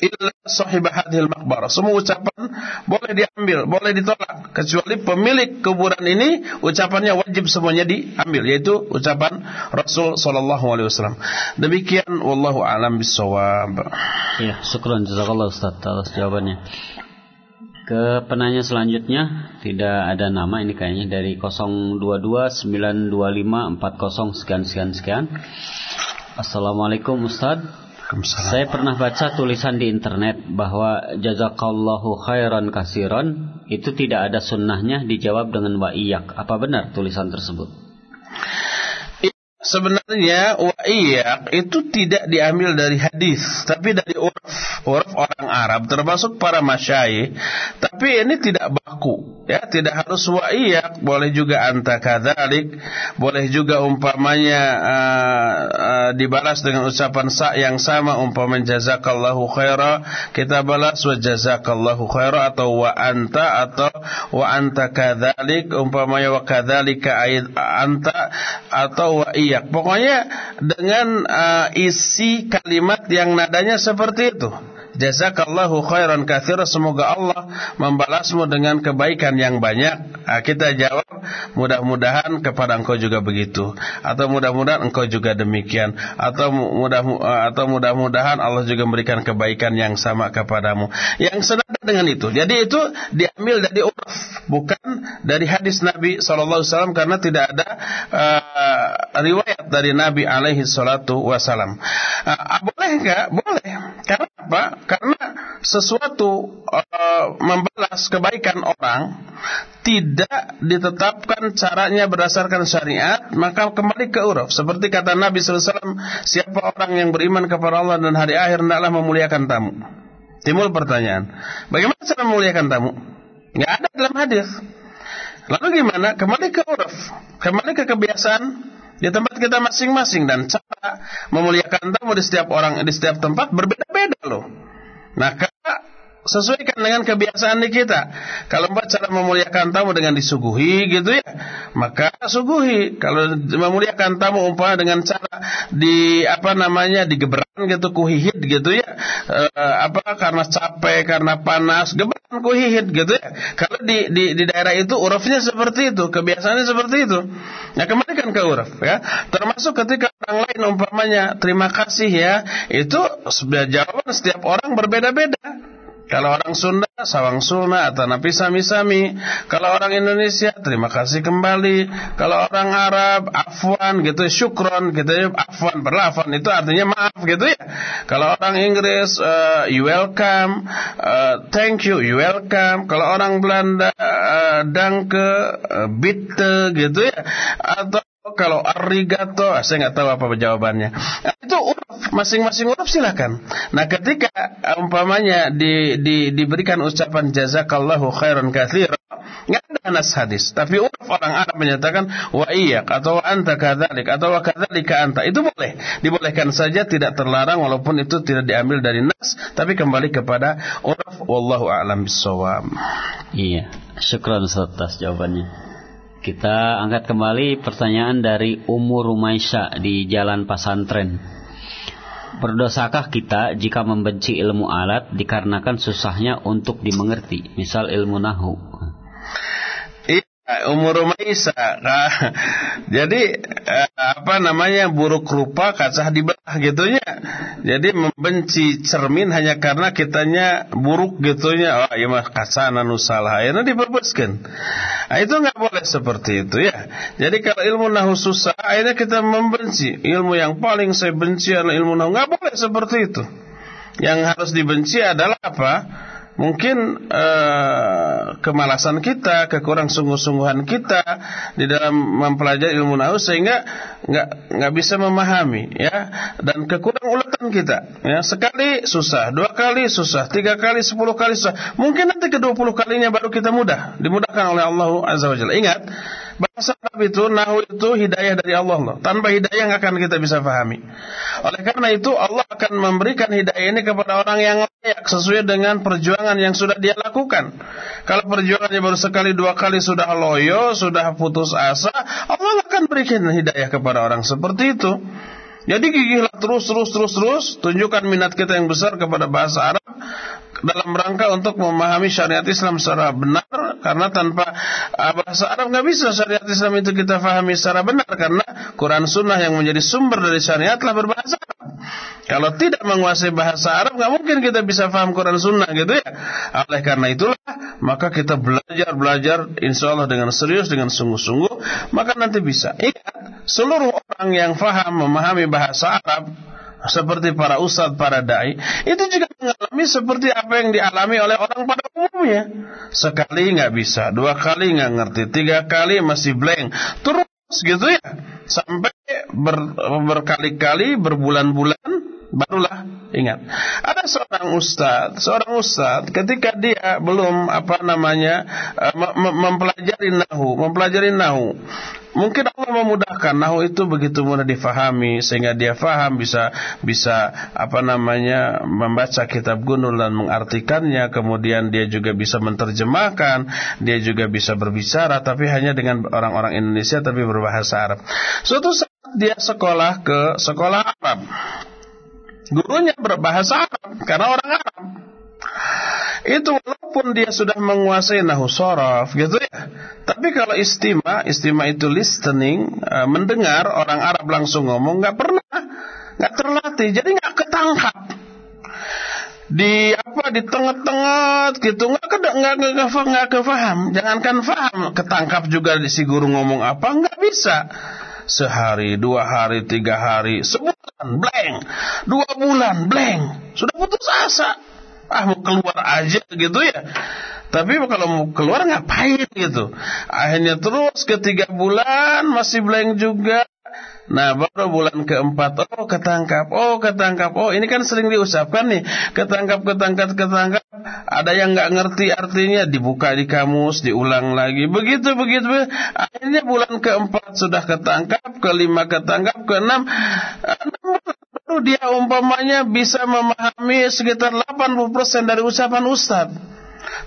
illa sahibah hadhil maqbarah. Semua ucapan boleh diambil, boleh ditolak kecuali pemilik kuburan ini ucapannya wajib semuanya diambil yaitu ucapan Rasul sallallahu alaihi wasallam. Demikian wallahu alam bisawab. Ya, syukran jazakallahu Ustaz atas jawabannya. Ke penanya selanjutnya tidak ada nama ini kayaknya dari 02292540 sekian sekian sekian. Assalamualaikum Ustaz. Saya pernah baca tulisan di internet bahwa jazakallahu khairan kasiron itu tidak ada sunnahnya dijawab dengan wa Apa benar tulisan tersebut? Sebenarnya wa'iyak itu tidak diambil dari hadis, tapi dari urf, urf orang Arab termasuk para masyai. Tapi ini tidak baku. ya tidak harus wa iyak boleh juga anta kadzalik boleh juga umpamanya uh, uh, dibalas dengan ucapan sa yang sama umpamanya jazakallahu khaira kita balas wa jazakallahu khaira atau wa anta atau wa anta kadzalik umpamanya wa anta atau wa iyak pokoknya dengan uh, isi kalimat yang nadanya seperti itu. Jazakallahu khairan kathir Semoga Allah membalasmu dengan kebaikan yang banyak. Nah, Kita jawab Mudah-mudahan kepada engkau juga begitu. Atau mudah-mudahan engkau juga demikian. Atau mudah atau mudah-mudahan Allah juga memberikan kebaikan yang sama kepadamu. Yang senada dengan itu. Jadi itu diambil dari urf Bukan dari hadis Nabi SAW Karena tidak ada uh, riwayat dari Nabi alaihi salatu wasalam uh, Boleh enggak? Boleh Karena apa? Karena sesuatu uh, membalas kebaikan orang tidak ditetapkan caranya berdasarkan syariat, maka kembali ke uruf. Seperti kata Nabi SAW, siapa orang yang beriman kepada Allah dan hari akhir hendaklah memuliakan tamu. Timbul pertanyaan, bagaimana cara memuliakan tamu? Nggak ada dalam hadis. Lalu gimana? Kembali ke uruf, kembali ke kebiasaan di tempat kita masing-masing dan cara memuliakan tamu di setiap orang di setiap tempat berbeda-beda loh. Maka sesuaikan dengan kebiasaan di kita. Kalau mbak cara memuliakan tamu dengan disuguhi gitu ya, maka suguhi. Kalau memuliakan tamu umpama dengan cara di apa namanya digebran gitu kuhihit gitu ya, e, apa karena capek karena panas gebran kuhihit gitu ya. Kalau di, di di daerah itu urufnya seperti itu, kebiasaannya seperti itu. Nah kembalikan ke uruf ya. Termasuk ketika orang lain umpamanya terima kasih ya, itu jawaban setiap orang berbeda-beda. Kalau orang Sunda, sawang suna atau napi sami-sami. Kalau orang Indonesia, terima kasih kembali. Kalau orang Arab, afwan gitu, syukron gitu ya. Afwan, berlafan itu artinya maaf gitu ya. Kalau orang Inggris, uh, you welcome, uh, thank you, you welcome. Kalau orang Belanda, uh, danke, uh, bitte gitu ya. Atau kalau arigato, ah, saya nggak tahu apa jawabannya. Itu uruf, masing-masing uruf silakan. Nah, ketika umpamanya di, di, diberikan ucapan jazakallahu khairan katsira, nggak ada nas hadis, tapi uruf orang Arab menyatakan wa iyyak atau anta kadzalik atau wa kadzalika anta. Itu boleh, dibolehkan saja tidak terlarang walaupun itu tidak diambil dari nas, tapi kembali kepada uruf wallahu a'lam bissawab. Iya, syukran atas jawabannya. Kita angkat kembali pertanyaan dari Umur Rumaisa di Jalan Pasantren. Berdosakah kita jika membenci ilmu alat dikarenakan susahnya untuk dimengerti, misal ilmu nahu? Umur Maisa. Nah, jadi eh, apa namanya buruk rupa kacah dibelah gitunya. Jadi membenci cermin hanya karena kitanya buruk gitunya. Oh, iya mah kaca anu salah. Ayeuna diperbeskeun. Nah, itu nggak boleh seperti itu ya. Jadi kalau ilmu nahu susah, akhirnya kita membenci. Ilmu yang paling saya benci adalah ilmu nahu. Nggak boleh seperti itu. Yang harus dibenci adalah apa? Mungkin uh, kemalasan kita, kekurang sungguh-sungguhan kita di dalam mempelajari ilmu nahu sehingga nggak nggak bisa memahami ya dan kekurang uletan kita ya sekali susah, dua kali susah, tiga kali, sepuluh kali susah. Mungkin nanti ke dua puluh kalinya baru kita mudah, dimudahkan oleh Allah Azza Wajalla. Ingat Bahasa Arab itu, nahu itu hidayah dari Allah loh. Tanpa hidayah nggak akan kita bisa pahami. Oleh karena itu Allah akan memberikan hidayah ini kepada orang yang layak sesuai dengan perjuangan yang sudah dia lakukan. Kalau perjuangannya baru sekali dua kali sudah loyo, sudah putus asa, Allah akan berikan hidayah kepada orang seperti itu. Jadi gigihlah terus, terus, terus, terus. Tunjukkan minat kita yang besar kepada bahasa Arab dalam rangka untuk memahami syariat Islam secara benar karena tanpa uh, bahasa Arab nggak bisa syariat Islam itu kita pahami secara benar karena Quran Sunnah yang menjadi sumber dari syariat telah berbahasa Arab. Kalau tidak menguasai bahasa Arab nggak mungkin kita bisa paham Quran Sunnah gitu ya. Oleh karena itulah maka kita belajar belajar insya Allah dengan serius dengan sungguh-sungguh maka nanti bisa. Ingat seluruh orang yang faham memahami bahasa Arab seperti para ustadz, para dai, itu juga mengalami seperti apa yang dialami oleh orang pada umumnya. Sekali nggak bisa, dua kali nggak ngerti, tiga kali masih blank, terus gitu ya, sampai ber, berkali-kali, berbulan-bulan barulah ingat. Ada seorang ustadz, seorang ustadz ketika dia belum apa namanya uh, mempelajari nahu, mempelajari nahu, Mungkin Allah memudahkan nahu itu begitu mudah difahami sehingga dia faham bisa bisa apa namanya membaca kitab gunul dan mengartikannya kemudian dia juga bisa menerjemahkan dia juga bisa berbicara tapi hanya dengan orang-orang Indonesia tapi berbahasa Arab. Suatu saat dia sekolah ke sekolah Arab. Gurunya berbahasa Arab karena orang Arab. Itu walaupun dia sudah menguasai nahu sorof gitu ya. Tapi kalau istima, istima itu listening, uh, mendengar orang Arab langsung ngomong nggak pernah, nggak terlatih, jadi nggak ketangkap. Di apa di tengah-tengah gitu. Nggak nggak nggak nggak nggak kefaham. Jangankan faham ketangkap juga di si guru ngomong apa nggak bisa sehari dua hari tiga hari sebulan blank. Dua bulan blank. Sudah putus asa. Ah mau keluar aja gitu ya. Tapi kalau mau keluar ngapain gitu? Akhirnya terus ketiga bulan masih blank juga Nah baru bulan keempat Oh ketangkap Oh ketangkap Oh ini kan sering diucapkan nih Ketangkap ketangkap ketangkap Ada yang nggak ngerti artinya Dibuka di kamus Diulang lagi Begitu begitu Akhirnya bulan keempat sudah ketangkap Kelima ketangkap Keenam Baru dia umpamanya bisa memahami sekitar 80% dari ucapan Ustaz.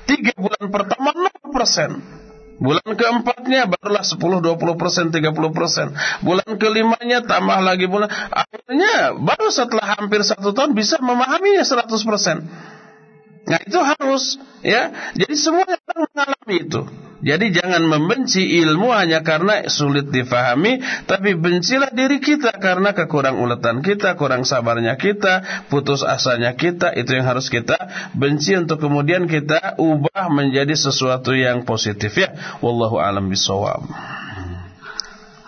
Tiga bulan pertama 0%. Bulan keempatnya barulah 10, 20 persen, 30 persen. Bulan kelimanya tambah lagi bulan. Akhirnya baru setelah hampir satu tahun bisa memahaminya 100 persen. Nah itu harus ya. Jadi semua orang mengalami itu. Jadi jangan membenci ilmu hanya karena sulit difahami, tapi bencilah diri kita karena kekurang uletan kita, kurang sabarnya kita, putus asanya kita, itu yang harus kita benci untuk kemudian kita ubah menjadi sesuatu yang positif ya. Wallahu alam bisawab.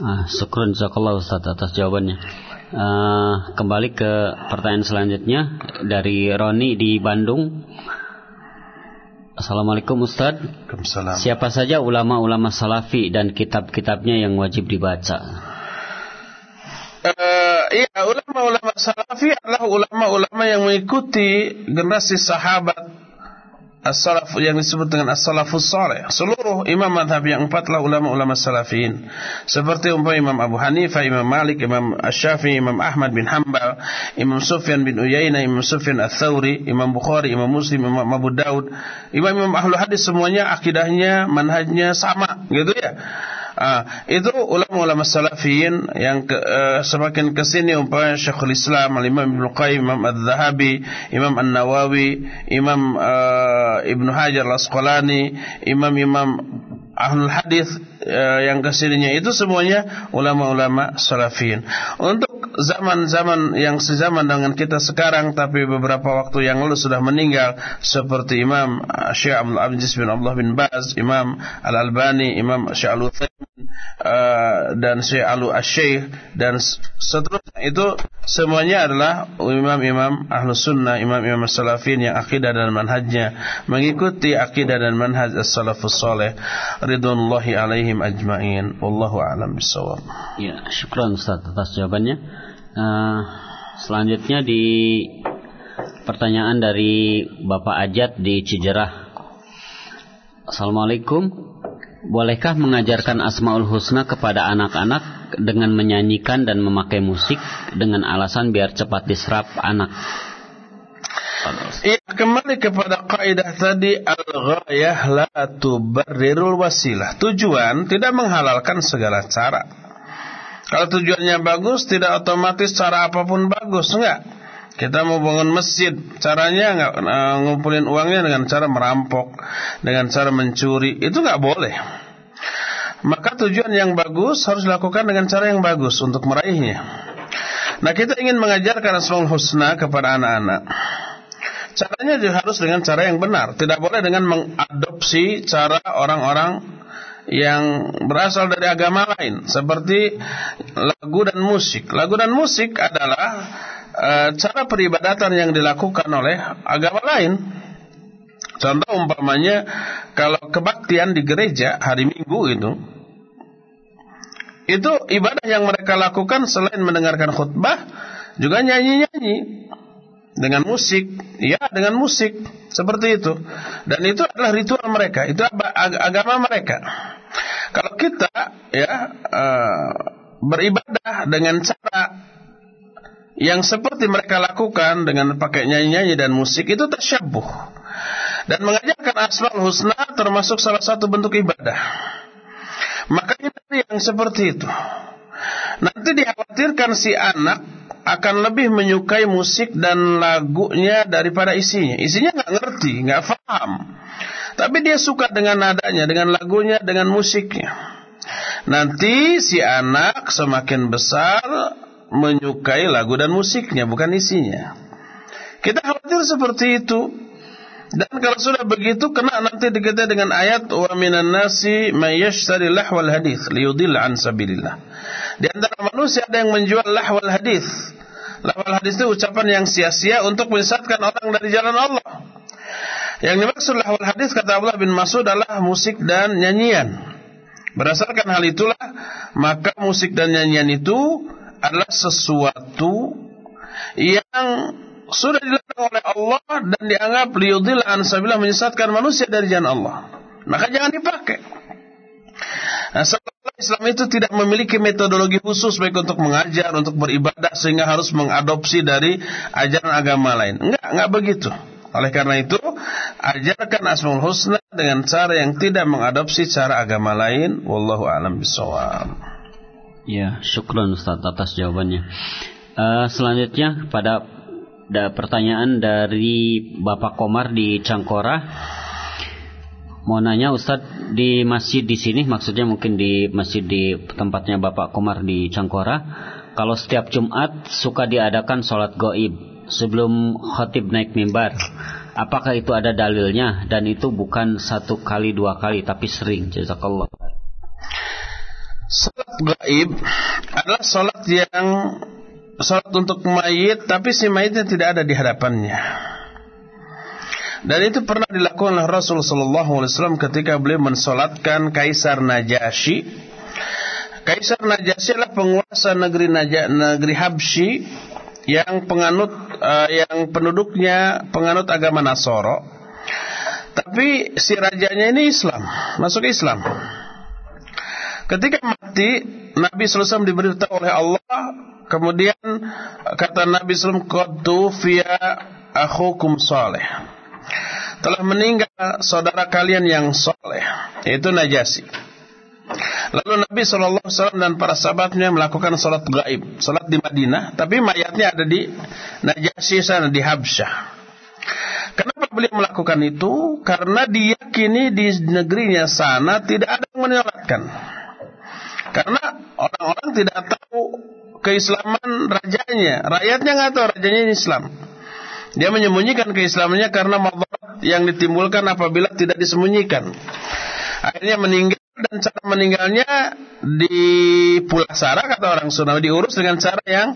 Ah, syukron jazakallah Ustaz atas jawabannya. Uh, kembali ke pertanyaan selanjutnya dari Roni di Bandung. Assalamualaikum Ustaz Siapa saja ulama-ulama salafi dan kitab-kitabnya yang wajib dibaca? Uh, iya, ulama-ulama salafi adalah ulama-ulama yang mengikuti generasi sahabat as-salaf yang disebut dengan as-salafus. Seluruh imam madhab yang empat lah ulama-ulama salafin. Seperti umpama Imam Abu Hanifah, Imam Malik, Imam Asy-Syafi'i, Imam Ahmad bin Hanbal, Imam Sufyan bin Uyainah, Imam Sufyan Ats-Tsauri, Imam Bukhari, Imam Muslim, Imam Abu Daud. Imam-imam ahlu hadis semuanya akidahnya, manhajnya sama, gitu ya. Ah, itu ulama-ulama salafiyin yang ke, uh, semakin ke sini umpamanya Syekhul Islam, Imam Ibnu Qayyim, Imam Adz-Dzahabi, Imam An-Nawawi, Imam uh, Ibnu Hajar Al-Asqalani, imam-imam ahlul hadis uh, yang ke sininya itu semuanya ulama-ulama salafin. Untuk zaman-zaman yang sezaman dengan kita sekarang tapi beberapa waktu yang lalu sudah meninggal seperti Imam Syekh Abdul Aziz bin Allah bin Baz, Imam Al-Albani, Imam Syekh al uh, dan Syekh Alu Asy dan seterusnya itu semuanya adalah imam-imam ahlus sunnah, imam-imam salafin yang akidah dan manhajnya mengikuti akidah dan manhaj as-salafus saleh ridwanullahi alaihim ajmain wallahu a'lam bissawab. Ya, syukran Ustaz atas jawabannya. Uh, selanjutnya di pertanyaan dari Bapak Ajat di Cijerah. Assalamualaikum. Bolehkah mengajarkan Asmaul Husna kepada anak-anak dengan menyanyikan dan memakai musik dengan alasan biar cepat diserap anak? Ya, kembali kepada kaidah tadi al-ghayah la tubarrirul wasilah. Tujuan tidak menghalalkan segala cara. Kalau tujuannya bagus, tidak otomatis cara apa pun bagus, enggak. Kita mau bangun masjid, caranya nggak uh, ngumpulin uangnya dengan cara merampok, dengan cara mencuri, itu nggak boleh. Maka tujuan yang bagus harus dilakukan dengan cara yang bagus untuk meraihnya. Nah kita ingin mengajarkan Asmaul Husna kepada anak-anak. Caranya juga harus dengan cara yang benar. Tidak boleh dengan mengadopsi cara orang-orang yang berasal dari agama lain. Seperti lagu dan musik. Lagu dan musik adalah Eh, cara peribadatan yang dilakukan oleh agama lain. Contoh umpamanya kalau kebaktian di gereja hari Minggu itu itu ibadah yang mereka lakukan selain mendengarkan khutbah juga nyanyi-nyanyi dengan musik, ya dengan musik seperti itu. Dan itu adalah ritual mereka, itu agama mereka. Kalau kita ya uh, beribadah dengan cara yang seperti mereka lakukan dengan pakai nyanyi-nyanyi dan musik itu tersyabuh. Dan mengajarkan asmaul husna termasuk salah satu bentuk ibadah. Maka ini yang seperti itu. Nanti dikhawatirkan si anak akan lebih menyukai musik dan lagunya daripada isinya. Isinya nggak ngerti, nggak paham. Tapi dia suka dengan nadanya, dengan lagunya, dengan musiknya. Nanti si anak semakin besar menyukai lagu dan musiknya, bukan isinya. Kita khawatir seperti itu. Dan kalau sudah begitu kena nanti dikata dengan ayat wa minan nasi may yashtari lahwal hadis liyudil an sabilillah. Di antara manusia ada yang menjual lahwal hadis. Lahwal hadis itu ucapan yang sia-sia untuk menyesatkan orang dari jalan Allah. Yang dimaksud lahwal hadis kata Allah bin Mas'ud adalah musik dan nyanyian. Berdasarkan hal itulah maka musik dan nyanyian itu adalah sesuatu yang sudah dilarang oleh Allah dan dianggap liudil ansabilah menyesatkan manusia dari jalan Allah. Maka jangan dipakai. Nah, Islam itu tidak memiliki metodologi khusus baik untuk mengajar, untuk beribadah sehingga harus mengadopsi dari ajaran agama lain. Enggak, enggak begitu. Oleh karena itu, ajarkan Asmaul Husna dengan cara yang tidak mengadopsi cara agama lain. Wallahu a'lam bishawab. Ya, syukron Ustaz atas jawabannya. Uh, selanjutnya pada ada pertanyaan dari Bapak Komar di Cangkora. Mau nanya Ustadz di masjid di sini, maksudnya mungkin di masjid di tempatnya Bapak Komar di Cangkora. Kalau setiap Jumat suka diadakan sholat goib sebelum khotib naik mimbar. Apakah itu ada dalilnya dan itu bukan satu kali dua kali tapi sering? Jazakallah. Salat gaib adalah salat yang salat untuk mayit tapi si mayitnya tidak ada di hadapannya. Dan itu pernah dilakukan oleh Rasul sallallahu alaihi wasallam ketika beliau mensolatkan Kaisar Najasyi. Kaisar Najasyi adalah penguasa negeri Naja, negeri Habsyi yang penganut uh, yang penduduknya penganut agama Nasoro. Tapi si rajanya ini Islam, masuk Islam. Ketika mati, Nabi SAW diberitahu oleh Allah. Kemudian kata Nabi SAW, Qaddu fiya akhukum saleh. Telah meninggal saudara kalian yang soleh. Yaitu Najasi. Lalu Nabi SAW dan para sahabatnya melakukan salat gaib. Salat di Madinah. Tapi mayatnya ada di Najasi sana, di Habsyah. Kenapa beliau melakukan itu? Karena diyakini di negerinya sana tidak ada yang menyolatkan. Karena orang-orang tidak tahu keislaman rajanya. Rakyatnya nggak tahu rajanya Islam. Dia menyembunyikan keislamannya karena mabarat yang ditimbulkan apabila tidak disembunyikan. Akhirnya meninggal dan cara meninggalnya di pulasara kata orang Sunda diurus dengan cara yang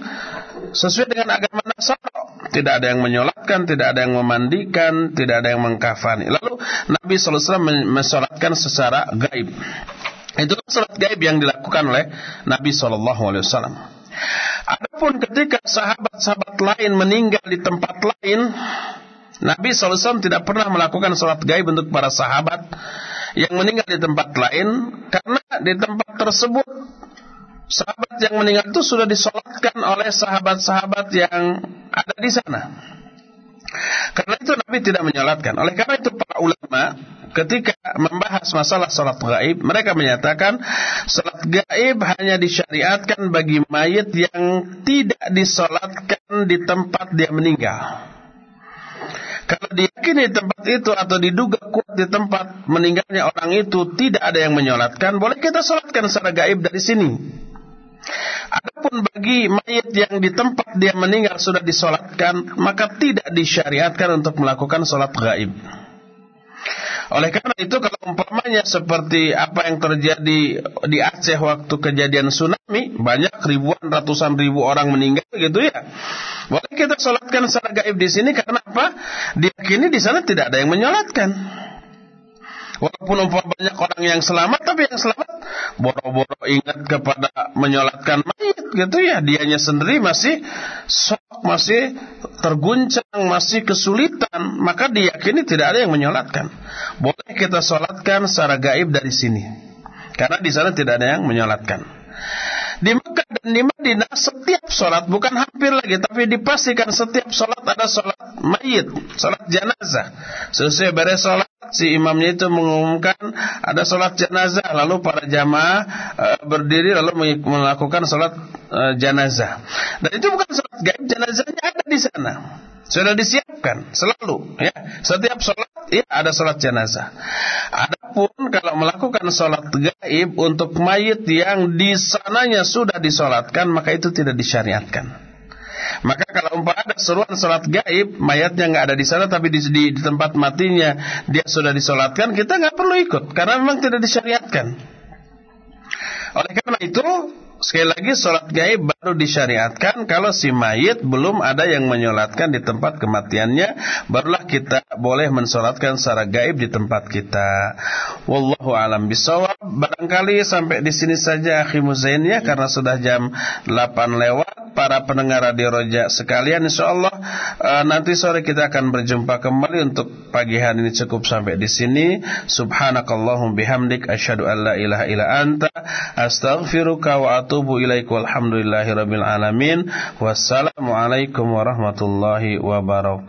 sesuai dengan agama Nasara. Tidak ada yang menyolatkan, tidak ada yang memandikan, tidak ada yang mengkafani. Lalu Nabi SAW mensolatkan secara gaib. Itu salat gaib yang dilakukan oleh Nabi Shallallahu Alaihi Wasallam. Adapun ketika sahabat-sahabat lain meninggal di tempat lain, Nabi SAW tidak pernah melakukan salat gaib untuk para sahabat yang meninggal di tempat lain karena di tempat tersebut sahabat yang meninggal itu sudah disolatkan oleh sahabat-sahabat yang ada di sana. Karena itu Nabi tidak menyolatkan. Oleh karena itu para ulama ketika membahas masalah salat gaib, mereka menyatakan salat gaib hanya disyariatkan bagi mayit yang tidak disolatkan di tempat dia meninggal. Kalau diyakini di tempat itu atau diduga kuat di tempat meninggalnya orang itu tidak ada yang menyolatkan, boleh kita solatkan secara gaib dari sini. Adapun bagi mayit yang di tempat dia meninggal sudah disolatkan, maka tidak disyariatkan untuk melakukan solat gaib. Oleh karena itu kalau umpamanya seperti apa yang terjadi di Aceh waktu kejadian tsunami, banyak ribuan ratusan ribu orang meninggal gitu ya. Boleh kita solatkan secara gaib di sini karena apa? Diyakini di sana tidak ada yang menyolatkan. Walaupun banyak orang yang selamat, tapi yang selamat boro-boro ingat kepada menyolatkan mayit gitu ya. Dianya sendiri masih sok masih terguncang masih kesulitan maka diyakini tidak ada yang menyolatkan. Boleh kita solatkan secara gaib dari sini karena di sana tidak ada yang menyolatkan. Di Mekah dan di Madinah setiap sholat bukan hampir lagi tapi dipastikan setiap sholat ada sholat mayit, sholat jenazah. Sesuai beres sholat si imamnya itu mengumumkan ada sholat jenazah lalu para jamaah e, berdiri lalu melakukan sholat e, jenazah. Dan itu bukan sholat gaib jenazahnya ada di sana. Sudah disiapkan selalu ya. Setiap sholat ya ada sholat jenazah. Adapun kalau melakukan sholat gaib untuk mayit yang di sananya sudah disolatkan maka itu tidak disyariatkan. Maka kalau umpah ada seruan sholat gaib, mayatnya nggak ada di sana tapi di, di, di tempat matinya dia sudah disolatkan, kita nggak perlu ikut karena memang tidak disyariatkan. Oleh karena itu Sekali lagi sholat gaib baru disyariatkan kalau si mayit belum ada yang menyolatkan di tempat kematiannya, barulah kita boleh mensolatkan secara gaib di tempat kita. Wallahu alam bisawab. Barangkali sampai di sini saja akhi Muzain ya karena sudah jam 8 lewat. Para pendengar Radio Roja sekalian insyaallah uh, nanti sore kita akan berjumpa kembali untuk pagi hari ini cukup sampai di sini. Subhanakallahum bihamdik asyhadu an la ilaha illa anta astaghfiruka wa atubu ilaik walhamdulillahi rabbil alamin wassalamualaikum warahmatullahi wabarakatuh